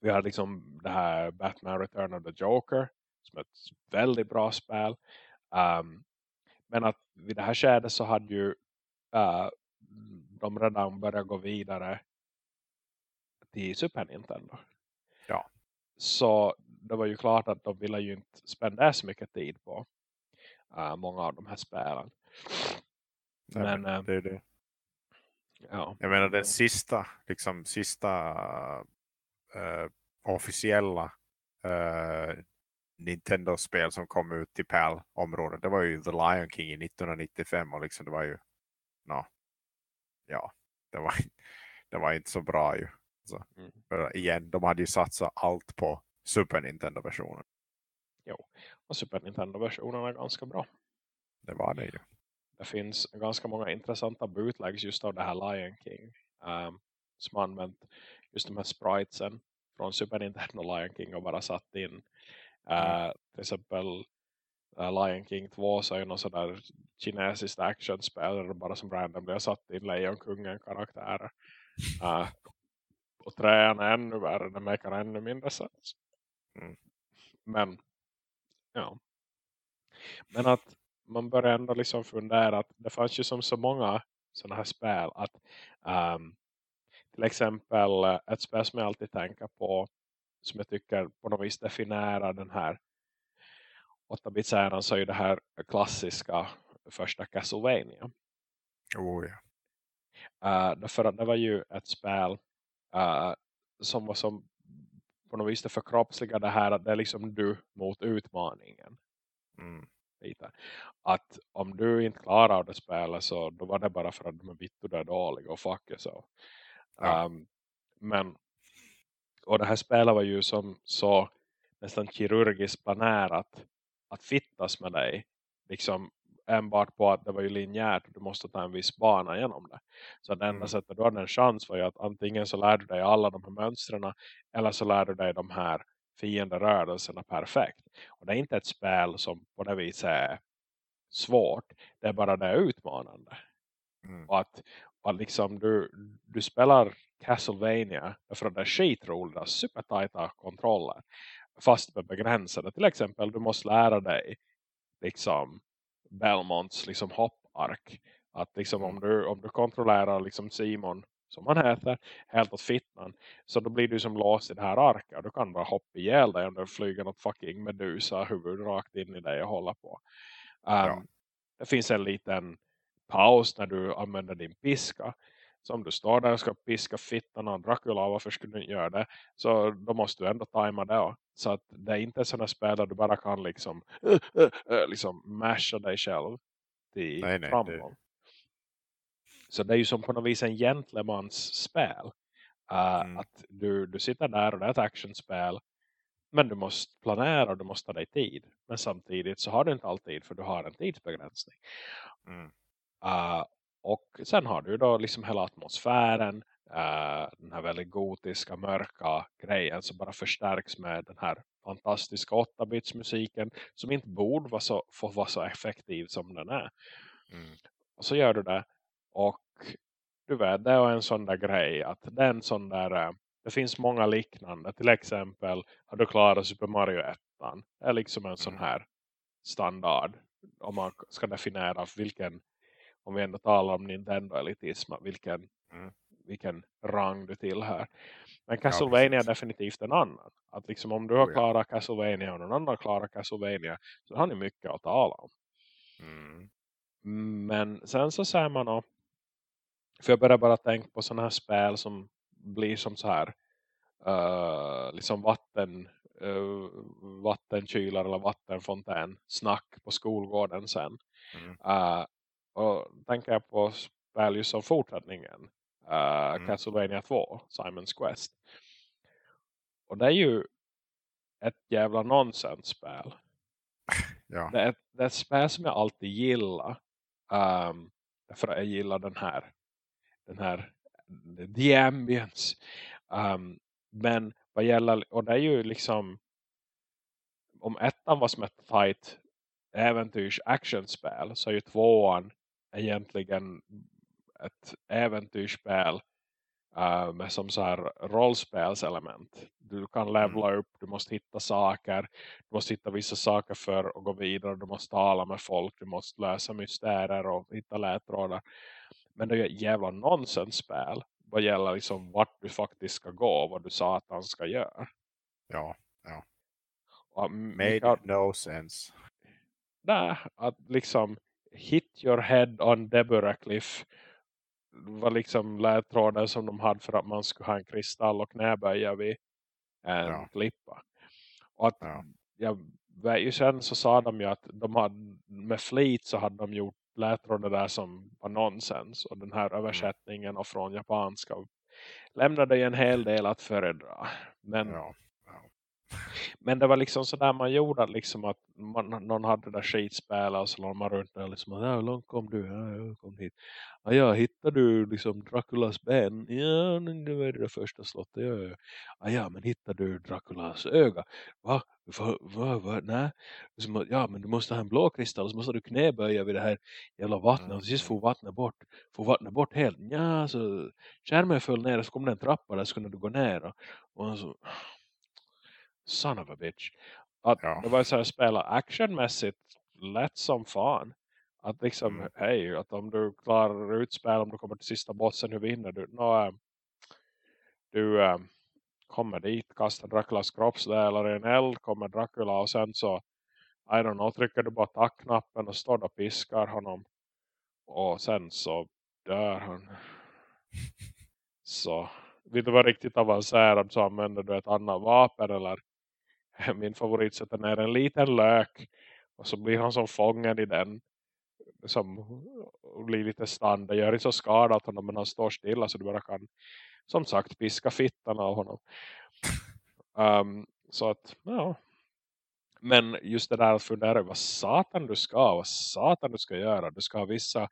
vi har liksom det här Batman Return of the Joker som ett väldigt bra spel. Um, men att vid det här skedet så hade ju uh, de redan börjat gå vidare till Super Nintendo. Ja. Så det var ju klart att de ville ju inte spendera så mycket tid på uh, många av de här spelen. Nej, Men, men eh, det är det. Ja. Jag menar den sista, liksom sista eh, officiella Nintendo-spel som kom ut till PAL-området. Det var ju The Lion King i 1995 och liksom det var ju, no, ja, det var, det var inte så bra ju. Så, Mm. igen, de hade ju satsat allt på Super Nintendo-versionen. Och Super Nintendo-versionen är ganska bra. Det var det ju. Det finns ganska många intressanta bootlegs just av det här Lion King. Um, som har använt just de här spritesen från Super Nintendo Lion King och bara satt in uh, till exempel uh, Lion King 2 så är ju någon sådär kinesiskt actionspel där bara som random blir satt in Lejonkungen karaktärer. Uh, och träna ännu värre, det märker ännu mindre sens. Mm. Men ja. Men att man börjar ändå liksom fundera att det fanns ju som så många sådana här spel att um, till exempel ett spel som jag alltid tänker på som jag tycker på något vis definierar den här 8-bits-äran så är ju det här klassiska första Castlevania. Oh, ja. Uh, därför att det var ju ett spel uh, som var som på något vis det förkroppsliga det här att det är liksom du mot utmaningen. Mm. Lite. Att om du inte klarar av det spelet så då var det bara för att de är bittu där dåliga och fuck så. Ja. Um, men och det här spelet var ju som så nästan kirurgiskt planerat att fittas med dig. Liksom enbart på att det var ju linjärt och du måste ta en viss bana genom det. Så det enda Mm. sättet du hade en chans var ju att antingen så lär du dig alla de här mönstren eller så lär du dig de här fienderörelserna perfekt. Och det är inte ett spel som på det viset är svårt. Det är bara det utmanande. Mm. Och att, och liksom du, du spelar Castlevania för att det är skitroligt, det är supertajta kontroller. Fast med begränsade. Till exempel du måste lära dig liksom Belmonts liksom hoppark. Att liksom om du, om du kontrollerar liksom Simon som han heter, helt åt fittan. Så då blir du som låst i det här arket. Du kan bara hoppa ihjäl dig om det flyger något fucking medusa huvud rakt in i dig och hålla på. Um, Ja. Det finns en liten paus när du använder din piska. Så om du står där och ska piska fittan av Dracula, varför skulle du inte göra det? Så då måste du ändå tajma det. också. Så att det är inte sådana spel där du bara kan liksom, äh, äh, äh, liksom masha dig själv till Nej, nej, framgång. Så det är ju som på något vis en gentlemans spel. Uh, Mm. Att du, du sitter där och det är ett actionspel. Men du måste planera och du måste ta dig tid. Men samtidigt så har du inte alltid för du har en tidsbegränsning. Mm. Uh, och sen har du då liksom hela atmosfären. Uh, den här väldigt gotiska, mörka grejen som bara förstärks med den här fantastiska 8-bits musiken. Som inte borde vara så, få vara så effektiv som den är. Mm. Och så gör du det. Och du vet, det är en sån där grej. Att det är en sån där... eh, Det finns många liknande. Till exempel har du klarat Super Mario 1. Det är liksom en sån Mm. här standard. Om man ska definiera vilken... Om vi ändå talar om Nintendo-elitism. Vilken, Mm. vilken rang du tillhör. Men Castlevania är precis. definitivt en annan. Att liksom om du har Oh, ja. klarat Castlevania och någon annan klarar Castlevania. Så har ni mycket att tala om. Mm. Men sen så säger man då, för jag börjar bara tänka på sådana här spel som blir som så här eh, liksom vatten uh, vattenkylar eller vattenfontän snack på skolgården sen. Mm. Eh, och tänker jag på spel som fortsättningen uh, Mm. Castlevania 2 Simon's Quest. Och det är ju ett jävla nonsensspel. Ja. Det är, ett, det är ett spel som jag alltid gillar. Um, för jag gillar den här den här the ambience. Um, men vad gäller, och det är ju liksom om ettan var som ett tight äventyrs actionspel så är ju tvåan egentligen ett äventyrsspel uh, med som så här rollspelselement. Du kan levla upp, du måste hitta saker, du måste hitta vissa saker för att gå vidare, du måste tala med folk, du måste lösa mysterier och hitta lätrådar. Men det är ett jävla nonsensspel vad gäller liksom vart du faktiskt ska gå och vad du sa att han ska göra. ja. Och Made av- no sense. Nej, att liksom hit your head on Deborah Cliff var liksom ledtråden som de hade för att man skulle ha en kristall och knäböja vid en Ja. klippa. Och att Ja. jag ju sen så sa de ju att de hade, med flit så hade de gjort ledtrådar där som var nonsens. Och den här översättningen och från japanska lämnade ju en hel del att föredra. Men Ja. men det var liksom så där man gjorde att liksom att man, någon hade det där skitspelet och så låg man runt där och liksom, ja, hur långt kom du? Ja, jag kom hit. Ja, ja, hittade du liksom Draculas ben? Ja, det var det första slottet. Ja, ja. Ja, ja, men hittade du Draculas öga? Va? Va? Va? va? Nej. Ja, men du måste ha en blå kristall så måste du knäböja vid det här jävla vattnet. Och sist får vattnet bort. Får vattnet bort helt. Ja, så skärmen föll ner och så kom det en trappa där så kunde du gå ner. Och, och så, son of a bitch. Att Ja. det var så här spela actionmässigt lätt som fan. Att liksom, Mm. hej, att om du klarar ut spel, om du kommer till sista bossen, hur vinner du? Nå, äh, du äh, kommer dit, kastar Draculas kroppsdelar i en eld, kommer Dracula och sen så, I don't know, trycker du bara tackknappen och står och piskar honom. Och sen så dör han. Så, vill du vara riktigt avancerad så använder du ett annat vapen eller min favorit sätter ner en liten lök och så blir han som fången i den som blir lite stand. Det gör inte så skadat honom men han står stilla så du bara kan som sagt piska fittan av honom. Um, så att, ja. Men just det där att fundera vad satan du ska, vad satan du ska göra. Du ska ha vissa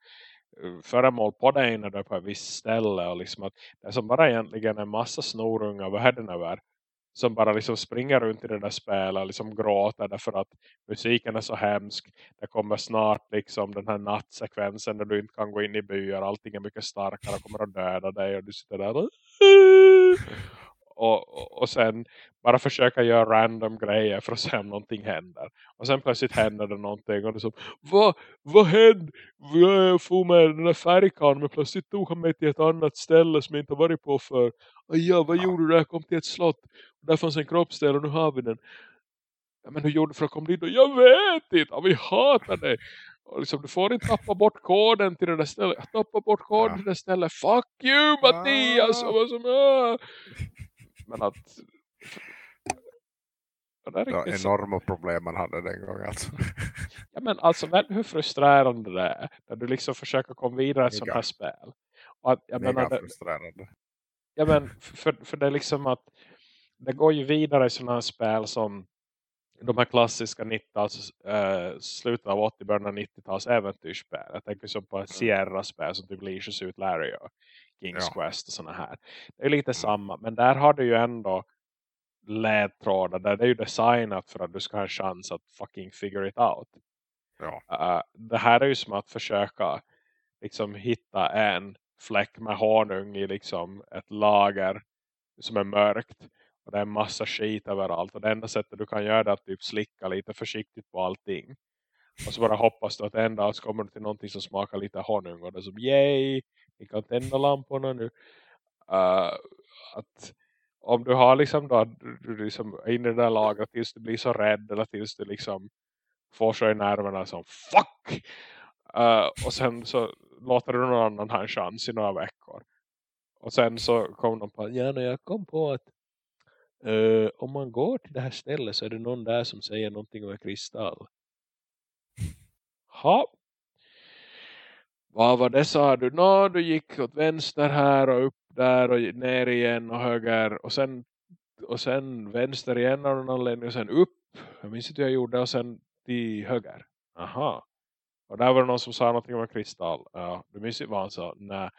eh, föremål på dig när du är på ett visst ställe och liksom att det är som bara egentligen en massa snorungar världen över som bara liksom springer runt i det där spelet och liksom gråter därför att musiken är så hemsk. Det kommer snart liksom den här nattsekvensen där du inte kan gå in i byar. Allting är mycket starkare och kommer att döda dig och du sitter där och, och, och, sen bara försöka göra random grejer för att se om någonting händer. Och sen plötsligt händer det någonting och du så, vad, vad hände? Jag får med den där färgkan men plötsligt tog han mig till ett annat ställe som jag inte varit på för. Och ja, vad gjorde du? Jag kom till ett slott. Och där fanns en kroppsdel och nu har vi den. Ja, men hur gjorde du för att komma dit? Jag vet inte. Ja, vi hatar dig. Och liksom, du får inte tappa bort koden till det där stället. Jag tappar bort koden till det där stället. Fuck you Mattias! Ah. Och som, ah. Men att... Det Det var riktigt så. enorma problem man hade den gången. Alltså. Ja, men alltså du hur frustrerande det är. När du liksom försöker komma vidare i ett sånt Mega. här spel. Och att, jag menar, Mega det, frustrerande. ja, men för, för det är liksom att det går ju vidare i sådana här spel som de här klassiska 90-tals, eh, slutet av 80 början av 90-tals äventyrsspel. Jag tänker som på Sierra-spel som typ Leisure Suit Larry och King's Ja. Quest och sådana här. Det är lite samma, men där har du ju ändå ledtrådar där det är ju designat för att du ska ha en chans att fucking figure it out. Ja. Uh, det här är ju som att försöka liksom hitta en fläck med honung i liksom ett lager som är mörkt och det är en massa skit överallt och det enda sättet du kan göra det är att typ slicka lite försiktigt på allting och så bara hoppas du att en dag så kommer du till någonting som smakar lite honung och det är som yay, vi kan tända lamporna nu uh, att om du har liksom då du, du liksom är inne i det där lagret tills du blir så rädd eller tills du liksom får så i nerverna som fuck Uh, och sen så låter du någon annan ha en chans i några veckor. Och sen så kom de på ja, när jag kom på att uh, om man går till det här stället så är det någon där som säger någonting om en kristall. Ha. Vad var det sa du? Nå, du gick åt vänster här och upp där och ner igen och höger och sen och sen vänster igen av någon anledning och sen upp. Jag minns inte hur jag gjorde och sen till höger. Aha. Och där var det någon som sa någonting om en kristall. Ja, du minns inte vad han sa. Nej.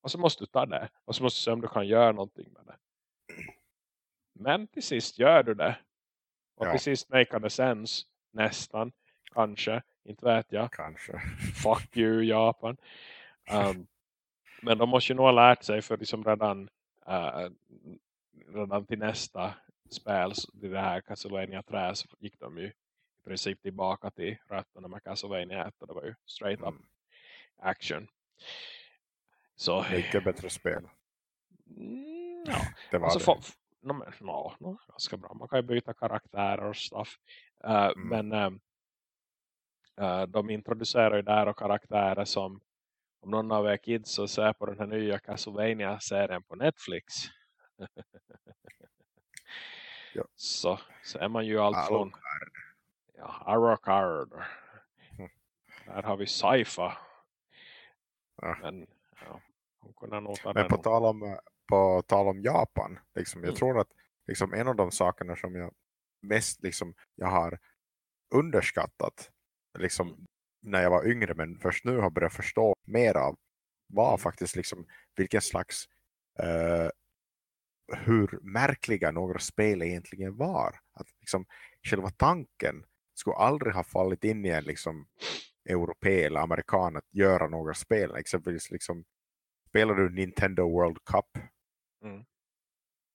Och så måste du ta det. Och så måste du se om du kan göra någonting med det. Men till sist gör du det. Och Ja. till sist make det sense. Nästan. Kanske. Inte vet jag. Kanske. Fuck you Japan. Um, men de måste ju nog ha lärt sig för liksom redan, uh, redan till nästa spel, det här Castlevania 3 så gick de ju i princip tillbaka till rötterna med Castlevania 1 och det var ju straight up Mm. action. Så, Mycket bättre spel. mm, ja. Det var Alltså, det. no, no, no, ganska bra. Man kan ju byta karaktärer och stuff. Uh, Mm. Men um, de introducerar ju där och karaktärer som om någon av er kids så ser på den här nya Castlevania-serien på Netflix ja. så, så är man ju allt från ja, Alucard Mm. där har vi Saifa Ja. men ja, hon kunde nog Men på tal om, på tal om Japan, liksom, jag Mm. tror att liksom, en av de sakerna som jag mest liksom, jag har underskattat liksom, när jag var yngre men först nu har börjat förstå mer av var Mm. faktiskt liksom, vilken slags eh, hur märkliga några spel egentligen var. Att liksom, själva tanken skulle aldrig ha fallit in i en liksom, europé eller amerikan att göra några spel. Exempelvis liksom, spelar du Nintendo World Cup? Mm.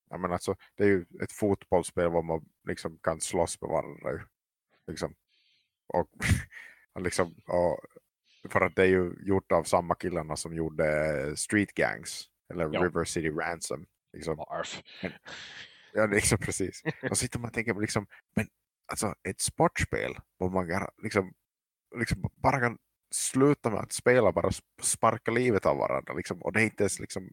Ja, men alltså, det är ju ett fotbollsspel där man liksom kan slåss med varandra. Liksom. Och, och liksom, och, för att det är ju gjort av samma killarna som gjorde Street Gangs eller Ja. River City Ransom. Liksom. Ja, liksom precis. Och sitter man och tänker liksom, men alltså ett sportspel där man kan, liksom, liksom bara kan sluta med att spela, bara sp- sparka livet av varandra. Liksom, och det är inte ens liksom,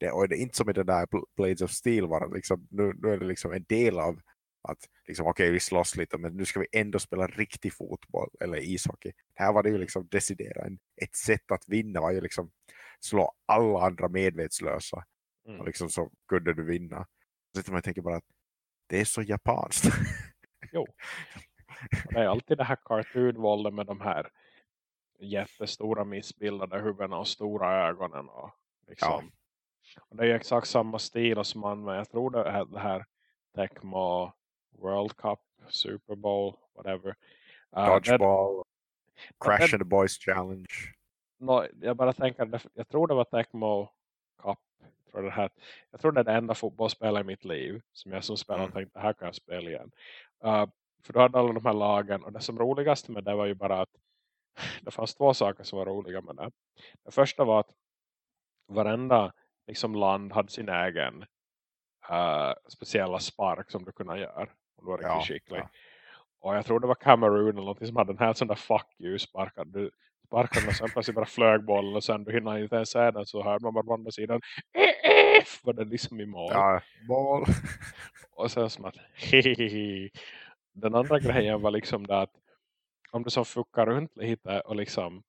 det, och det är inte som i det där Bl- Blades of Steel, var liksom, nu, nu är det liksom en del av att liksom, okej vi slåss lite men nu ska vi ändå spela riktig fotboll eller ishockey. Här var det ju liksom deciderat en, ett sätt att vinna var ju liksom slå alla andra medvetslösa Mm. och liksom så kunde du vinna. Så man tänker bara att det är så japanskt. Och det är alltid det här cartoonvåldet med de här jättestora missbildade huvudena och stora ögonen. Och liksom. och det är ju exakt samma stil som man med, jag tror det är det här Tecmo World Cup, Super Bowl, whatever. Uh, Dodgeball, Crash and the Boys Challenge. nå, jag bara tänker, jag tror det var Tecmo Cup. Jag tror det, här, jag tror det är det enda fotbollsspel i mitt liv som jag som spelare Mm. tänkte, här kan jag spela igen. Uh, för då hade alla de här lagen och det som roligaste med det var ju bara att det fanns två saker som var roliga med det. Det första var att varenda liksom, land hade sin egen uh, speciella spark som du kunde göra. Du var riktigt Ja, skicklig. ja. Och jag tror det var Cameroon eller någonting som hade den här sån där fuck you sparkad. Du sparkade och sen plötsligt bara flög bollen och sen du hinner inte ens se den så hör man bara på andra sidan F var det liksom i mål. Ja, mål. Och sen som att hehehe. Den andra grejen var liksom det att om du så fuckar runt lite och liksom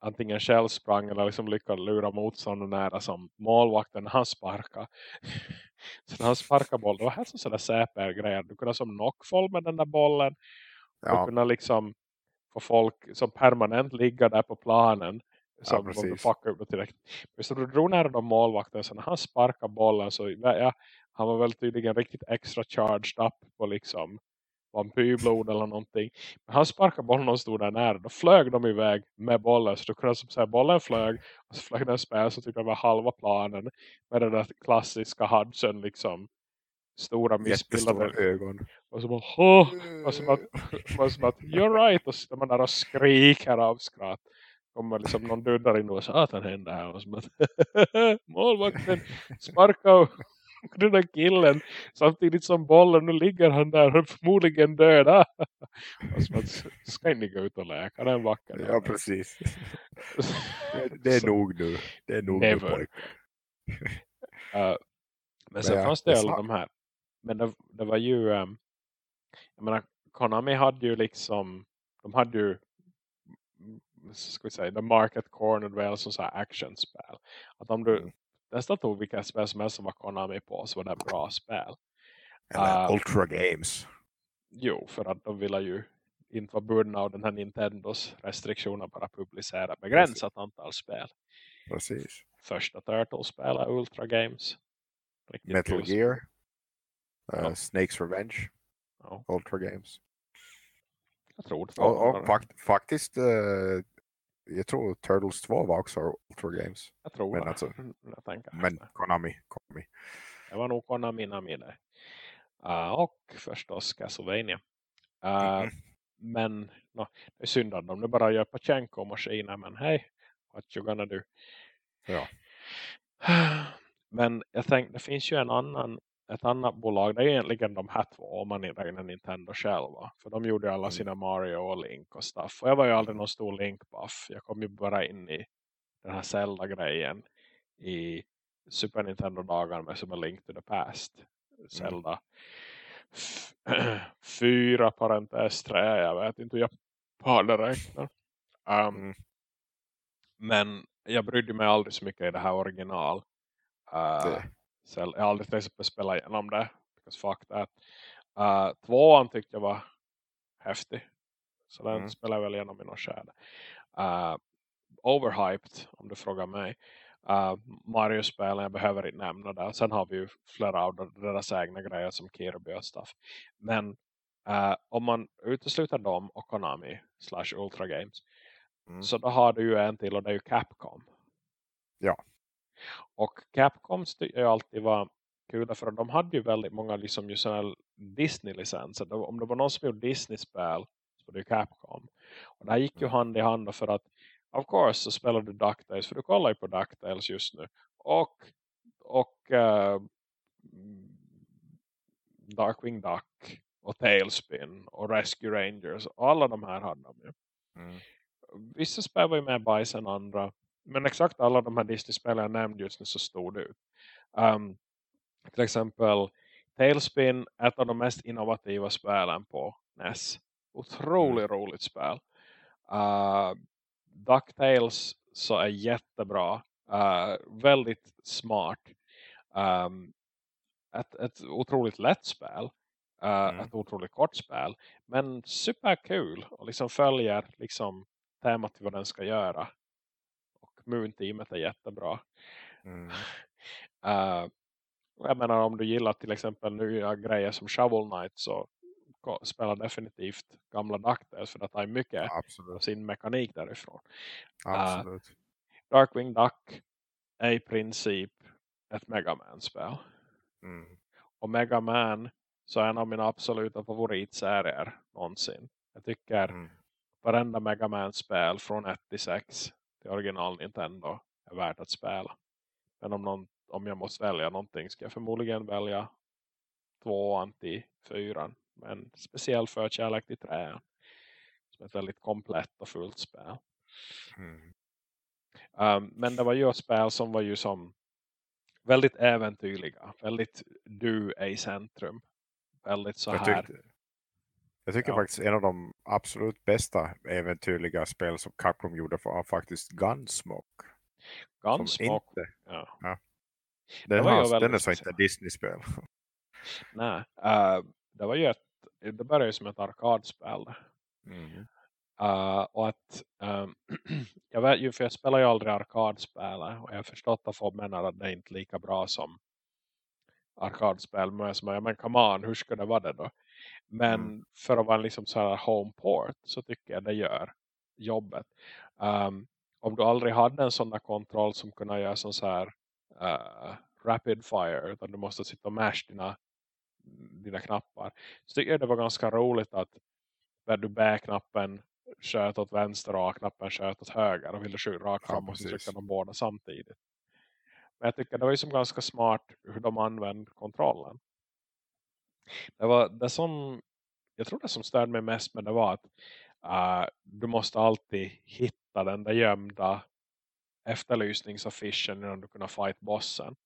antingen själv sprang eller liksom lyckades lura motståndaren nära som målvakten han sparkar. Så när han sparkar bollen, det var här som sådär CPR-grejer. Du kunde som knockfoll med den där bollen. Ja, kunde liksom få folk som permanent ligga där på planen. Som om du precis. fuckar upp tillräckligt. Men så du drog nära de målvakten så när han sparkar bollen så ja, han var väl tydligen riktigt extra charged up på liksom vampyrblod eller någonting. Men han sparkade bollen och stod där nära. Då flög de iväg med bollen. Så du kunde som säga bollen flög. Och så flög den spel så typ över halva planen. Med den där klassiska Hudson liksom. Stora missbildade. ögon. Och så bara, Åh! Och så bara, och så bara, you're right. Och så man där och skriker av skratt. Kommer liksom någon duddar in och så att han händer här. Och så bara, målvakten sparkar den där killen. Samtidigt som bollen, nu ligger han där förmodligen döda. Och så bara, ska ni gå ut och läka? Det är en vacker dag. Ja, precis. Det, är nog nu. Det är nog nu Never. pojkar. Uh, men sen ja, fanns det alla de här. Men det, det var ju, um, jag menar, Konami hade ju liksom, de hade ju, mm, ska vi säga, the market corner väl som så här actionspel. Att om du Mm. Nästan tog vilka spel som helst som var Konami på så var det bra spel. Eller Ah. Ultra Games. Jo, för att de ville ju inte vara bundna av den här Nintendos restriktioner bara publicera begränsat antal spel. Precis. Första Turtles-spel är Ultra Games. Riktigt Metal kul. Gear. eh, Ja. Snake's Revenge. Ja, Ultra Games. jag tror det. Och, och fakt, faktiskt, eh, jag tror Turtles 2 var också Ultra Games. Jag tror Men det. alltså- Men. Konami. Konami. Det var nog Konami Nami det. Uh, och förstås Castlevania. Uh, Mhm. Men no, det är synd att de nu bara gör Pachenko-maskiner. Men hej, what you gonna do? Ja. Men jag tänkte, det finns ju en annan ett annat bolag. Det är egentligen de här två om man räknar Nintendo själva. För de gjorde alla Mm. sina Mario och Link och stuff. Och jag var ju aldrig någon stor Link-buff. Jag kom ju bara in i den här Zelda-grejen i Super Nintendo-dagar med som en Link to the Past. Zelda. F- Fyra parentes trä. Jag vet inte hur jag par det räknar. Um, Mm. Men jag brydde mig aldrig så mycket i det här original. Uh, Det. Jag har aldrig till exempel spelat igenom det. Because fuck that. Uh, tvåan tyckte jag var häftig. Så den Mm. spelar jag väl igenom i något skärde. Uh, overhyped om du frågar mig. Uh, Mario-spelen jag behöver inte nämna det. Sen har vi ju flera av deras egna grejer som Kirby och stuff. Men uh, om man utesluter dem och Konami slash Ultra Games. Mm. Så då har du ju en till och det är ju Capcom. Ja. Och Capcom tycker jag alltid var kul för de hade ju väldigt många liksom ju Disney-licenser. Om det var någon som gjorde Disney-spel så var det ju Capcom. Och det här gick ju Mm. hand i hand för att of course så spelar du DuckTales för du kollar ju på DuckTales just nu. Och, och eh, Darkwing Duck och Tailspin och Rescue Rangers och alla de här hade de ju Mm. vissa spel var ju mer bajs än andra. Men exakt alla de här Disney-spelen jag nämnde just nu så stod det ut. Um, till exempel Tailspin, ett av de mest innovativa spelen på NES. Otroligt roligt spel. Uh, DuckTales så är jättebra. Uh, väldigt smart. Um, ett, ett otroligt lätt spel. Uh, Mm. Ett otroligt kort spel. Men superkul. Och liksom följer liksom temat till vad den ska göra. Moon-teamet är jättebra. Mm. Uh, jag menar om du gillar till exempel nya grejer som Shovel Knight så spela definitivt gamla DuckTales för det tar mycket av Absolut. sin mekanik därifrån. Absolut. Darkwing Duck är i princip ett Mega Man-spel. Mm. Och Mega Man så är en av mina absoluta favoritserier någonsin. Jag tycker Mm. varenda Mega Man-spel från 1 till 6 till original Nintendo är värt att spela. Men om, någon, om jag måste välja någonting ska jag förmodligen välja tvåan till fyran. Men speciell förkärlek till träen. Som är ett väldigt komplett och fullt spel. Mm. Um, men det var ju ett spel som var ju som väldigt äventyrliga. Väldigt du är i centrum. Väldigt så här. tyckte, jag tycker Ja. faktiskt en av de absolut bästa äventyrliga spel som Capcom gjorde var faktiskt Gunsmoke. Gunsmoke. Inte, Ja. den, var ju har, den är så inte. Disney-spel. Nej. Uh, det var ju ett. Det började ju som ett arkadspel. Mm. Uh, och att um, jag vet ju för jag spelar ju aldrig arkadspel och jag har förstått att folk menar att det är inte lika bra som arkadspel men som jag men come on, hur ska det vara det då? Men Mm. för att vara liksom så här home port så tycker jag det gör jobbet. Um, om du aldrig hade en sån där kontroll som kunde göra sån så här uh, rapid fire utan du måste sitta och mash dina, dina knappar så tycker jag det var ganska roligt att när du B-knappen sköt åt vänster och A-knappen sköt åt höger och ville skjuta rakt Ja, fram och så trycka de båda samtidigt. Men jag tycker det var ju som ganska smart hur de använde kontrollen. Det var det som jag tror det som störde mig mest med det var att uh, du måste alltid hitta den där gömda efterlysningsaffischen innan du kunna fight bossen.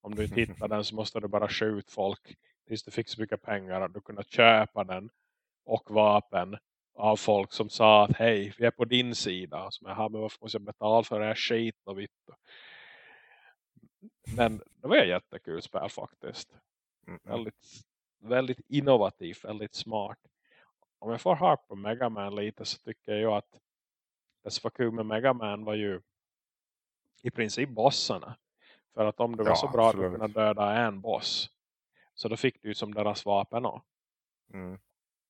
Om du inte hittar den så måste du bara skjuta folk tills du fick så mycket pengar att du kunde köpa den och vapen av folk som sa att hej, vi är på din sida. Som jag men varför måste jag betala för det här skit och vitt. Men det var ett jättekul spel faktiskt. Mm. Väldigt, väldigt innovativt, väldigt smart. Om jag får harpa på Mega Man lite så tycker jag att det som var kul med Mega Man var ju i princip bossarna. För att om du var Ja, så bra att du absolut. kunde döda en boss så då fick du som deras vapen. Mm.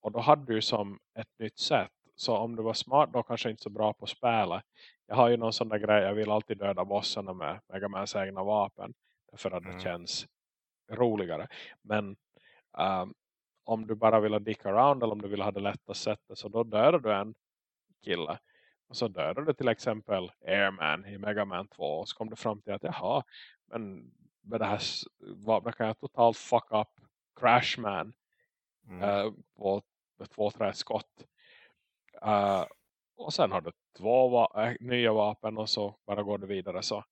Och då hade du som ett nytt sätt. Så om du var smart då kanske inte så bra på spelet. Jag har ju någon sån där grej. Jag vill alltid döda bossarna med Mega Mans egna vapen. För att det Mm. känns roligare. Men um, om du bara vill dick around eller om du vill ha det lätta sättet. Så då dödar du en kille. Och så dödar du till exempel Airman i Mega Man 2. Och så kom du fram till att jaha. Men med det här vapnet kan jag totalt fuck up Crashman Mm. uh, på med två, tre skott. Uh, och sen har du två va äh, nya vapen och så bara går du vidare så.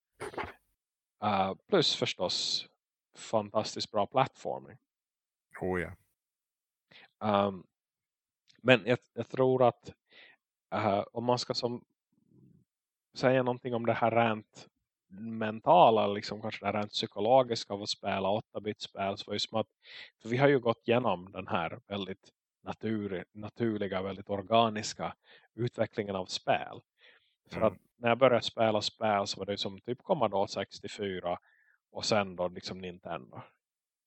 Uh, plus förstås fantastiskt bra plattforming. Oh ja. Um, men jag, jag, tror att uh, om man ska som säga någonting om det här rent mentala, liksom kanske det rent psykologiska av att spela 8-bit-spel så var ju som att, för vi har ju gått igenom den här väldigt natur, naturliga, väldigt organiska utvecklingen av spel. För Mm. att när jag började spela spel så var det som typ Commodore 64 och sen då liksom Nintendo.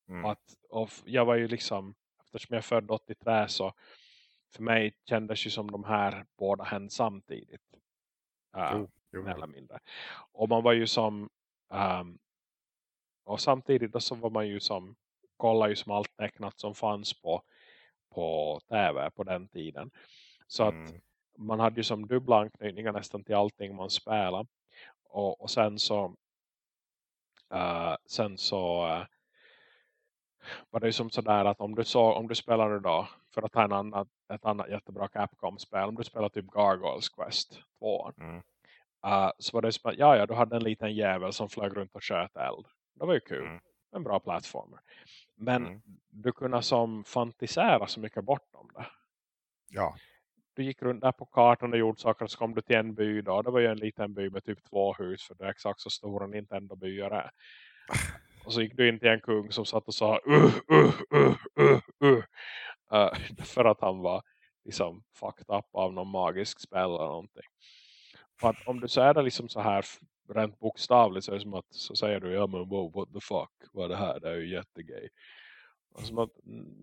Mm. Att, och jag var ju liksom, eftersom jag född 83 så för mig kändes ju som de här båda hände samtidigt. Uh, Jo, jo. eller mindre. Och man var ju som um, och samtidigt då så var man ju som kollade ju som allt tecknat som fanns på på tv på den tiden. Så att Mm. man hade ju som dubbla anknytningar nästan till allting man spelade. Och, och sen så uh, sen så uh, var det ju som sådär att om du, så, om du spelar idag för att ta en annan, ett annat jättebra Capcom-spel om du spelar typ Gargoyles Quest 2 Mm. uh, så var det som att ja, ja, du hade en liten jävel som flög runt och sköt eld. Det var ju kul. Mm. En bra plattformer. Men Mm. du kunde som fantisera så mycket bortom det. Ja. Du gick runt där på kartan och gjorde saker så kom du till en by då. Det var ju en liten by med typ två hus för det är exakt så stora Nintendo-byar är. Och så gick du in till en kung som satt och sa uh, uh, uh, uh, uh. Uh, för att han var liksom fucked up av någon magisk spel eller någonting. För att om du säger det liksom så här rent bokstavligt så är det som att så säger du ja men wow, what the fuck vad är det här, det är ju jättegay. Och som att,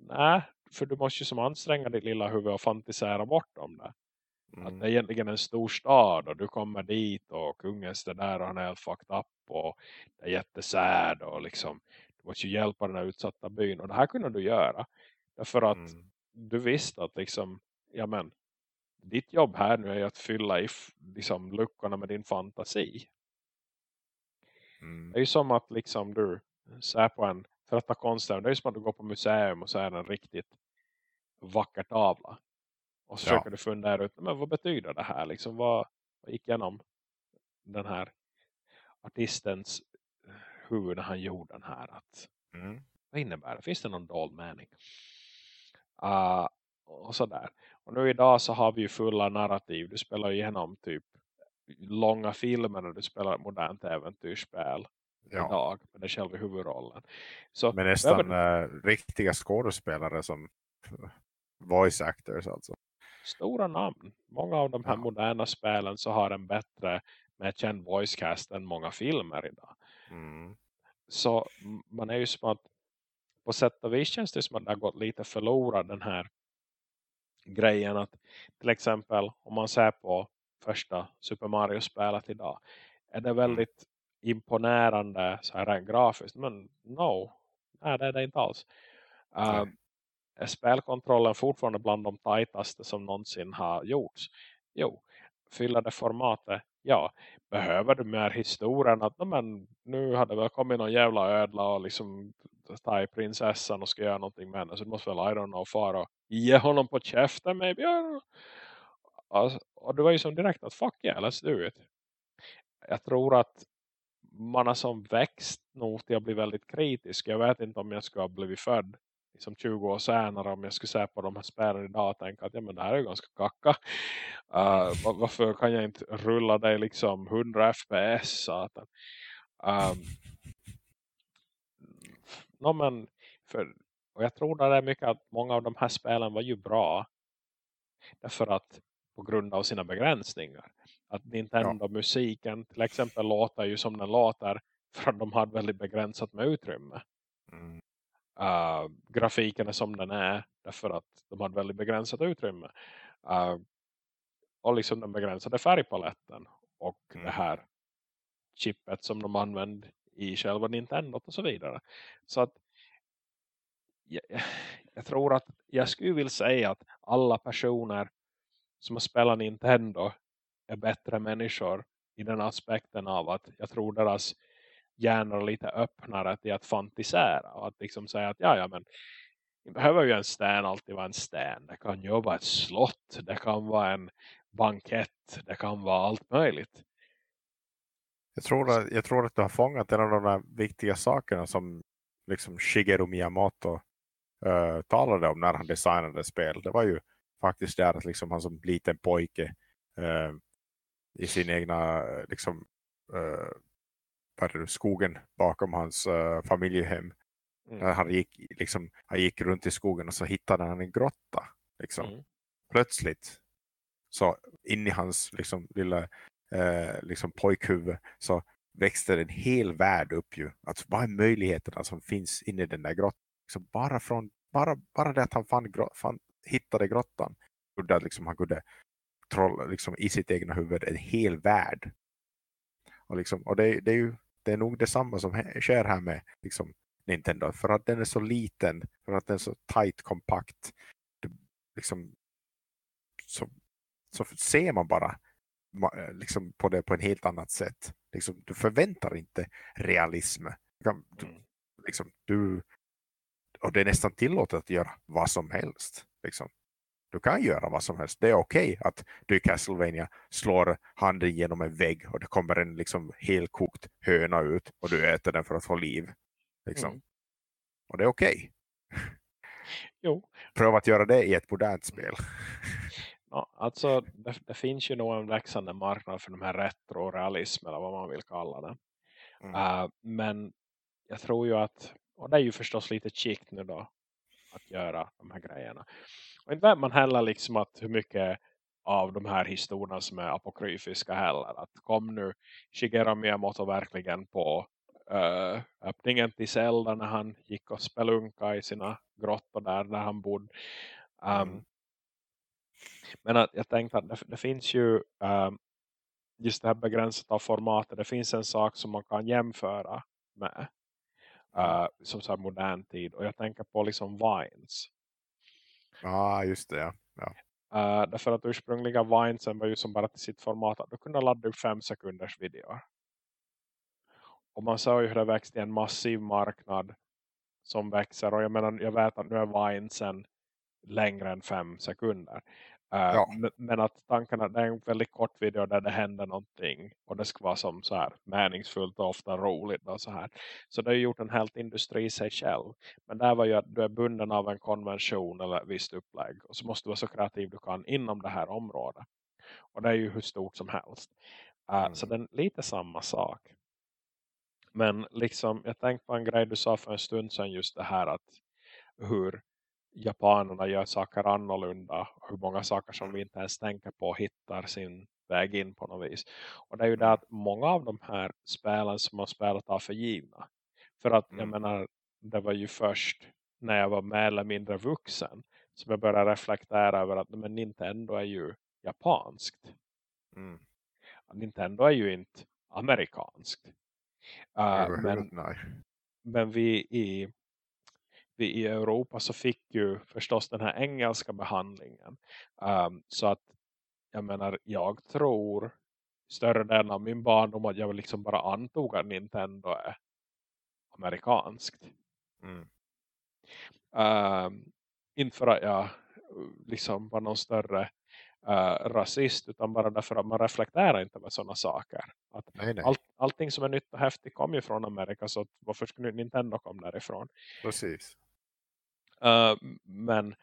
nej, för du måste ju som anstränga ditt lilla huvud och fantisera bort om det. Att Mm. det är egentligen en stor stad och du kommer dit och kungen är där och han är helt fucked up och det är jättesärd och liksom du måste ju hjälpa den här utsatta byn och det här kunde du göra. Därför att Mm. du visste att liksom, ja men ditt jobb här nu är att fylla i liksom, luckorna med din fantasi. Mm. Det är ju som att liksom du ser på en, för att ta konsten, det är ju som att du går på museum och så är det en riktigt vacker tavla. Och så Ja. försöker du fundera ut, men vad betyder det här? Liksom, vad, vad gick igenom den här artistens huvud när han gjorde den här? Att, Mm. vad innebär det? Finns det någon dold mening? Uh, och sådär. Och nu idag så har vi ju fulla narrativ. Du spelar igenom typ långa filmer när du spelar modernt äventyrsspel Ja. idag med dig själv i huvudrollen. Så Men nästan behöver eh, riktiga skådespelare som voice actors alltså. Stora namn. Många av de här Ja. moderna spelen så har en bättre med känd voicecast än många filmer idag. Mm. Så man är ju som att på sätt och vis känns det som att det har gått lite förlorad den här grejen att till exempel om man ser på första Super Mario-spelet idag är det väldigt imponerande så här grafiskt men no, nej det är det inte alls. Uh är spelkontrollen fortfarande bland de tajtaste som någonsin har gjorts? Jo. Fyller det formatet? Ja. Behöver du mer historien att men, nu hade väl kommit någon jävla ödla och liksom ta i prinsessan och ska göra någonting med henne så du måste väl, I don't know, fara och ge honom på käften maybe. Alltså, och det var ju som direkt att fuck yeah, let's do it. Jag tror att man har som växt nog till att bli väldigt kritisk. Jag vet inte om jag skulle ha blivit född liksom 20 år senare om jag skulle se på de här spelen idag och tänka att ja, men det här är ganska kacka. Uh, va- varför kan jag inte rulla det liksom 100 fps satan? Um, no, men för, och jag tror det är mycket att många av de här spelen var ju bra. Därför att på grund av sina begränsningar. Att Nintendo-musiken till exempel låter ju som den låter för att de har väldigt begränsat med utrymme. Mm. Uh, grafiken är som den är därför att de har väldigt begränsat utrymme. Uh, och liksom den begränsade färgpaletten och Mm. det här chippet som de använder i själva Nintendo och så vidare. Så att jag, jag tror att jag skulle vilja säga att alla personer som har spelat Nintendo är bättre människor i den aspekten av att jag tror deras hjärnor lite öppnare till att fantisera. Och att liksom säga att ja, ja men det behöver ju en sten alltid vara en sten. Det kan ju vara ett slott. Det kan vara en bankett. Det kan vara allt möjligt. Jag tror, att, jag tror att du har fångat en av de där viktiga sakerna som liksom Shigeru Miyamoto uh, talade om när han designade spel. Det var ju faktiskt där att liksom han som liten pojke uh, i sin egna eh, liksom, uh, skogen bakom hans uh, familjehem. Mm. Han, gick, liksom, han gick runt i skogen och så hittade han en grotta. Liksom. Mm. Plötsligt så in i hans liksom, lilla eh, liksom pojkhuvud så växte en hel värld upp ju. Alltså, vad är möjligheterna som finns inne i den där grottan? Liksom bara, från, bara, bara det att han fann, fann, hittade grottan gjorde att liksom, han kunde trolla liksom, i sitt egna huvud en hel värld. Och, liksom, och det, det, är ju det är nog detsamma som sker här med liksom, Nintendo. För att den är så liten, för att den är så tight, kompakt. Det, liksom, så, så ser man bara liksom på det på en helt annat sätt. Liksom, du förväntar inte realism. Du, mm. liksom, du, och det är nästan tillåtet att göra vad som helst. Liksom. Du kan göra vad som helst. Det är okej okay att du i Castlevania slår handen genom en vägg och det kommer en liksom helkokt höna ut och du äter den för att få liv. Liksom. Mm. Och det är okej. Okay. Pröva att göra det i ett modernt spel. Ja, alltså det, det, finns ju nog en växande marknad för de här retrorealism eller vad man vill kalla det. Mm. Uh, men jag tror ju att, och det är ju förstås lite chikt nu då att göra de här grejerna. Och inte vet man heller liksom att hur mycket av de här historierna som är apokryfiska heller. Att kom nu Shigeru Miyamoto verkligen på uh, öppningen till Zelda när han gick och spelunka i sina grottor där, där han bodde. Um. Men att jag tänkte att det, det finns ju um, just det här begränsat av formatet. Det finns en sak som man kan jämföra med. Uh, som så modern tid. Och jag tänker på liksom Vines. Ja, ah, just det. Ja. ja. Uh, därför att ursprungliga Vinesen var ju som bara till sitt format att du kunde ladda upp fem sekunders videor. Och man såg ju hur det växte i en massiv marknad som växer. Och jag menar, jag vet att nu är Vinesen längre än fem sekunder. Uh, ja. Men att tankarna, det är en väldigt kort video där det händer någonting. Och det ska vara som så här meningsfullt och ofta roligt. Och så här. Så det har gjort en helt industri sig själv. Men där var ju att du är bunden av en konvention eller ett visst upplägg. Och så måste du vara så kreativ du kan inom det här området. Och det är ju hur stort som helst. Uh, mm. Så det är lite samma sak. Men liksom, jag tänkte på en grej du sa för en stund sedan just det här att hur japanerna gör saker annorlunda. Hur många saker som vi inte ens tänker på hittar sin väg in på något vis. Och det är ju det att många av de här spelen som man spelat av för givna. För att jag mm. menar, det var ju först när jag var mer eller mindre vuxen som jag började reflektera över att men Nintendo är ju japanskt. Mm. Nintendo är ju inte amerikanskt. Uh, men, men vi i vi i Europa så fick ju förstås den här engelska behandlingen. Um, så att jag menar, jag tror större delen av min barndom att jag liksom bara antog att Nintendo är amerikanskt. Mm. Um, inte för att jag liksom var någon större uh, rasist utan bara därför att man reflekterar inte med sådana saker. Att nej, nej. All, allting som är nytt och häftigt kommer ju från Amerika så varför skulle Nintendo komma därifrån? Precis. Uh, men,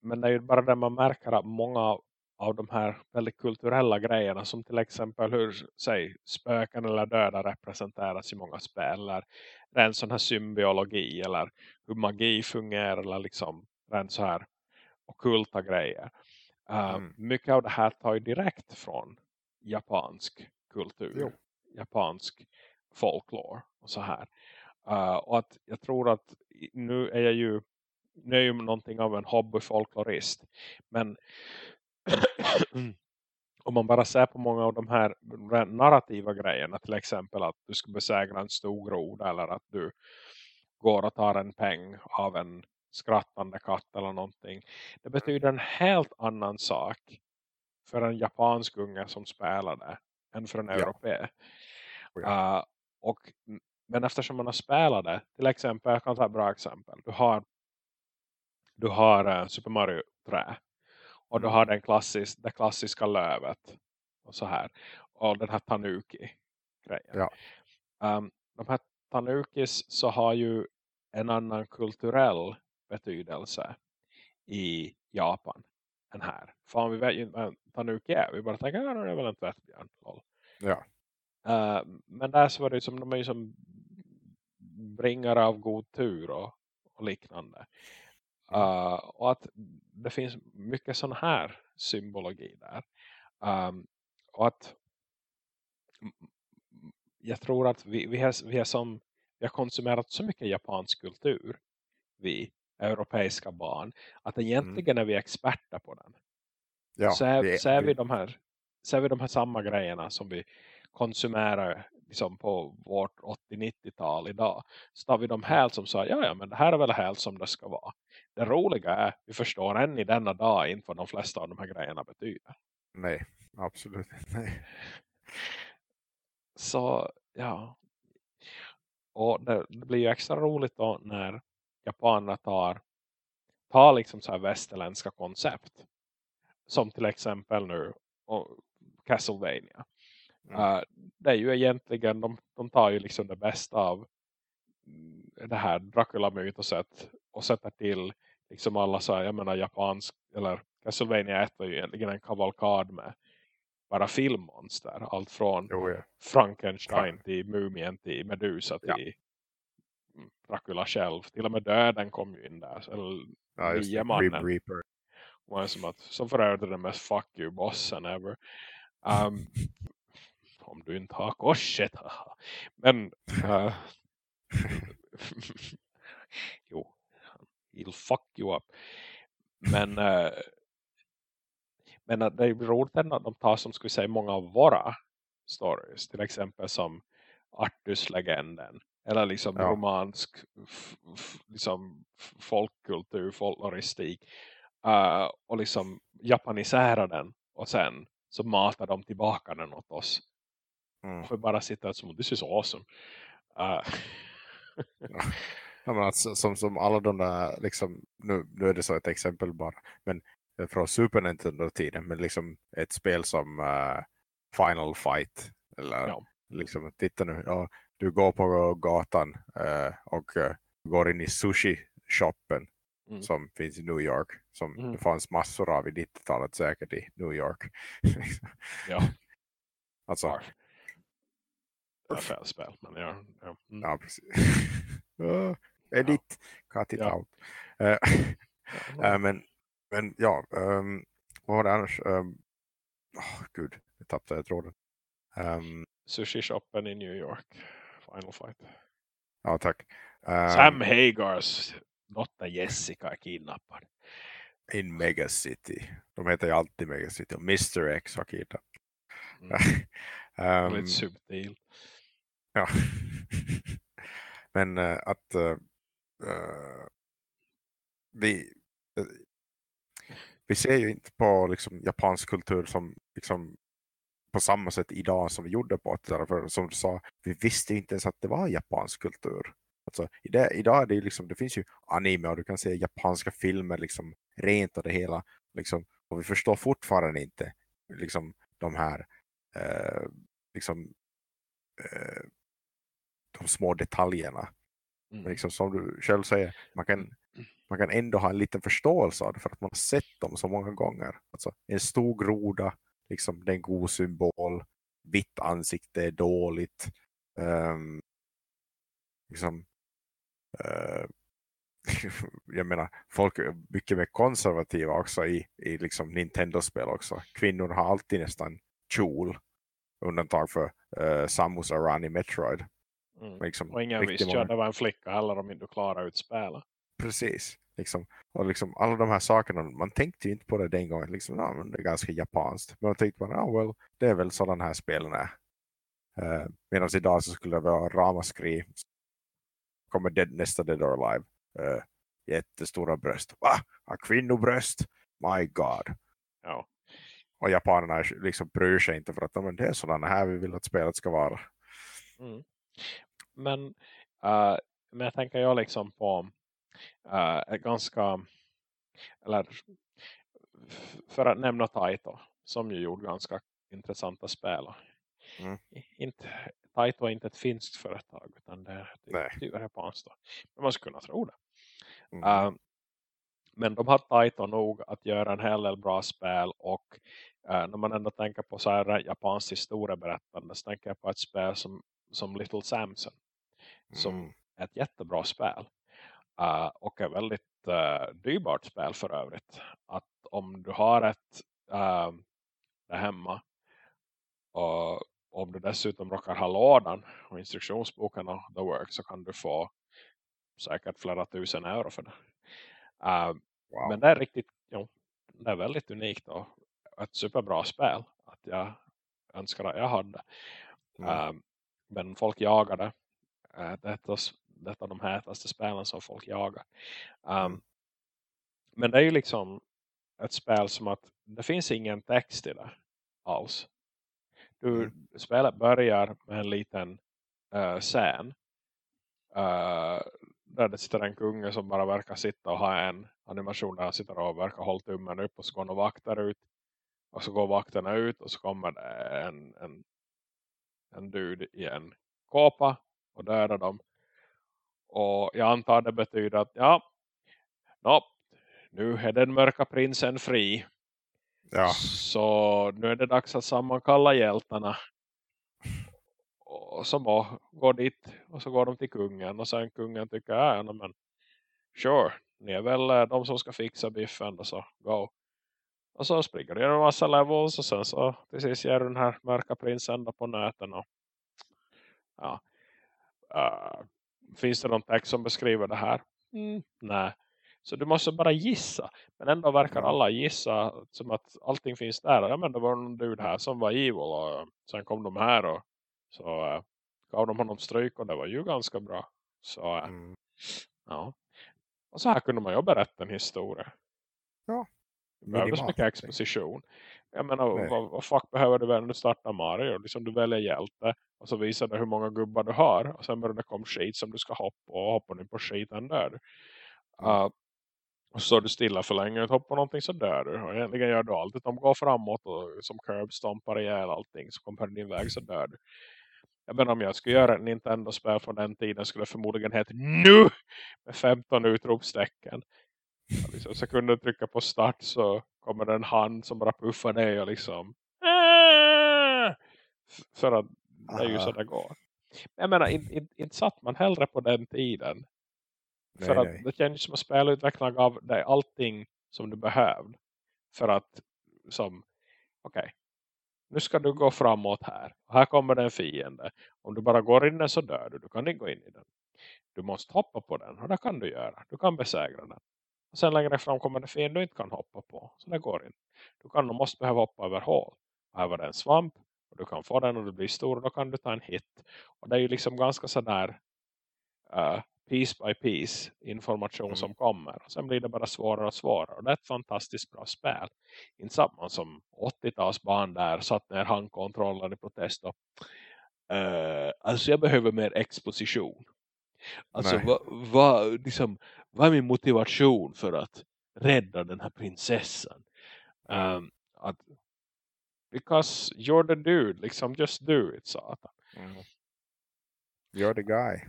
men det är ju bara där man märker att många av de här väldigt kulturella grejerna som till exempel hur säg, spöken eller döda representeras i många spel eller en sån här symbiologi eller hur magi fungerar eller liksom en så här okulta grejer. Uh, mm. Mycket av det här tar ju direkt från japansk kultur, jo. japansk folklore och så här. Uh, och att jag tror att nu är jag ju nu är ju någonting av en hobbyfolklorist. Men om man bara ser på många av de här narrativa grejerna. Till exempel att du ska besegra en stor groda. Eller att du går och tar en peng av en skrattande katt eller någonting. Det betyder en helt annan sak för en japansk unge som spelar det än för en ja. europé. Oh ja. uh, och men eftersom man har spelat det, till exempel, jag kan ta ett bra exempel. Du har, du har uh, Super Mario 3. Och du har den klassisk, det klassiska lövet. Och så här. Och den här Tanuki-grejen. Ja. Um, de här Tanukis så har ju en annan kulturell betydelse i Japan än här. Fan vi vet ju inte vad Tanuki är. Vi bara tänker att det är väl en tvättbjörn. Ja. Uh, men där så var det som de är ju som bringare av god tur och, och liknande. Uh, och att det finns mycket sån här symbologi där. Um, och att jag tror att vi, vi, har, vi, har som, vi har konsumerat så mycket japansk kultur vi europeiska barn att egentligen mm. är vi experter på den. Ja, så, är, vi, så är vi de här så är vi de här samma grejerna som vi konsumerar liksom på vårt 80-90-tal idag. Så tar vi dem helt som sa, ja ja men det här är väl helt som det ska vara. Det roliga är, vi förstår än i denna dag inte vad de flesta av de här grejerna betyder. Nej, absolut nej. Så ja. Och det, det blir ju extra roligt då när japanerna tar, tar liksom så här västerländska koncept. Som till exempel nu och Castlevania. Mm. Uh, det är ju egentligen, de, de tar ju liksom det bästa av det här Dracula-mytoset och sätter till liksom alla så här, jag menar japansk, eller Castlevania 1 var ju egentligen en kavalkad med bara filmmonster. Allt från jo, ja. Frankenstein till Mumien till Medusa till ja. Dracula själv. Till och med döden kom ju in där. Eller ja, nio mannen. Reaper. Som, att, som för övrigt den mest fuck you bossen ever. Um, om du inte har korset. Men uh, jo, he'll fuck you up. Men uh, men att det är roligt att de tar som skulle säga många av våra stories. Till exempel som Artus-legenden. Eller liksom ja. romansk liksom folkkultur, folkloristik. Uh, och liksom japanisera den. Och sen så matar de tillbaka den åt oss. Mm. För bara sitta som, this is awesome. Uh. ja, men alltså, som, som alla de där, liksom, nu, nu är det så ett exempel bara. Men från Super Nintendo-tiden men liksom ett spel som uh, Final Fight eller ja. liksom, titta nu, ja, du går på gatan uh, och uh, går in i sushi-shoppen mm. som finns i New York som mm. det fanns massor av i 90-talet säkert i New York ja alltså Arf. det är fel spel men ja, ja. Mm. ja precis uh, edit, ja. cut it ja. out uh, men men ja, um, vad var det annars? Um, oh, gud, jag tappade tråden. Um, Sushi-shoppen i New York. Final fight. Ja, tack. Um, Sam Hagars dotter Jessica är kidnappad. In Megacity. De heter ju alltid Megacity. Och Mr. X har kidnappat. Mm. um, Lite subtil. Ja. Men uh, att uh, uh, vi, vi ser ju inte på liksom, japansk kultur som liksom, på samma sätt idag som vi gjorde på 80 För som du sa, vi visste inte ens att det var japansk kultur. Alltså, idag är det liksom, det finns ju anime och du kan se japanska filmer liksom rent och det hela. Liksom, och vi förstår fortfarande inte liksom de här eh, liksom eh, de små detaljerna. Mm. Men liksom, som du själv säger, man kan man kan ändå ha en liten förståelse av det för att man har sett dem så många gånger. Alltså, en stor groda, liksom, det är en god symbol. Vitt ansikte är dåligt. Um, liksom, uh, jag menar, folk är mycket mer konservativa också i, i liksom Nintendo-spel också. Kvinnor har alltid nästan kjol. Undantag för uh, Samus Aran i Metroid. Mm. Liksom, och ingen visste att det var en flicka heller om inte klarar ut spelet. Precis. Liksom, och liksom alla de här sakerna, man tänkte ju inte på det den gången. Liksom, ja, men det är ganska japanskt. Men man tänkte bara, ja, well, det är väl sådana här spelen är. Uh, Medan idag så skulle det vara ramaskri. Kommer dead, nästa Dead or Alive. Uh, jättestora bröst. Va? Har kvinnobröst? My God. Ja. Och japanerna liksom bryr sig inte för att men det är sådana här vi vill att spelet ska vara. Mm. Men, uh, men jag tänker jag liksom på uh, ett ganska eller för att nämna Taito som ju gjorde ganska intressanta spel. Mm. Inte, Taito är inte ett finskt företag utan det är typ japanskt. Men man skulle kunna tro det. Mm. Uh, men de har Taito nog att göra en hel del bra spel och uh, när man ändå tänker på så här japansk historieberättande så tänker jag på ett spel som, som Little Samson som mm. är ett jättebra spel uh, och är väldigt uh, dyrbart spel för övrigt. Att om du har ett uh, där hemma och om du dessutom råkar ha lådan och instruktionsboken och The Work så kan du få säkert flera tusen euro för det. Uh, wow. Men det är riktigt, jo, det är väldigt unikt och ett superbra spel att jag önskar att jag hade. Mm. Uh, men folk jagade. Uh, det, är ett av de hetaste spelen som folk jagar. Um. Men det är ju liksom ett spel som att det finns ingen text i det alls. Du, mm. Spelet börjar med en liten uh, scen. Uh, där det sitter en kunge som bara verkar sitta och ha en animation där han sitter och verkar hålla tummen upp och så går några vakter ut. Och så går vakterna ut och så kommer det en, en, en dude i en kåpa och dödar dem. Och jag antar det betyder att ja, no, nu är den mörka prinsen fri. Ja. Så nu är det dags att sammankalla hjältarna. Och så må, går dit och så går de till kungen. Och sen kungen tycker, ja men sure, ni är väl eh, de som ska fixa biffen. Och så go. Och så springer det en massa levels och sen så till sist ger den här mörka prinsen på nöten. Och, ja. Uh, finns det någon text som beskriver det här? Mm, nej. Så du måste bara gissa. Men ändå verkar alla gissa som att allting finns där. Ja men det var någon dude här som var evil. Och sen kom de här och så äh, gav de honom stryk. Och det var ju ganska bra. Så äh, mm. ja. Och så här kunde man ju berätta en historia. Ja. Det behövdes mycket exposition. Jag menar, vad, vad fuck behöver du när du startar Mario? Liksom du väljer hjälte. Och så visar det hur många gubbar du har. Och sen börjar det komma skit som du ska hoppa. Och hoppar du på skiten där. Mm. Uh, och så är du stilla för länge och hoppar någonting så dör du. Och egentligen gör du allt. De går framåt och som curb stompar ihjäl allting. Så kommer din väg så dör du. Jag menar om jag skulle göra ett Nintendo-spel från den tiden skulle förmodligen heta NU! Med 15 utropstecken. Liksom, så kunde du trycka på start så kommer det en hand som bara puffar dig och liksom Aah! för att det är ju så det går. Jag menar, inte in, in satt man hellre på den tiden Nej, för att nej. det känns som att spelutvecklarna gav dig allting som du behövde. För att som, okej, okay, nu ska du gå framåt här. Och här kommer det en fiende. Om du bara går in den så dör du. Du kan inte gå in i den. Du måste hoppa på den. Och det kan du göra. Du kan besegra den. Och sen längre fram kommer det fiende du inte kan hoppa på. Så det går inte. Du kan och måste behöva hoppa över hål. Och här var det en svamp. Och du kan få den och du blir stor. Och då kan du ta en hit. Och det är ju liksom ganska sådär uh, piece by piece information mm. som kommer. Och sen blir det bara svårare och svårare. Och det är ett fantastiskt bra spel. Inte samma som 80-talsbarn där satt ner handkontrollen i protest. Och, uh, alltså jag behöver mer exposition. Alltså vad va, liksom, va är min motivation för att rädda den här prinsessan? Um, att, because you're the dude, liksom just do it, satan. Mm. You're the guy.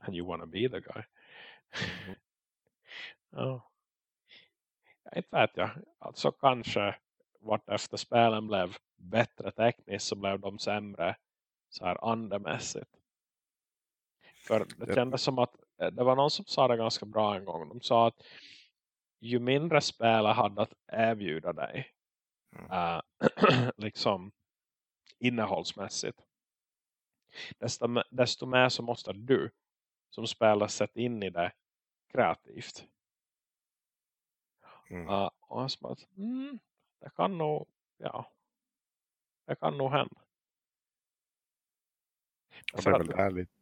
and you want to be the guy. Mm. oh. Jag inte vet jag. Alltså kanske vart efter spelen blev bättre tekniskt så blev de sämre så här andemässigt. För det kändes som att det var någon som sa det ganska bra en gång. De sa att ju mindre spelare hade att erbjuda dig mm. äh, liksom innehållsmässigt desto, desto mer så måste du som spelare sätta in i det kreativt. Mm. Uh, och han sa att mm, det kan nog, ja, det kan nog hända. Det är väl där lite,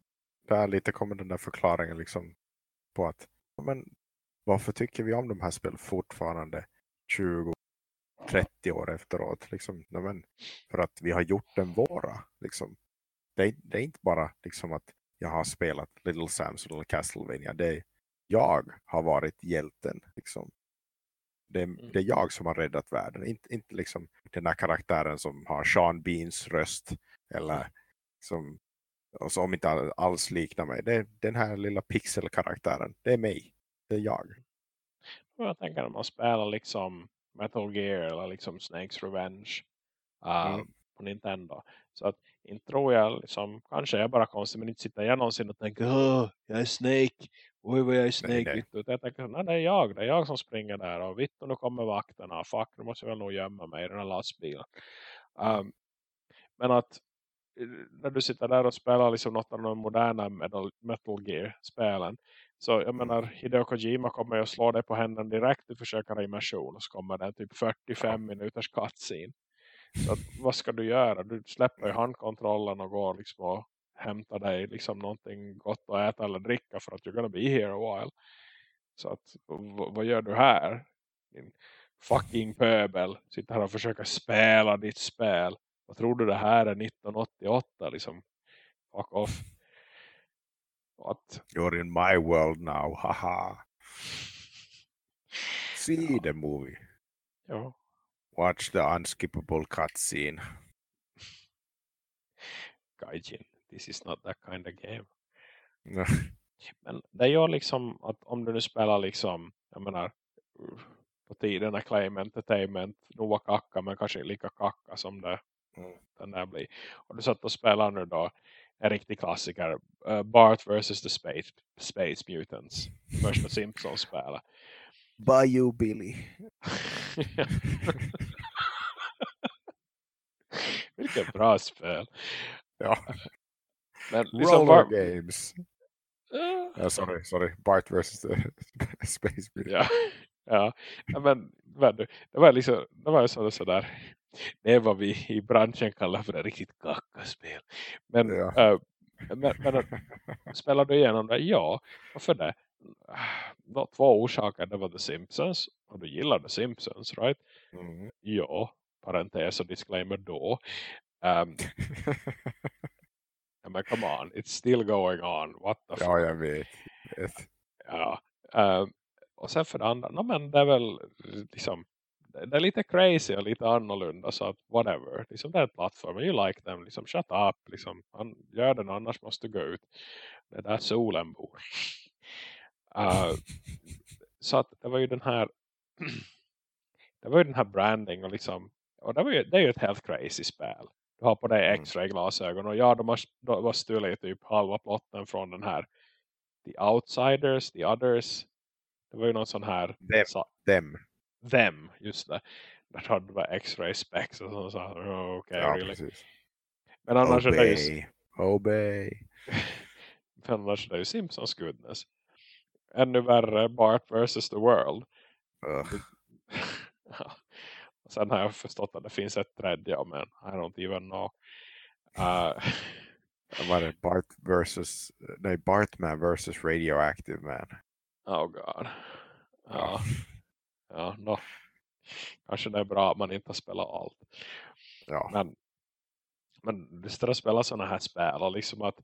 där lite kommer den där förklaringen liksom på att men varför tycker vi om de här spelen fortfarande 20 30 år efteråt liksom, men, för att vi har gjort den våra liksom det, är, det är inte bara liksom att jag har spelat Little Samson eller Castlevania. Det är, jag har varit hjälten. Liksom. Det, är, Mm. det är jag som har räddat världen. Inte, inte liksom den här karaktären som har Sean Beans röst. Eller som, och som inte all- alls liknar mig. Det är den här lilla pixelkaraktären. Det är mig. Det är jag. Jag tänker när man spelar liksom Metal Gear eller liksom Snakes Revenge uh, Mm. på Nintendo. Så att inte tror jag liksom, kanske jag bara konstig men inte sitter jag någonsin och tänker Åh, jag är Snake, oj vad jag är Snake. nej. Vittu. Utan Jag tänker, nej det är jag, det är jag som springer där och vitt och nu kommer vakterna, fuck nu måste jag väl nog gömma mig i den här lastbilen. Um, men att när du sitter där och spelar liksom något av de moderna Metal, Metal Gear-spelen så jag menar Hideo Kojima kommer ju att slå dig på händerna direkt du försöker immersion och så kommer det typ 45 minuters cutscene. Så att, vad ska du göra? Du släpper ju handkontrollen och går liksom och hämtar dig liksom någonting gott att äta eller dricka för att you're gonna be here a while. Så att, vad gör du här? Din fucking pöbel. Sitter här och försöker spela ditt spel. Vad tror du det här är 1988 liksom? Fuck off. Och Att, You're in my world now. Haha. See Ja. the movie. ja, Watch the unskippable cutscene. Gaijin. This is not that kind of game. Men det gör liksom att om du nu spelar liksom, jag menar, på tiden Acclaim Entertainment nog var kacka men kanske lika kacka som det, Mm. den blir. Och du satt och spelar nu då en riktig klassiker, uh, Bart vs. the Space, Space Mutants, första Simpsons-spelet. Bayou Billy. Vilket bra spel. Ja. Men liksom Roller Bart, games. Ja, sorry, sorry. Bart versus the Space Billy. Ja, ja. men, men det var liksom det var ju så, sådär det är vad vi i branschen kallar för ett riktigt kackaspel. Men, Ja. äh, men, men spelar du igenom det? Ja, varför det? Det var två orsaker. Det var The Simpsons och du gillar The Simpsons, right? Mm. Ja, parentes och disclaimer då. Um, men come on, it's still going on. What the fuck? ja, jag vet. vet. Ja. ehm, och sen för det andra, no, men det är väl liksom det är lite crazy och lite annorlunda så att whatever, liksom det är en plattform you like them, liksom shut up liksom, an, gör den annars måste du gå ut det är där solen bor Eh, så att det var ju den här det var ju den här branding och liksom och det, var ju, det är ju ett helt crazy spel du har på dig Mm. extra glasögon och ja, de har, de har stulit typ halva plotten från den här The Outsiders, The Others det var ju någon sån här Them. sa, Dem. Them, just det. Där hade det X-ray specs och så sa oh, okej, ja, really. precis. Men annars är det ju, Obey. Obey. men annars är det ju Simpsons goodness. Ännu värre Bart versus the world. Ja. Och Sen har jag förstått att det finns ett tredje, men I don't even know. Uh, Vad det? Bart versus... Nej, Bartman versus Radioactive Man. oh god. Ja, Ja. no. Kanske det är bra att man inte har spelat allt. Ja. Men, men det att spela sådana här spel och liksom att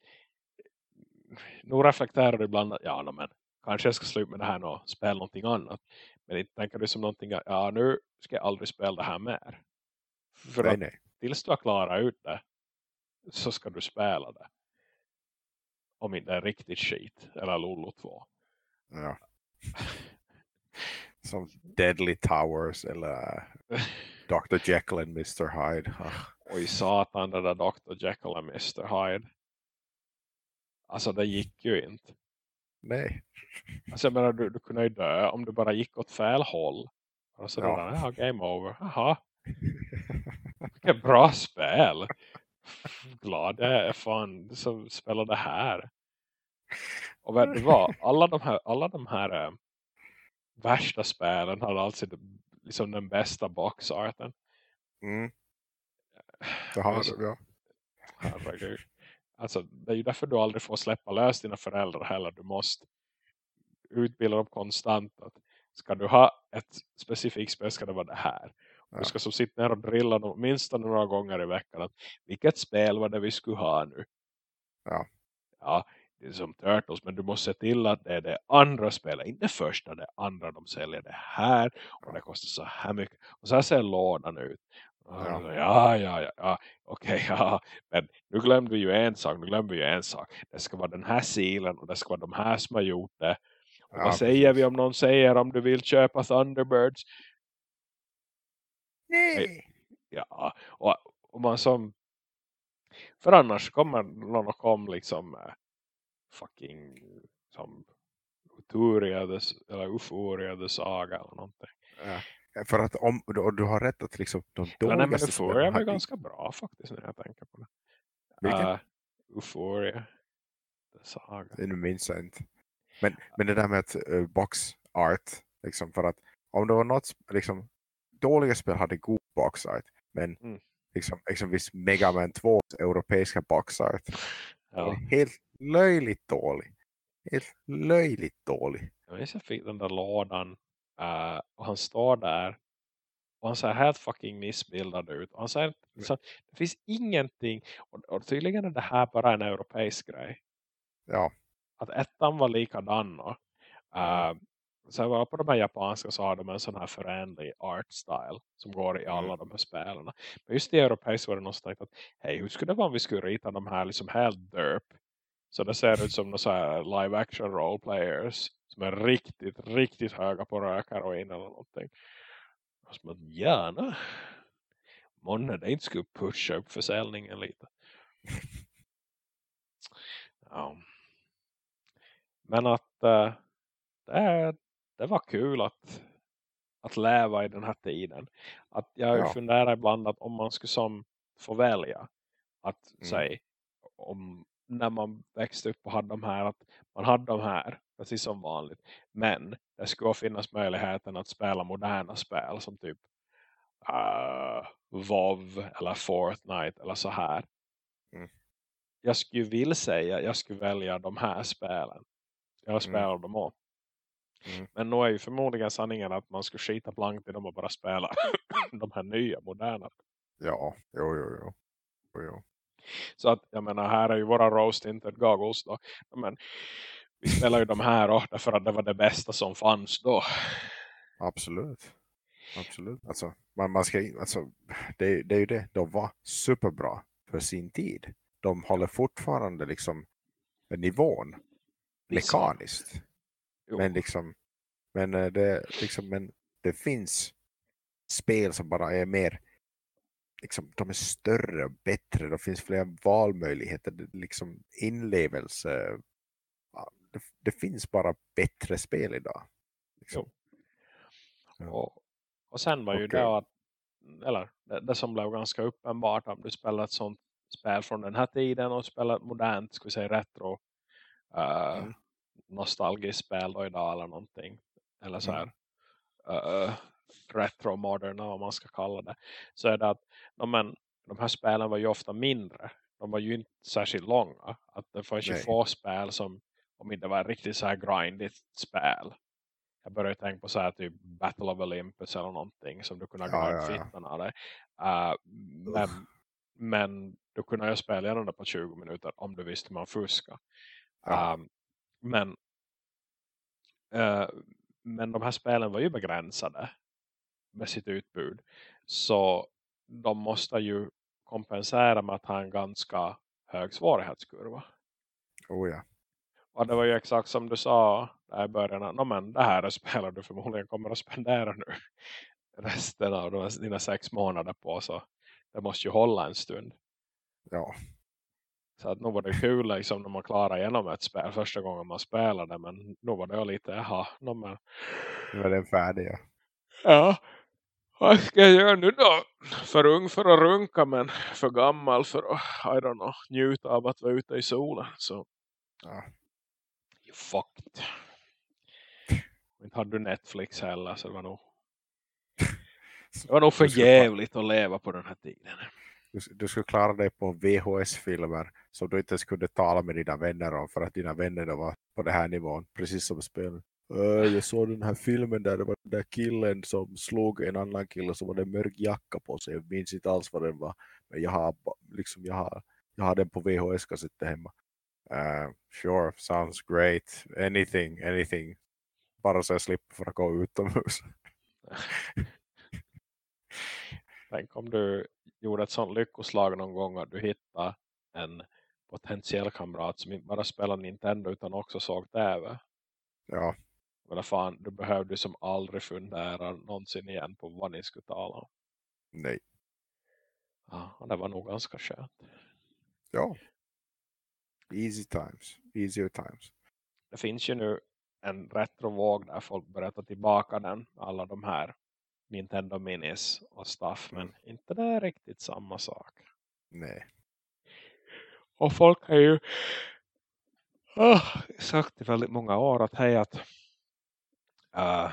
nu reflekterar du ibland att ja, no, men kanske jag ska sluta med det här och spela någonting annat. Men inte tänker du som någonting att ja, nu ska jag aldrig spela det här mer. För Nej, att nej. tills du har klarat ut det så ska du spela det. Om inte det är riktigt skit. Eller Lolo 2. Ja. Som Deadly Towers eller Dr. Jekyll and Mr. Hyde. Oj satan, det där Dr. Jekyll och Mr. Hyde. Alltså det gick ju inte. nej. Alltså jag menar, du, du kunde ju dö om du bara gick åt fel håll. Och så Ja. där, ja, game over. Jaha, vilket bra spel. Glad jag är fan som spelar det här. Och vet du vad? Alla de här, alla de här äh, värsta spelen hade alltså liksom den bästa boxarten. Mm. Det har Alltså- du, ja. Herregud. Alltså, det är ju därför du aldrig får släppa lös dina föräldrar heller. Du måste utbilda dem konstant. Att ska du ha ett specifikt spel ska det vara det här. Ja. Du ska så sitta ner och drilla dem minst några gånger i veckan. Att vilket spel var det vi skulle ha nu? Ja. Ja, som Turtles. Men du måste se till att det är det andra spelet. Inte det första, det andra. De säljer det här. Och det kostar så här mycket. Och så här ser lådan ut. Ja, ja, ja, ja, ja. okej, okay, ja. Men nu glömde vi ju en sak, nu glömde vi ju en sak. Det ska vara den här silen och det ska vara de här som har gjort det. Och ja, vad säger vi om någon säger om du vill köpa Thunderbirds? Nej. Ja, och, och man som för annars kommer någon och kom liksom uh, fucking som Uturia eller Ufuria the Saga eller någonting. Ja. För att om du, du har rätt att liksom de dåligaste... men Euphoria var ganska bra faktiskt när jag tänker på det. Vilken? Uh, Euphoria. The Saga. Det minns jag inte. Men, men det där med att uh, box art, liksom för att om det var något, liksom dåliga spel hade god box art, men mm. liksom exempelvis Mega Man 2 europeiska box art ja. helt löjligt dålig. Helt löjligt dålig. Jag minns jag fick den där lådan Uh, och han står där. Och han ser helt fucking missbildad ut. Och han säger, mm. så, det finns ingenting. Och, och tydligen är det här bara en europeisk grej. Ja. Att ettan var likadan. Uh, så jag var på de här japanska så har de en sån här förändlig art style som går i alla mm. de här spelarna. Men just i europeiska var det någon som tänkte att hej, hur skulle det vara om vi skulle rita de här liksom helt derp? Så det ser ut som några live action role players som är riktigt, riktigt höga på rökheroin eller någonting. Och som att gärna månne det inte skulle pusha upp försäljningen lite. ja. Men att äh, det, det var kul att, att leva i den här tiden. Att jag ja. funderar ibland att om man skulle som få välja att mm. säga om när man växte upp och hade de här att man hade de här precis som vanligt. Men det skulle finnas möjligheten att spela moderna spel som typ uh, WoW eller Fortnite eller så här. Mm. Jag skulle vilja säga jag skulle välja de här spelen. Jag spelar mm. dem också. Mm. Men nu är ju förmodligen sanningen att man skulle skita blankt i dem och bara spela de här nya, moderna. Ja, jo, jo, jo. jo, jo. Så att jag menar, här är ju våra rose tinted goggles då. Men vi spelar ju de här då, därför att det var det bästa som fanns då. Absolut. Absolut. Alltså, man, man ska, alltså, det, det är ju det. De var superbra för sin tid. De håller fortfarande liksom nivån mekaniskt. Men liksom men eh, det, liksom, men det finns spel som bara är mer liksom, de är större och bättre. Det finns fler valmöjligheter. Liksom inlevelse. Det, det finns bara bättre spel idag. Liksom. Ja. Och, och sen var ju okay. det att eller det, det, som blev ganska uppenbart om du spelar ett sånt spel från den här tiden och spelar ett modernt, ska vi säga retro uh, mm. nostalgiskt spel då idag eller någonting. Eller så här mm. uh, retro modern vad man ska kalla det. Så är det att men, de här spelen var ju ofta mindre. De var ju inte särskilt långa. Att det fanns ju få spel som om inte var riktigt så här grindigt spel. Jag började tänka på så här typ Battle of Olympus eller någonting som du kunde ja, grind ja, ja. av det. Uh, men, men du kunde ju spela igenom det på 20 minuter om du visste man fuska. Ja. Um, men uh, men de här spelen var ju begränsade med sitt utbud. Så de måste ju kompensera med att ha en ganska hög svårighetskurva. Oh ja. Och det var ju exakt som du sa där i början. No, men det här är spelar du förmodligen kommer att spendera nu. Resten av dina sex månader på. Så det måste ju hålla en stund. Ja. Så att nu var det kul liksom när man klarar igenom ett spel första gången man spelade. Men nu var det lite, jaha. No, men... Nu är den färdig ja. Ja. Vad ska jag göra nu då? För ung för att runka men för gammal för att I don't know, njuta av att vara ute i solen. Så ja. you fucked. Inte hade du Netflix heller så det var nog det var nog för jävligt att leva på den här tiden. Du, du skulle klara dig på VHS-filmer som du inte skulle tala med dina vänner om för att dina vänner var på den här nivån, precis som spelet. Jag såg den här filmen där det var den där killen som slog en annan kille som hade en mörk jacka på sig. Jag minns inte alls vad den var. Men jag har, liksom, jag har, jag har den på VHS-kassetten hemma. Uh, sure, sounds great. Anything, anything. Bara så jag slipper för att gå utomhus. Tänk om du gjorde ett sånt lyckoslag någon gång att du hittade en potentiell kamrat som inte bara spelar Nintendo utan också såg TV. Ja, Men fan, du behövde som aldrig fundera någonsin igen på vad ni skulle tala om. nej. Ja, det var nog ganska skönt. Ja. Easy times. Easier times. Det finns ju nu en retrovåg där folk börjar ta tillbaka den. Alla de här Nintendo Minis och stuff. Men Mm. inte det är riktigt samma sak. Nej. Och folk har ju ah, sagt i väldigt många år att hej att eh,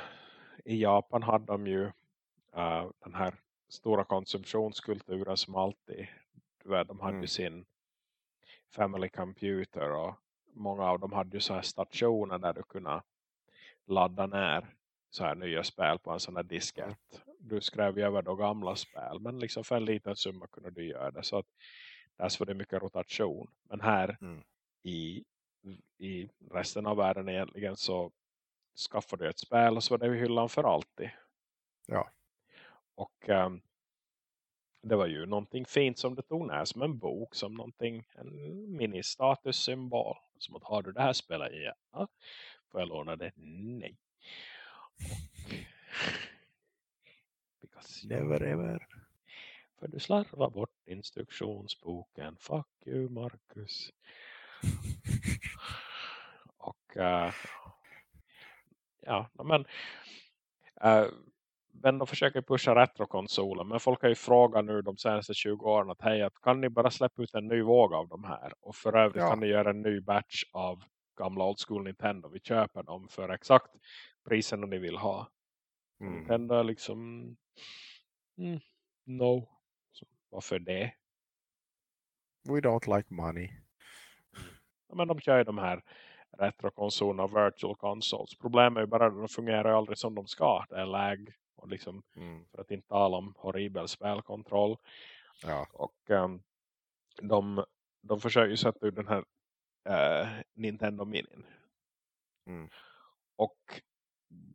i Japan hade de ju eh, den här stora konsumtionskulturen som alltid de hade Mm. ju sin family computer och många av dem hade ju så här stationer där du kunde ladda ner så här nya spel på en sån här diskett. Du skrev ju över då gamla spel men liksom för en liten summa kunde du göra det så att där var det mycket rotation. Men här Mm. i, i resten av världen egentligen så skaffade du ett spel och så var det i hyllan för alltid. Ja. Och ehm, det var ju någonting fint som det tog när som en bok, som någonting, en mini-statussymbol. Som att har du det här spelet? Ja. Får jag låna det? Nej. Because Never ever. För du slarvar bort instruktionsboken. Fuck you Marcus. Och eh, ja, men uh, men de försöker pusha retrokonsolen. Men folk har ju frågat nu de senaste 20 åren att hej, att kan ni bara släppa ut en ny våg av de här? Och för övrigt Ja. kan ni göra en ny batch av gamla old school Nintendo. Vi köper dem för exakt priserna ni vill ha. Mm. Nintendo är liksom mm, no. Så, varför det? We don't like money. Ja, men de kör ju de här retrokonsolerna och virtual consoles. Problemet är ju bara att de fungerar aldrig som de ska. Det är lag och liksom Mm. för att inte tala om horribel spelkontroll. Ja. Och ehm, de, de försöker ju sätta ut den här eh, Nintendo Minin. Mm. Och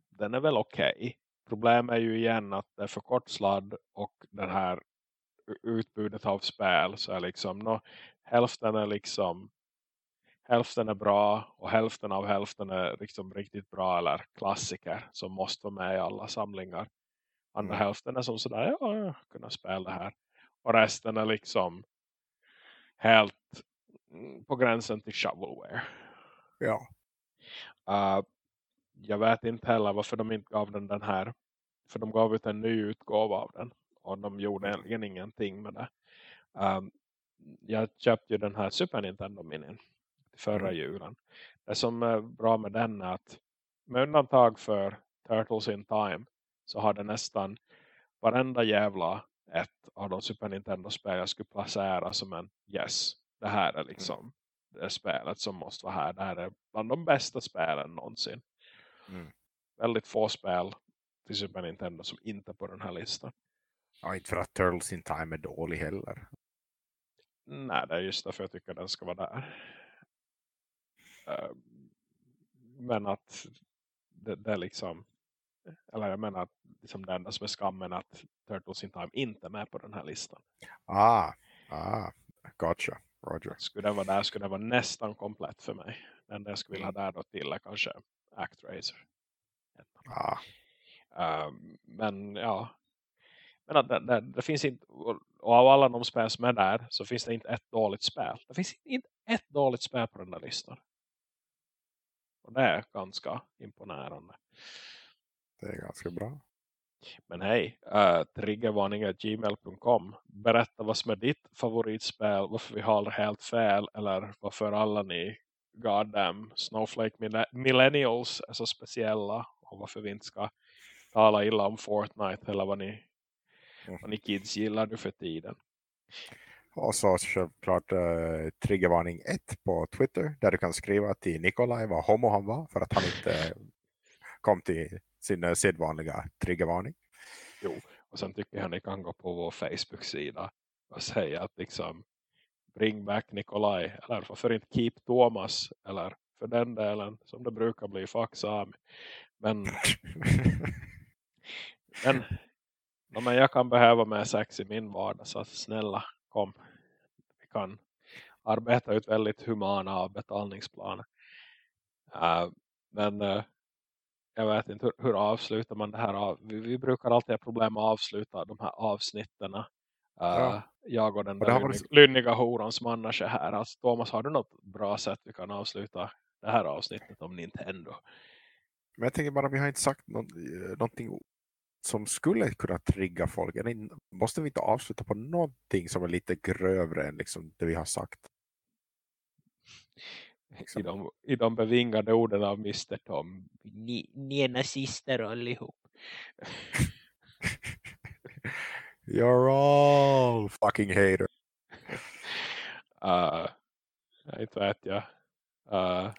den är väl okej. Problemet är ju igen att det är för kort sladd och den här utbudet av spel så är liksom no, hälften är liksom hälften är bra och hälften av hälften är liksom riktigt bra eller klassiker som måste vara med i alla samlingar. Andra Mm. hälften är som sådär, ja, jag kunna spela det här. Och resten är liksom helt mm, på gränsen till shovelware. Ja. Uh, jag vet inte heller varför de inte gav den den här. För de gav ut en ny utgåva av den. Och de gjorde Mm. egentligen ingenting med det. Um, jag köpte ju den här Super Nintendo Minin förra Mm. julen. Det som är bra med den är att med undantag för Turtles in Time så har det nästan varenda jävla ett av de Super Nintendo-spel jag skulle placera som en yes, det här är liksom det spelet som måste vara här. Det här är bland de bästa spelen någonsin. Mm. Väldigt få spel till Super Nintendo som inte är på den här listan. ja. Inte för att Turtles in Time är dålig heller. Nej, det är just därför jag tycker den ska vara där. Eh, Men att det, det är liksom eller jag menar att liksom det enda som är skammen att Turtles in Time inte är med på den här listan. Ah. Ah. Gotcha. Roger. Skulle den vara där skulle den vara nästan komplett för mig. Enda jag skulle vilja ha där då till är kanske Actraiser. Ah. Um, men ja. Men att det, det, det finns inte, och av alla de spel som är där så finns det inte ett dåligt spel. Det finns inte ett dåligt spel på den där listan. Och det är ganska imponerande. Det är ganska bra. Men hej, uh, triggervarning.gmail.com Berätta vad som är ditt favoritspel, varför vi har helt fel eller varför alla ni goddamn Snowflake mille- Millennials är så speciella och varför vi inte ska tala illa om Fortnite eller vad ni, Mm. vad ni kids gillar nu för tiden. Och så självklart uh, triggervarning 1 på Twitter. Där du kan skriva till Nikolaj vad homo han var. För att han inte kom till sin uh, sedvanliga triggervarning. Jo, och sen tycker jag ni kan gå på vår Facebook-sida och säga att liksom Bring back Nikolaj. Eller varför inte Keep Thomas. Eller för den delen som det brukar bli Faxami. Men, men, ja, men jag kan behöva mer sex i min vardag. Så snälla kom. Vi kan arbeta ut väldigt humana avbetalningsplaner. Uh, men uh, jag vet inte hur, hur, avslutar man det här av. Vi, vi, brukar alltid ha problem att avsluta de här avsnitten. Uh, ja. Jag och den där varit... lynniga horon som annars är här. Alltså, Thomas, har du något bra sätt vi kan avsluta det här avsnittet om Nintendo? Men jag tänker bara, vi har inte sagt något, någonting som skulle kunna trigga folk. Måste vi inte avsluta på någonting som är lite grövre än liksom det vi har sagt? Liksom. I, de, I de bevingade orden av Mr. Tom. Ni, ni är nazister allihop. You're all fucking hater. Uh, inte vet jag. Uh,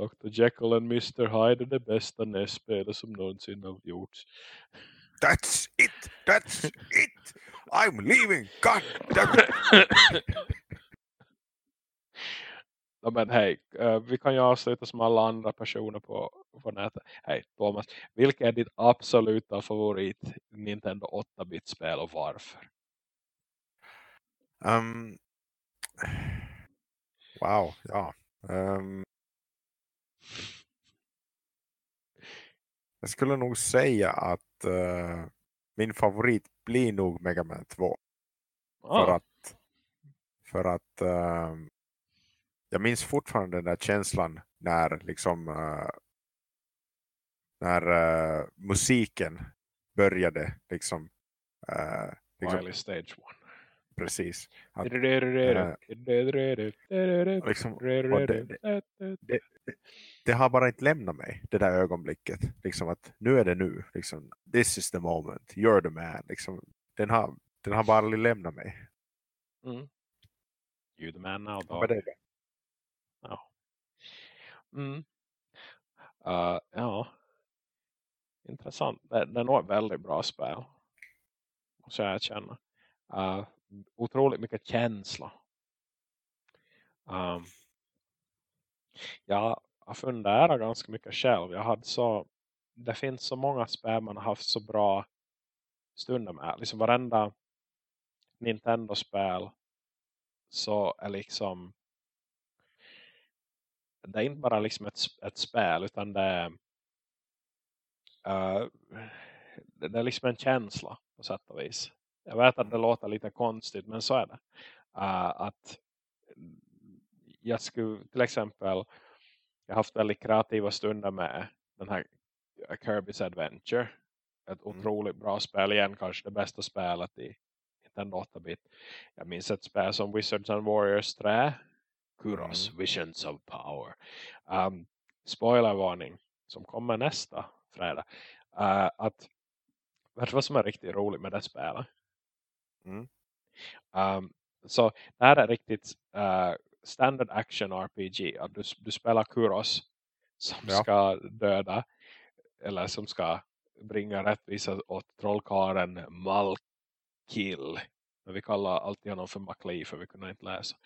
Dr. Jekyll och Mr. Hyde är det bästa nästspelet som någonsin har gjorts. That's it! That's it! I'm leaving! God damn it! Ja, men hej, uh, vi kan ju avsluta som alla andra personer på, på nätet. Hej Thomas, vilket är ditt absoluta favorit Nintendo 8-bit-spel och varför? Um, wow, ja. Um, jag skulle nog säga att uh, min favorit blir nog Mega Man 2. Ah. För att, för att uh, jag minns fortfarande den där känslan när liksom uh, när musiken började liksom, uh, liksom stage one. Precis. Att, liksom, det, det, det, har bara inte lämnat mig det där ögonblicket. Liksom att nu är det nu. Liksom, this is the moment. You're the man. Liksom, den, har, den har bara aldrig lämnat mig. Mm. You're the man now dog. Ja. Mm. Uh, ja. Intressant. Det, det är nog ett väldigt bra spel. Måste jag erkänna. Uh, otroligt mycket känsla. Um, jag har funderat ganska mycket själv. Jag hade så, det finns så många spel man har haft så bra stunder med. Liksom varenda Nintendo-spel så är liksom det är inte bara liksom ett, ett spel utan det är, uh, det är liksom en känsla på sätt och vis. Jag vet att det låter lite konstigt men så är det. Uh, att jag skulle till exempel jag har haft väldigt kreativa stunder med den här Kirby's Adventure. Ett mm. otroligt bra spel igen. Kanske det bästa spelet i Nintendo 8-bit. Jag minns ett spel som Wizards and Warriors 3 Kuros mm. Visions of Power. Um, spoilervarning som kommer nästa fredag. Uh, att vet du vad som är riktigt roligt med det spelet? Mm. Um, så det här är riktigt uh, standard action RPG. Att du, du spelar Kuros som ja. ska döda eller som ska bringa rättvisa åt trollkaren Malkill. Men vi kallar alltid honom för Makli för vi kunde inte läsa.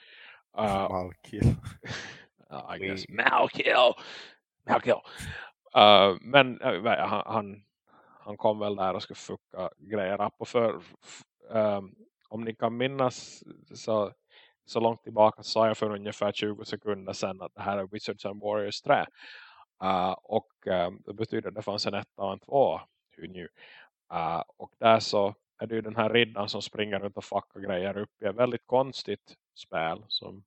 Uh, Malkill. I guess Malkill. Malkill. Uh, men uh, han, han, han kom väl där och skulle fucka grejer upp. Och för, um, om ni kan minnas så, så långt tillbaka sa jag för ungefär 20 sekunder sedan att det här är Wizards and Warriors 3. Uh, och um, det betyder att det fanns en etta och en två. Who knew? Uh, och där så är det ju den här riddaren som springer runt och fuckar grejer upp i ett väldigt konstigt spel som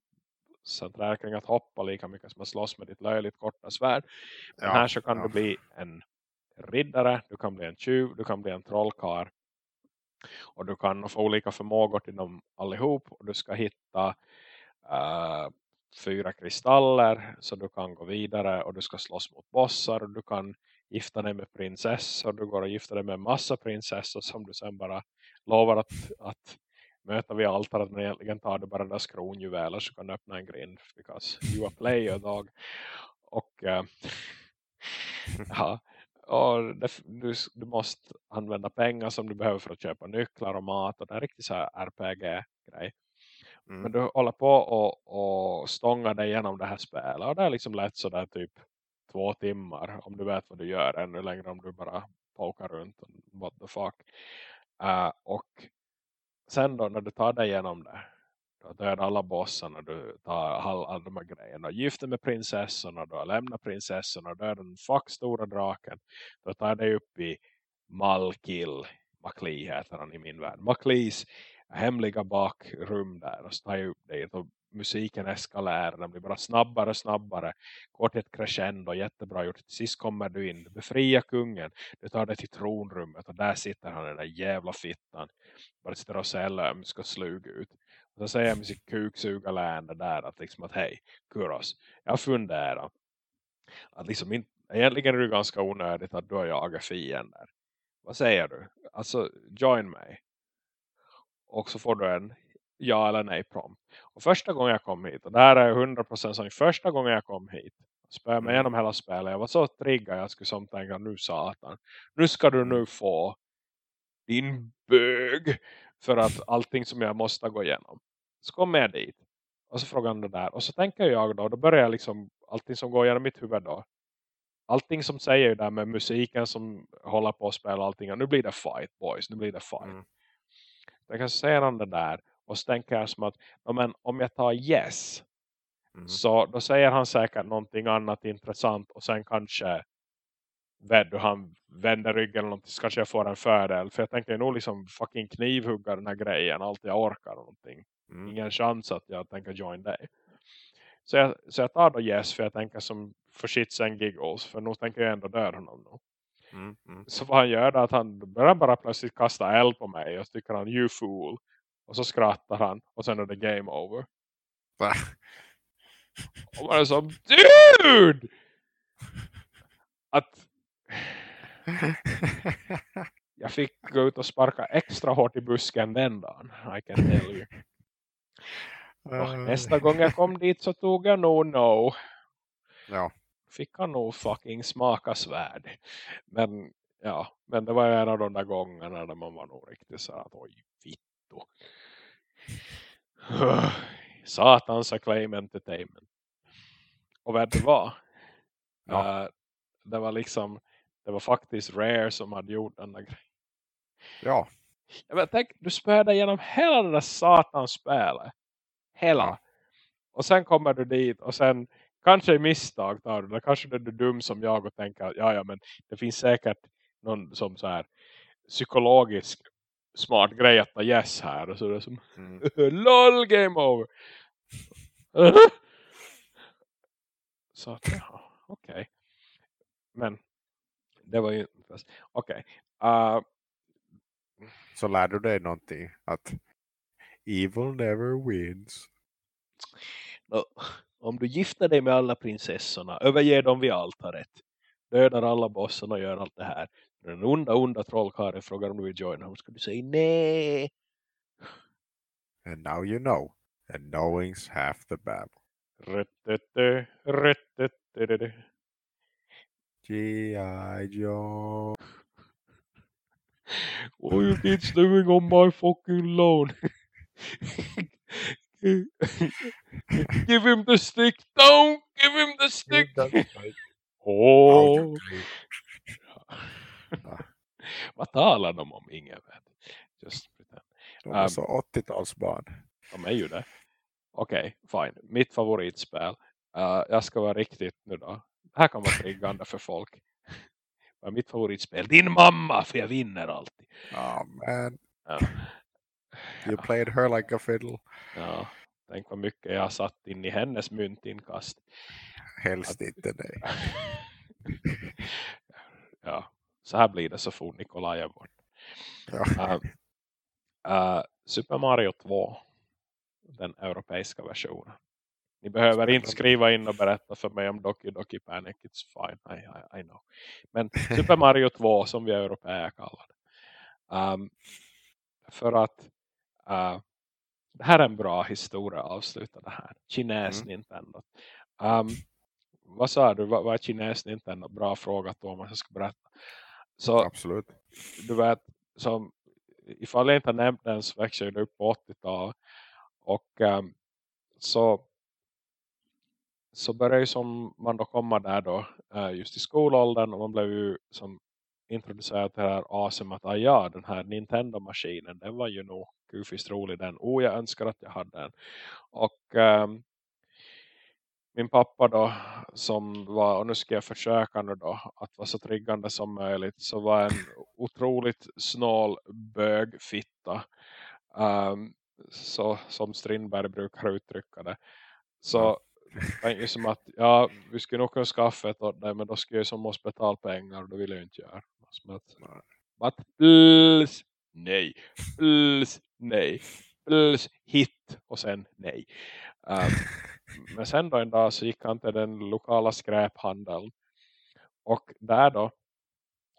centrerar kring att hoppa lika mycket som att slåss med ditt löjligt korta svärd. Men ja, här så kan ja. du bli en riddare, du kan bli en tjuv, du kan bli en trollkar. Och du kan få olika förmågor till dem allihop. Och du ska hitta uh, fyra kristaller så du kan gå vidare. Och du ska slåss mot bossar. Och du kan gifta dig med prinsessor. Du går och gifta dig med en massa prinsessor som du sen bara lovar att, att möta vid altaret men egentligen tar du bara den där skronjuveler så kan du öppna en grind because you are player dog och äh, ja och det, du, du måste använda pengar som du behöver för att köpa nycklar och mat och det är riktigt så RPG-grej Mm. Men du håller på och, och stångar dig igenom det här spelet. Och det är liksom lätt sådär typ två timmar. Om du vet vad du gör. Ännu längre om du bara pokar runt. och What the fuck. Uh, och sen då när du tar dig igenom det döda alla bossarna. Du tar all, alla de här grejerna. Gifter med prinsessorna. Du lämnar lämnat prinsessorna. Dödar den fuck stora draken. Då tar dig upp i Malkill, Makli heter han i min värld. Maklis hemliga bakrum där. Och så tar jag upp det. Och musiken eskalerar. Den blir bara snabbare och snabbare. Går till ett crescendo. Jättebra gjort. Till sist kommer du in. Du befriar kungen. Du tar dig till tronrummet. Och där sitter han den där jävla fittan. Bara sitter och ser ska och slug ut. Och så säger jag med sitt kuksugarländer där. Att liksom att hej Kuros. Jag funderar. Att liksom inte, egentligen är det ganska onödigt att du och jag är fiender. Vad säger du? Alltså join mig. Och så får du en ja eller nej prompt. Och första gången jag kom hit. Och det här är 100% som första gången jag kom hit. Spöade mig Mm. igenom hela spelet. Jag var så triggad. Jag skulle som tänka nu satan. Nu ska du nu få din bög. För att allting som jag måste gå igenom. Så kommer jag dit. Och så frågar han det där. Och så tänker jag då. Då börjar jag liksom. Allting som går genom mitt huvud då. Allting som säger där med musiken som håller på att spela allting. Nu blir det fight boys. Nu blir det fight. Mm. Jag kan säga han det där. Och så tänker jag som att. "Ja, Men om jag tar yes. Mm. Så då säger han säkert någonting annat intressant. Och sen kanske. Du, han vänder ryggen eller någonting. Så kanske jag får en fördel. För jag tänker nog liksom fucking knivhugga den här grejen. Allt jag orkar och någonting. Mm. Ingen chans att jag tänker join dig. Så jag, så jag tar då yes. För jag tänker som för shits and giggles. För nu tänker jag ändå döda honom nu. Mm. Mm. Så vad han gör är att han börjar bara plötsligt kasta eld på mig. Och så tycker han you fool. Och så skrattar han. Och sen är det game over. Va? Och man är som dude! Att jag fick gå ut och sparka extra hårt i busken den dagen. I can tell you. Och nästa gång jag kom dit så tog jag nog no. Ja. Fick han nog fucking smaka svärd. Men ja, men det var en av de där gångerna där man var nog riktigt så att oj, vittu. Satans acclaim entertainment. Och vad det var? Ja. Eh, det var liksom, det var faktiskt Rare som hade gjort den där grejen. ja. Jag vet, tänk, du spöade igenom hela det där satans spelet. Hela. Och sen kommer du dit och sen kanske i misstag tar du det. Kanske är du dum som jag och tänker att ja, ja, men det finns säkert någon som så här psykologisk smart grej att ta yes här. Och så är det som Mm. LOL game over. så att, ja, okej. Men det var ju. Okej. Uh, Så lär du dig någonting. Att evil never wins. Om du gifter dig med alla prinsessorna, överger dem vid altaret, dödar alla bossarna och gör allt det här. Den onda, onda trollkarlen frågar om du vill joina. Hon skulle säga nej. And now you know. And knowing's half the battle. Röttete, röttete. G.I. Joe. What you kids doing on my fucking lawn? give him the stick. Don't give him the stick. Oh. Vad talar de om? Ingen vet. Just pretend. De är Um, så 80-talsbarn. De är ju det. Okej, fine. Mitt favoritspel. Uh, jag ska vara riktigt nu då. Det här kan vara triggande för folk. Mitt favoritspel? Din mamma, för jag vinner alltid. Man, Ja, you played her like a fiddle. ja. Tänk vad mycket jag satt in i hennes myntinkast. Helst inte dig. ja, så här blir det så fort Nikolaj är bort. Ja. Uh, uh, Super Mario 2. Den europeiska versionen. Ni behöver inte skriva in och berätta för mig om Doki Doki Panic. It's fine, I, I, I know. Men Super Mario 2 som vi europeer kallar det. Um, för att uh, det här är en bra historia att avsluta det här. Kines Mm. Nintendo. Um, vad sa du? Vad, vad är Kines Nintendo? Bra fråga Thomas, jag ska berätta. Så Absolut. du vet, som ifall jag inte nämnt den så växer det upp på 80-talet. Och um, så så började ju som man då komma där då uh, just i skolåldern och man blev ju som introducerad till det här awesome att ah, ja, den här Nintendo-maskinen den var ju nog gufiskt rolig den. Oh, jag önskar att jag hade den. Och um, min pappa då som var, och nu ska jag försöka nu då att vara så triggande som möjligt så var en otroligt snål bögfitta um, så, som Strindberg brukar uttrycka det så tänkte jag som att ja, vi skulle nog kunna skaffa ett åt dig men då skulle jag som måste betala pengar och det vill jag inte göra som att, please, nej please, nej please, hit och sen nej um, men sen då en dag så gick han till den lokala skräphandeln. Och där då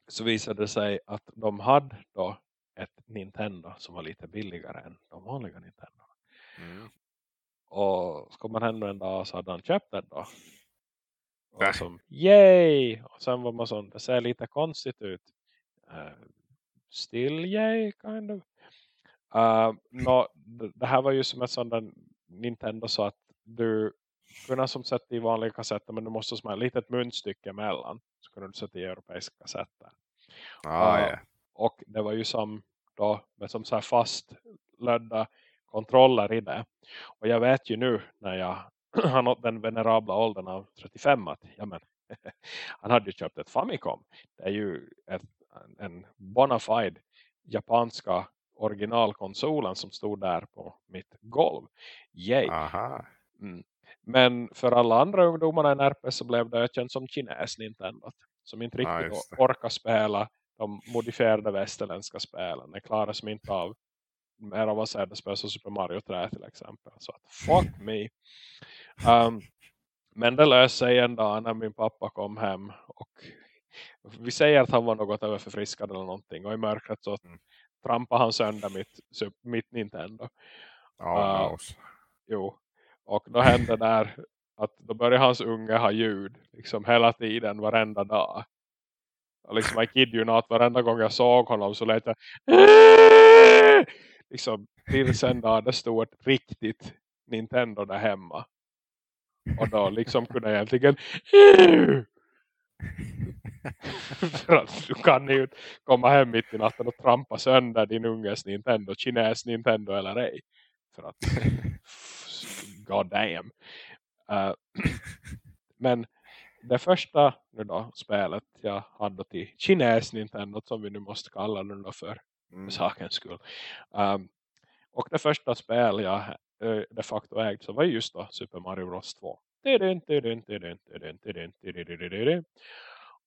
så visade det sig att de hade då ett Nintendo som var lite billigare än de vanliga Nintendo. Mm. Och så kom man hem en dag så hade han köpt den då. Och som, yay! Och sen var man sån, det ser lite konstigt ut. Uh, still yay, kind of. Uh, no, det här var ju som ett sånt Nintendo så att du kunde som sätta i vanliga kassetter men du måste ha ett litet munstycke emellan så kunde du sätta i europeiska kassetter. Ah, uh, yeah. Och det var ju som då med som så här fast lödda kontroller i det. Och jag vet ju nu när jag har nått den venerabla åldern av 35 att ja men, han hade ju köpt ett Famicom. Det är ju ett, en bona fide japanska originalkonsolen som stod där på mitt golv. Yay! Mm. Men för alla andra ungdomarna i Närpe så blev det känt som kines Nintendo. Som inte riktigt ja, orkar spela de modifierade västerländska spelen. Det klarar som inte av mer avancerade spel som Super Mario 3 till exempel. Så att fuck me. Um, men det löste sig en dag när min pappa kom hem. Och vi säger att han var något överförfriskad eller någonting. Och i mörkret så mm. trampade han sönder mitt, mitt Nintendo. Oh, uh, jo. Och då hände där att då började hans unge ha ljud liksom hela tiden, varenda dag. Och liksom I kid you not, varenda gång jag såg honom så lät jag liksom tills en dag det stod ett riktigt Nintendo där hemma. Och då liksom kunde jag egentligen för att du kan ju komma hem mitt i natten och trampa sönder din unges Nintendo, kines Nintendo eller ej. För att god damn. Uh, men det första nu då, spelet jag hade till kines Nintendo som vi nu måste kalla den då för mm. sakens skull. Um, och det första spel jag uh, de facto ägde så var just då Super Mario Bros 2.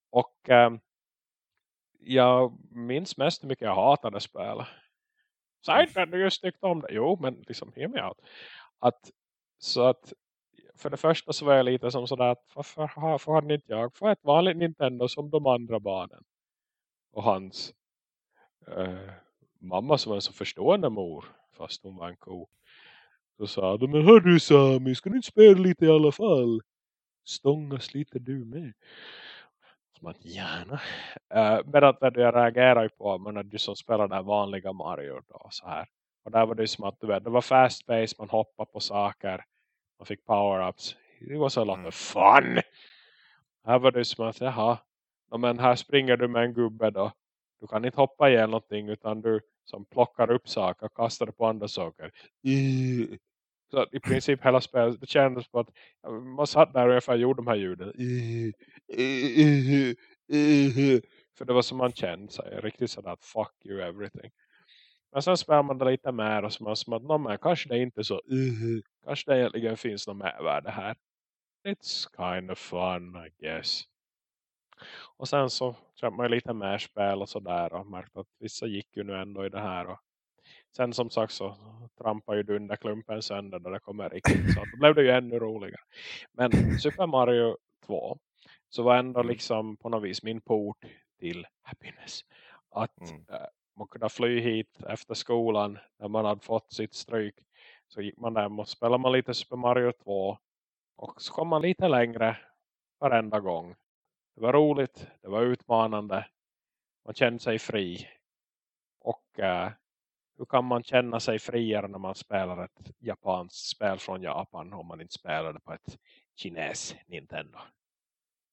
Och um, jag minns mest hur mycket jag hatade spelet. Inte att du just tyckte om det. Jo, men liksom, hear me out. Att så att för det första så var jag lite som sådär att varför, varför hade inte jag få ett vanligt Nintendo som de andra barnen? Och hans eh, mamma som var en så förstående mor fast hon var en ko. Så sa de, men hör du Sami, ska du inte spela lite i alla fall? Stångas lite du med. Som att gärna. Uh, men att jag reagerar på men när du som spelar den vanliga Mario då så här. Och där var det som att du vet, det var fast pace, man hoppade på saker. Man fick power-ups. It was a lot of fun. Här var det som att, jaha. Men här springer du med en gubbe då. Du kan inte hoppa igen någonting utan du som plockar upp saker och kastar det på andra saker. Så i princip hela spelet, det kändes på att man satt där och ungefär gjorde de här ljuden. För det var som man kände sig. Riktigt sådär att fuck you everything. Men sen spelar man det lite mer och så man som att no, men, kanske det inte så kanske det egentligen finns något mervärde här. It's kind of fun I guess. Och sen så köpte man lite mer spel och sådär och märkte att vissa gick ju nu ändå i det här. Och sen som sagt så trampar ju dunderklumpen sönder när det kommer riktigt. Så då blev det ju ännu roligare. Men Super Mario 2 så var ändå mm. liksom på något vis min port till happiness. Att mm. äh, man kunde fly hit efter skolan när man hade fått sitt stryk. Så gick man där och spelade man lite Super Mario 2. Och så kom man lite längre varenda gång. Det var roligt, det var utmanande. Man kände sig fri. Och uh, hur kan man känna sig friare när man spelar ett japanskt spel från Japan om man inte spelar det på ett kines Nintendo?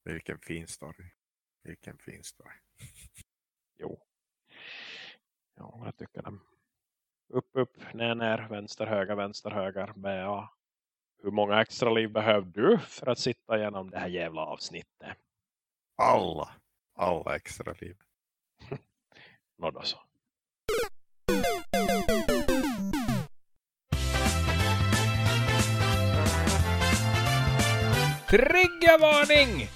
Vilken fin story. Vilken fin story. Jo. Ja, jag tycker det. Upp, upp, ner, ner, vänster, höger, vänster, höger, BA. Hur många extra liv behöver du för att sitta igenom det här jävla avsnittet? Alla. Alla extra liv. Nå då så. Triggervarning!